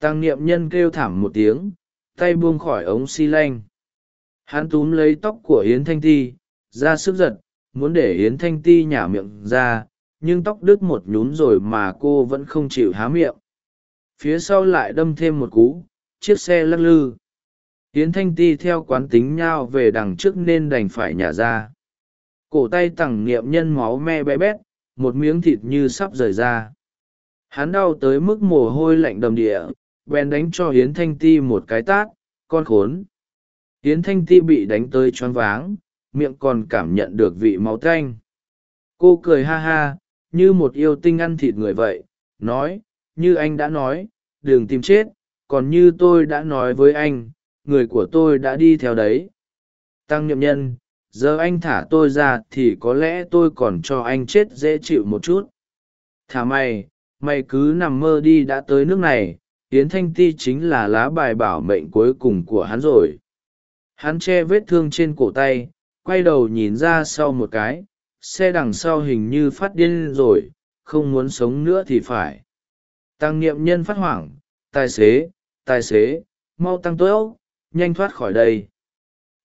Tăng niệm nhân kêu thảm một tiếng, tay buông khỏi ống xi lanh. Hắn túm lấy tóc của yến thanh ti, ra sức giật, muốn để yến thanh ti nhả miệng ra nhưng tóc đứt một nhún rồi mà cô vẫn không chịu há miệng. Phía sau lại đâm thêm một cú, chiếc xe lắc lư. Tiến thanh ti theo quán tính nhao về đằng trước nên đành phải nhả ra. Cổ tay tằng niệm nhân máu me bé bét, một miếng thịt như sắp rời ra. Hắn đau tới mức mồ hôi lạnh đầm địa, bèn đánh cho hiến thanh ti một cái tát, con khốn. Hiến thanh ti bị đánh tới choáng váng, miệng còn cảm nhận được vị máu tanh. Cô cười ha ha như một yêu tinh ăn thịt người vậy, nói, như anh đã nói, đừng tìm chết, còn như tôi đã nói với anh, người của tôi đã đi theo đấy. Tăng nhậm nhân, giờ anh thả tôi ra thì có lẽ tôi còn cho anh chết dễ chịu một chút. Thả mày mày cứ nằm mơ đi đã tới nước này, yến thanh ti chính là lá bài bảo mệnh cuối cùng của hắn rồi. Hắn che vết thương trên cổ tay, quay đầu nhìn ra sau một cái xe đằng sau hình như phát điên rồi, không muốn sống nữa thì phải. Tăng nghiệm nhân phát hoảng, tài xế tài xế, mau tăng tối nhanh thoát khỏi đây.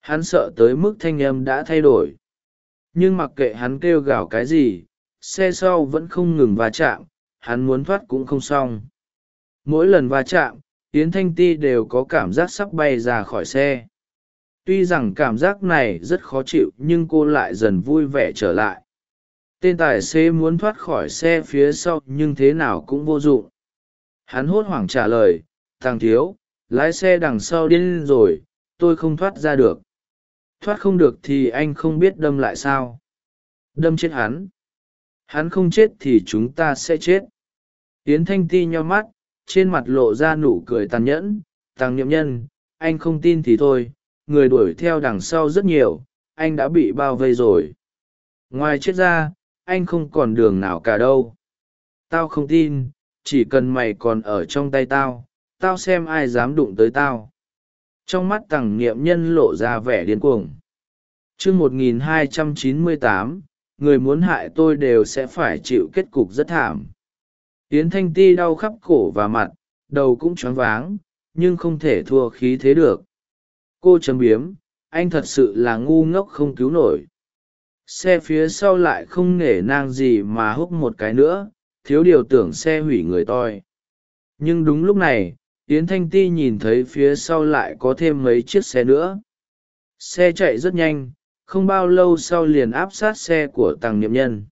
Hắn sợ tới mức thanh âm đã thay đổi. Nhưng mặc kệ hắn kêu gào cái gì, xe sau vẫn không ngừng va chạm, hắn muốn thoát cũng không xong. Mỗi lần va chạm, yến thanh ti đều có cảm giác sắp bay ra khỏi xe tuy rằng cảm giác này rất khó chịu, nhưng cô lại dần vui vẻ trở lại. Tên tài xế muốn thoát khỏi xe phía sau, nhưng thế nào cũng vô dụng. Hắn hốt hoảng trả lời, thằng thiếu, lái xe đằng sau điên rồi, tôi không thoát ra được. Thoát không được thì anh không biết đâm lại sao. Đâm chết hắn. Hắn không chết thì chúng ta sẽ chết. Yến thanh ti nho mắt, trên mặt lộ ra nụ cười tàn nhẫn tăng nhậm nhân, anh không tin thì thôi người đuổi theo đằng sau rất nhiều, anh đã bị bao vây rồi. Ngoài chết ra, anh không còn đường nào cả đâu. Tao không tin, chỉ cần mày còn ở trong tay tao tao xem ai dám đụng tới tao. Trong mắt tằng niệm nhân lộ ra vẻ điên cuồng. Chương một nghìn hai trăm chín mươi tám, người muốn hại tôi đều sẽ phải chịu kết cục rất thảm. Tiến thanh ti đau khắp cổ và mặt, đầu cũng choáng váng, nhưng không thể thua khí thế được cô chấm biếm, anh thật sự là ngu ngốc không cứu nổi. Xe phía sau lại không nể nang gì mà húc một cái nữa, thiếu điều tưởng xe hủy người toi. Nhưng đúng lúc này, yến thanh ti nhìn thấy phía sau lại có thêm mấy chiếc xe nữa. Xe chạy rất nhanh, không bao lâu sau liền áp sát xe của tàng niệm nhân.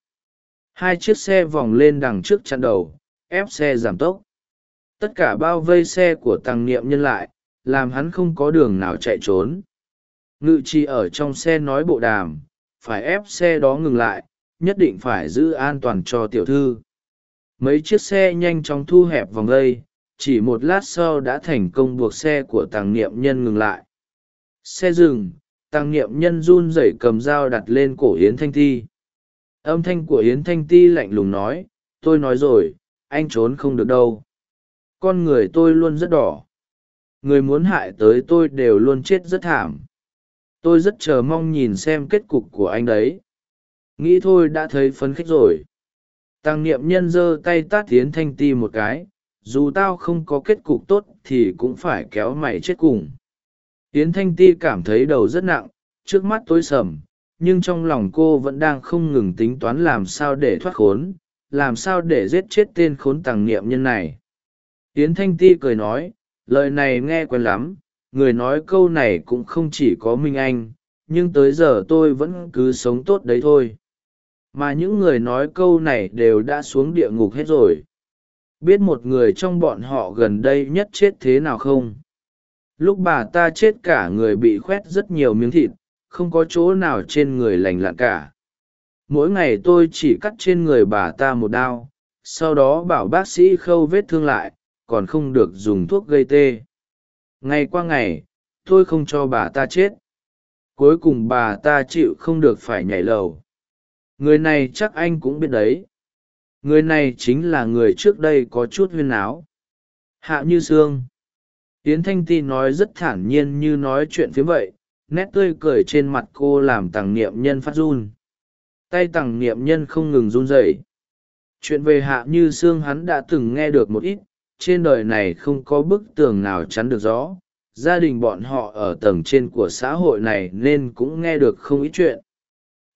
Hai chiếc xe vòng lên đằng trước chặn đầu, ép xe giảm tốc. Tất cả bao vây xe của tàng niệm nhân lại làm hắn không có đường nào chạy trốn. Ngự trì ở trong xe nói bộ đàm phải ép xe đó ngừng lại nhất định phải giữ an toàn cho tiểu thư. Mấy chiếc xe nhanh chóng thu hẹp vòng lây, chỉ một lát sau đã thành công buộc xe của tàng niệm nhân ngừng lại. Xe dừng tàng niệm nhân run rẩy cầm dao đặt lên cổ yến thanh ti. Âm thanh của yến thanh ti lạnh lùng nói tôi nói rồi anh trốn không được đâu. Con người tôi luôn rất đỏ người muốn hại tới tôi đều luôn chết rất thảm. Tôi rất chờ mong nhìn xem kết cục của anh đấy. Nghĩ thôi đã thấy phấn khích rồi. Tăng niệm nhân giơ tay tát tiến thanh ti một cái, dù tao không có kết cục tốt thì cũng phải kéo mày chết cùng. Yến thanh ti cảm thấy đầu rất nặng, trước mắt tối sầm, nhưng trong lòng cô vẫn đang không ngừng tính toán làm sao để thoát khốn, làm sao để giết chết tên khốn tàng niệm nhân này. Yến thanh ti cười nói lời này nghe quen lắm, người nói câu này cũng không chỉ có minh anh, nhưng tới giờ tôi vẫn cứ sống tốt đấy thôi. Mà những người nói câu này đều đã xuống địa ngục hết rồi. Biết một người trong bọn họ gần đây nhất chết thế nào không? Lúc bà ta chết cả người bị khoét rất nhiều miếng thịt, không có chỗ nào trên người lành lặn cả. Mỗi ngày tôi chỉ cắt trên người bà ta một đao, sau đó bảo bác sĩ khâu vết thương lại còn không được dùng thuốc gây tê. Ngày qua ngày tôi không cho bà ta chết. Cuối cùng bà ta chịu không được phải nhảy lầu. Người này chắc anh cũng biết đấy. Người này chính là người trước đây có chút huyên áo hạ như sương. Yến thanh ti nói rất thản nhiên như nói chuyện phiếm vậy, nét tươi cười trên mặt cô làm tằng niệm nhân phát run. Tay tằng niệm nhân không ngừng run rẩy. Chuyện về hạ như sương hắn đã từng nghe được một ít trên đời này không có bức tường nào chắn được gió. Gia đình bọn họ ở tầng trên của xã hội này nên cũng nghe được không ít chuyện.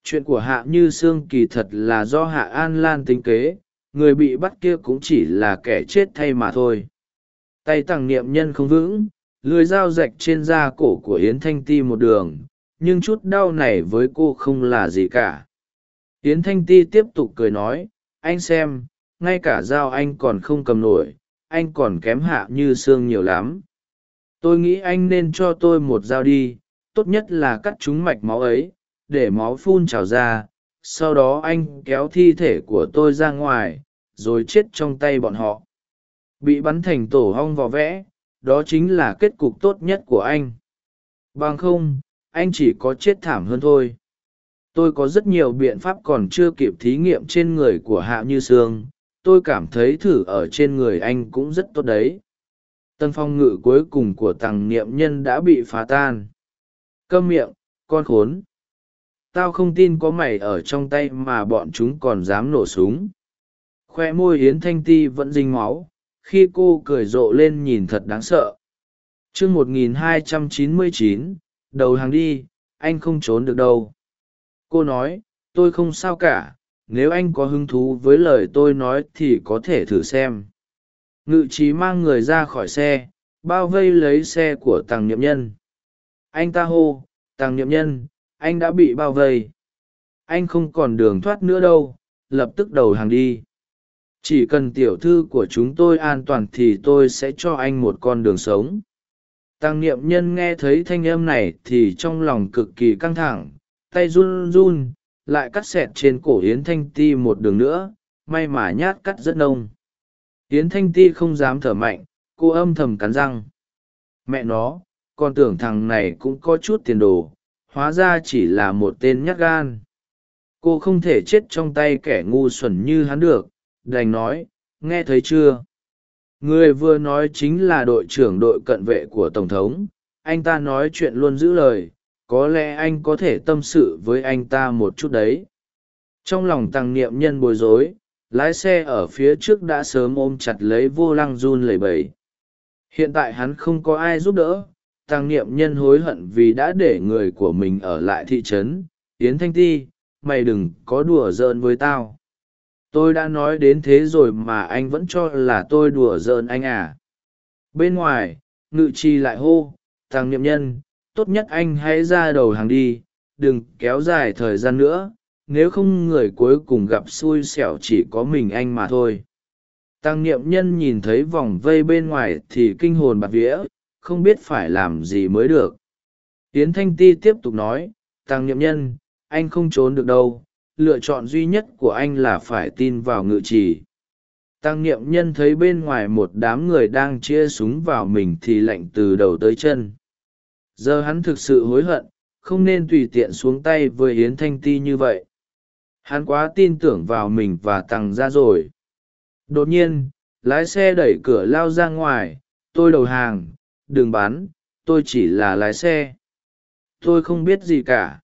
Chuyện của hạ như sương kỳ thật là do hạ an lan tính kế, người bị bắt kia cũng chỉ là kẻ chết thay mà thôi. Tay tàng niệm nhân không vững, lưới dao rạch trên da cổ của yến thanh ti một đường, nhưng chút đau này với cô không là gì cả. Yến thanh ti tiếp tục cười nói, anh xem, ngay cả dao anh còn không cầm nổi anh còn kém hạ như xương nhiều lắm. Tôi nghĩ anh nên cho tôi một dao đi, tốt nhất là cắt chúng mạch máu ấy, để máu phun trào ra, sau đó anh kéo thi thể của tôi ra ngoài, rồi chết trong tay bọn họ. Bị bắn thành tổ hong vò vẽ, đó chính là kết cục tốt nhất của anh. Bằng không, anh chỉ có chết thảm hơn thôi. Tôi có rất nhiều biện pháp còn chưa kịp thí nghiệm trên người của hạ như sương tôi cảm thấy thử ở trên người anh cũng rất tốt đấy. Tân phong ngự cuối cùng của tằng niệm nhân đã bị phá tan. Câm miệng, con khốn. Tao không tin có mày ở trong tay mà bọn chúng còn dám nổ súng. Khoe môi yến thanh ti vẫn dinh máu, khi cô cười rộ lên nhìn thật đáng sợ. T r ư ơ n g một nghìn hai trăm chín mươi chín, đầu hàng đi, anh không trốn được đâu. Cô nói, tôi không sao cả nếu anh có hứng thú với lời tôi nói thì có thể thử xem. Ngự trí mang người ra khỏi xe, bao vây lấy xe của tàng niệm nhân. Anh ta hô, tàng niệm nhân, anh đã bị bao vây. Anh không còn đường thoát nữa đâu, lập tức đầu hàng đi. Chỉ cần tiểu thư của chúng tôi an toàn thì tôi sẽ cho anh một con đường sống. Tăng niệm nhân nghe thấy thanh âm này thì trong lòng cực kỳ căng thẳng, tay run run lại cắt xẹt trên cổ yến thanh ti một đường nữa, may mà nhát cắt rất nông. Yến thanh ti không dám thở mạnh, cô âm thầm cắn răng. Mẹ nó còn tưởng thằng này cũng có chút tiền đồ, hóa ra chỉ là một tên nhát gan. Cô không thể chết trong tay kẻ ngu xuẩn như hắn được, đành nói, nghe thấy chưa? Người vừa nói chính là đội trưởng đội cận vệ của tổng thống, anh ta nói chuyện luôn giữ lời có lẽ anh có thể tâm sự với anh ta một chút đấy. Trong lòng tăng niệm nhân bối rối, lái xe ở phía trước đã sớm ôm chặt lấy vô lăng run lẩy bẩy. Hiện tại hắn không có ai giúp đỡ tăng niệm nhân hối hận vì đã để người của mình ở lại thị trấn. Yến thanh ti, mày đừng có đùa giỡn với tao. Tôi đã nói đến thế rồi mà anh vẫn cho là tôi đùa giỡn anh à. Bên ngoài, ngự trì lại hô tăng niệm nhân tốt nhất anh hãy ra đầu hàng đi, đừng kéo dài thời gian nữa, nếu không người cuối cùng gặp xui xẻo chỉ có mình anh mà thôi. Tăng niệm nhân nhìn thấy vòng vây bên ngoài thì kinh hồn bạt vía, không biết phải làm gì mới được. Tiến thanh ti tiếp tục nói, tăng niệm nhân, anh không trốn được đâu, lựa chọn duy nhất của anh là phải tin vào ngự trì. Tăng niệm nhân thấy bên ngoài một đám người đang chia súng vào mình thì lạnh từ đầu tới chân giờ hắn thực sự hối hận, không nên tùy tiện xuống tay với yến thanh ti như vậy. Hắn quá tin tưởng vào mình và tằng ra rồi. Đột nhiên, lái xe đẩy cửa lao ra ngoài, tôi đầu hàng, đừng bán, tôi chỉ là lái xe. Tôi không biết gì cả.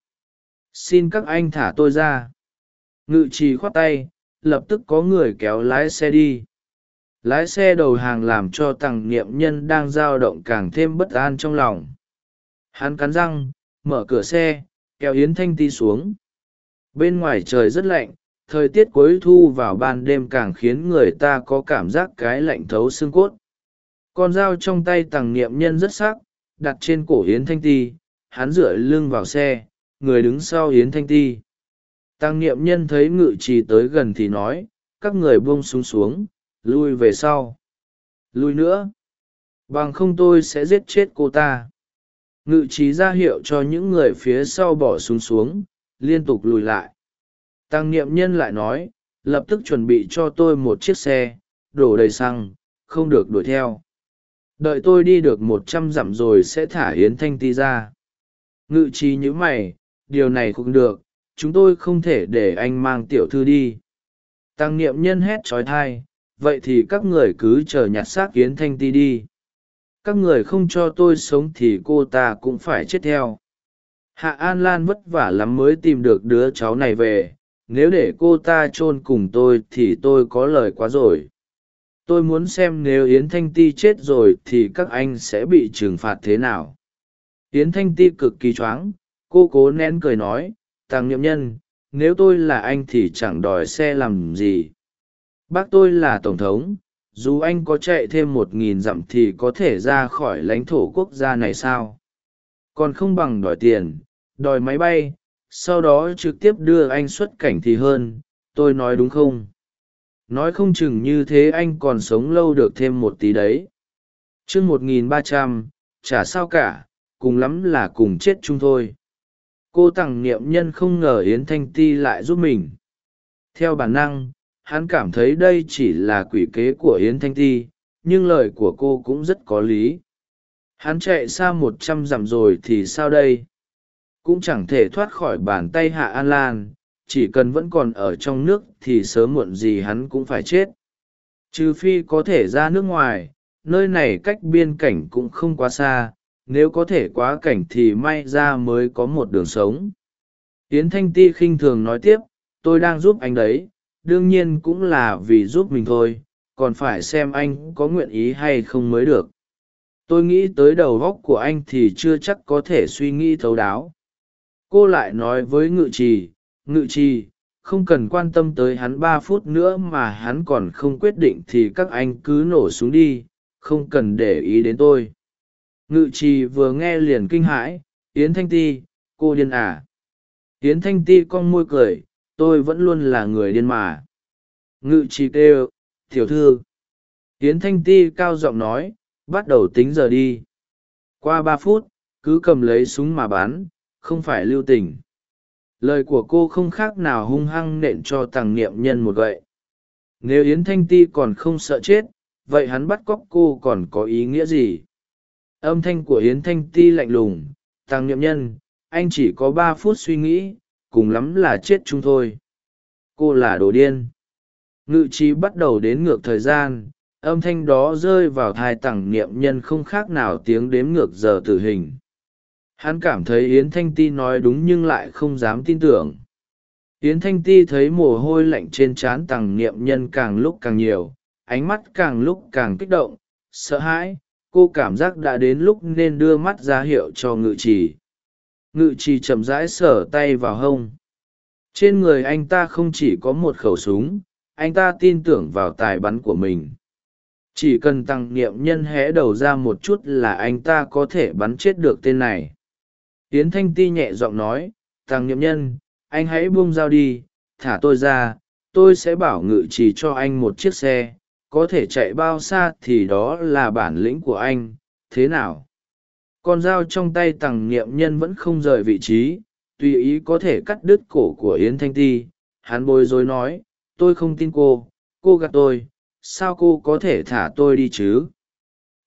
Xin các anh thả tôi ra. Ngự trì khoát tay, lập tức có người kéo lái xe đi. Lái xe đầu hàng làm cho tằng niệm nhân đang dao động càng thêm bất an trong lòng hắn cắn răng, mở cửa xe, kéo yến thanh ti xuống. Bên ngoài trời rất lạnh, thời tiết cuối thu vào ban đêm càng khiến người ta có cảm giác cái lạnh thấu xương cốt. Con dao trong tay tằng niệm nhân rất sắc, đặt trên cổ yến thanh ti, hắn dựa lưng vào xe, người đứng sau yến thanh ti. Tăng niệm nhân thấy ngự trì tới gần thì nói, các người buông xuống xuống, lui về sau. Lui nữa. Bằng không tôi sẽ giết chết cô ta ngự trí ra hiệu cho những người phía sau bỏ súng xuống, liên tục lùi lại. Tăng niệm nhân lại nói, lập tức chuẩn bị cho tôi một chiếc xe, đổ đầy xăng, không được đuổi theo. Đợi tôi đi được một trăm dặm rồi sẽ thả yến thanh ti ra. Ngự trí nhữ mày, điều này cũng được, chúng tôi không thể để anh mang tiểu thư đi. Tăng niệm nhân hét trói thai, vậy thì các người cứ chờ nhặt xác yến thanh ti đi các người không cho tôi sống thì cô ta cũng phải chết theo. Hạ an lan vất vả lắm mới tìm được đứa cháu này về. Nếu để cô ta chôn cùng tôi thì tôi có lời quá rồi. Tôi muốn xem nếu yến thanh ti chết rồi thì các anh sẽ bị trừng phạt thế nào. Yến thanh ti cực kỳ choáng, cô cố nén cười nói, tăng nhậm nhân, nếu tôi là anh thì chẳng đòi xe làm gì. Bác tôi là tổng thống dù anh có chạy thêm một nghìn dặm thì có thể ra khỏi lãnh thổ quốc gia này sao? Còn không bằng đòi tiền, đòi máy bay, sau đó trực tiếp đưa anh xuất cảnh thì hơn, tôi nói đúng không? Nói không chừng như thế anh còn sống lâu được thêm một tí đấy. T r ư ơ n g một nghìn ba trăm, chả sao cả, cùng lắm là cùng chết chung thôi. Cô tằng niệm nhân không ngờ yến thanh ti lại giúp mình. Theo bản năng hắn cảm thấy đây chỉ là quỷ kế của yến thanh ti, nhưng lời của cô cũng rất có lý. Hắn chạy xa một trăm dặm rồi thì sao đây? Cũng chẳng thể thoát khỏi bàn tay hạ an lan, chỉ cần vẫn còn ở trong nước thì sớm muộn gì hắn cũng phải chết. Trừ phi có thể ra nước ngoài, nơi này cách biên cảnh cũng không quá xa, nếu có thể quá cảnh thì may ra mới có một đường sống. Yến thanh ti khinh thường nói tiếp, tôi đang giúp anh đấy đương nhiên cũng là vì giúp mình thôi, còn phải xem anh có nguyện ý hay không mới được. Tôi nghĩ tới đầu góc của anh thì chưa chắc có thể suy nghĩ thấu đáo. Cô lại nói với ngự trì ngự trì, không cần quan tâm tới hắn ba phút nữa mà hắn còn không quyết định thì các anh cứ nổ súng đi, không cần để ý đến tôi. Ngự trì vừa nghe liền kinh hãi, yến thanh ti, cô điên à? Yến thanh ti con môi cười tôi vẫn luôn là người điên mà. Ngự trì kêu, tiểu thư. Yến thanh ti cao giọng nói, bắt đầu tính giờ đi. Qua ba phút, cứ cầm lấy súng mà bắn, không phải lưu tình. Lời của cô không khác nào hung hăng nện cho tàng niệm nhân một gậy. Nếu yến thanh ti còn không sợ chết, vậy hắn bắt cóc cô còn có ý nghĩa gì? Âm thanh của yến thanh ti lạnh lùng tàng niệm nhân, anh chỉ có ba phút suy nghĩ cùng lắm là chết chung thôi. Cô là đồ điên. Ngự trí bắt đầu đến ngược thời gian, âm thanh đó rơi vào thai tẳng niệm nhân không khác nào tiếng đếm ngược giờ tử hình. Hắn cảm thấy yến thanh ti nói đúng nhưng lại không dám tin tưởng. Yến thanh ti thấy mồ hôi lạnh trên trán tằng niệm nhân càng lúc càng nhiều, ánh mắt càng lúc càng kích động, sợ hãi, cô cảm giác đã đến lúc nên đưa mắt ra hiệu cho ngự trì ngự trì chậm rãi sở tay vào hông. Trên người anh ta không chỉ có một khẩu súng, anh ta tin tưởng vào tài bắn của mình. Chỉ cần tăng niệm nhân hé đầu ra một chút là anh ta có thể bắn chết được tên này. Tiến thanh ti nhẹ giọng nói tăng niệm nhân, anh hãy buông dao đi, thả tôi ra, tôi sẽ bảo ngự trì cho anh một chiếc xe, có thể chạy bao xa thì đó là bản lĩnh của anh, thế nào? Con dao trong tay tằng niệm nhân vẫn không rời vị trí, tùy ý có thể cắt đứt cổ của yến thanh ti. Hắn bối rối nói, tôi không tin cô cô gạt tôi, sao cô có thể thả tôi đi chứ?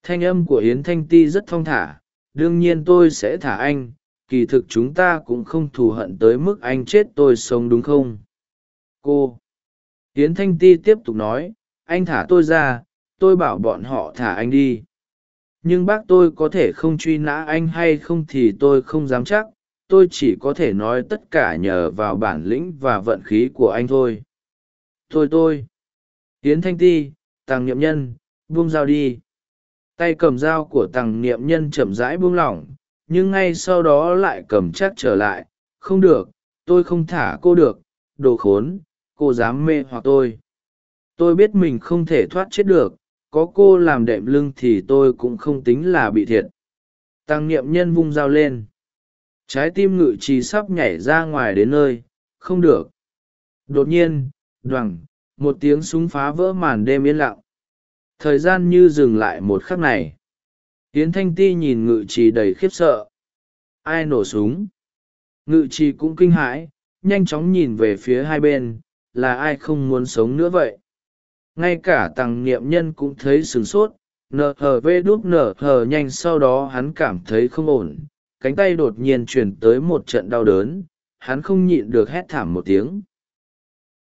Thanh âm của yến thanh ti rất thong thả, đương nhiên tôi sẽ thả anh, kỳ thực chúng ta cũng không thù hận tới mức anh chết tôi sống đúng không? Cô. Yến thanh ti tiếp tục nói, anh thả tôi ra, tôi bảo bọn họ thả anh đi nhưng bác tôi có thể không truy nã anh hay không thì tôi không dám chắc, tôi chỉ có thể nói tất cả nhờ vào bản lĩnh và vận khí của anh thôi. Thôi tôi. Hiến thanh ti tàng niệm nhân, buông dao đi. Tay cầm dao của tàng niệm nhân chậm rãi buông lỏng, nhưng ngay sau đó lại cầm chắc trở lại. Không được, tôi không thả cô được, đồ khốn, cô dám mê hoặc tôi. Tôi biết mình không thể thoát chết được có cô làm đệm lưng thì tôi cũng không tính là bị thiệt. Tăng niệm nhân vung dao lên. Trái tim ngự trì sắp nhảy ra ngoài đến nơi. Không được. Đột nhiên, đoằng, một tiếng súng phá vỡ màn đêm yên lặng. Thời gian như dừng lại một khắc này. Tiến thanh ti nhìn ngự trì đầy khiếp sợ. Ai nổ súng? Ngự trì cũng kinh hãi, nhanh chóng nhìn về phía hai bên. Là ai không muốn sống nữa vậy? Ngay cả tàng niệm nhân cũng thấy sửng sốt, nở hờ vê đúp nở hờ nhanh sau đó hắn cảm thấy không ổn, cánh tay đột nhiên chuyển tới một trận đau đớn, hắn không nhịn được hét thảm một tiếng.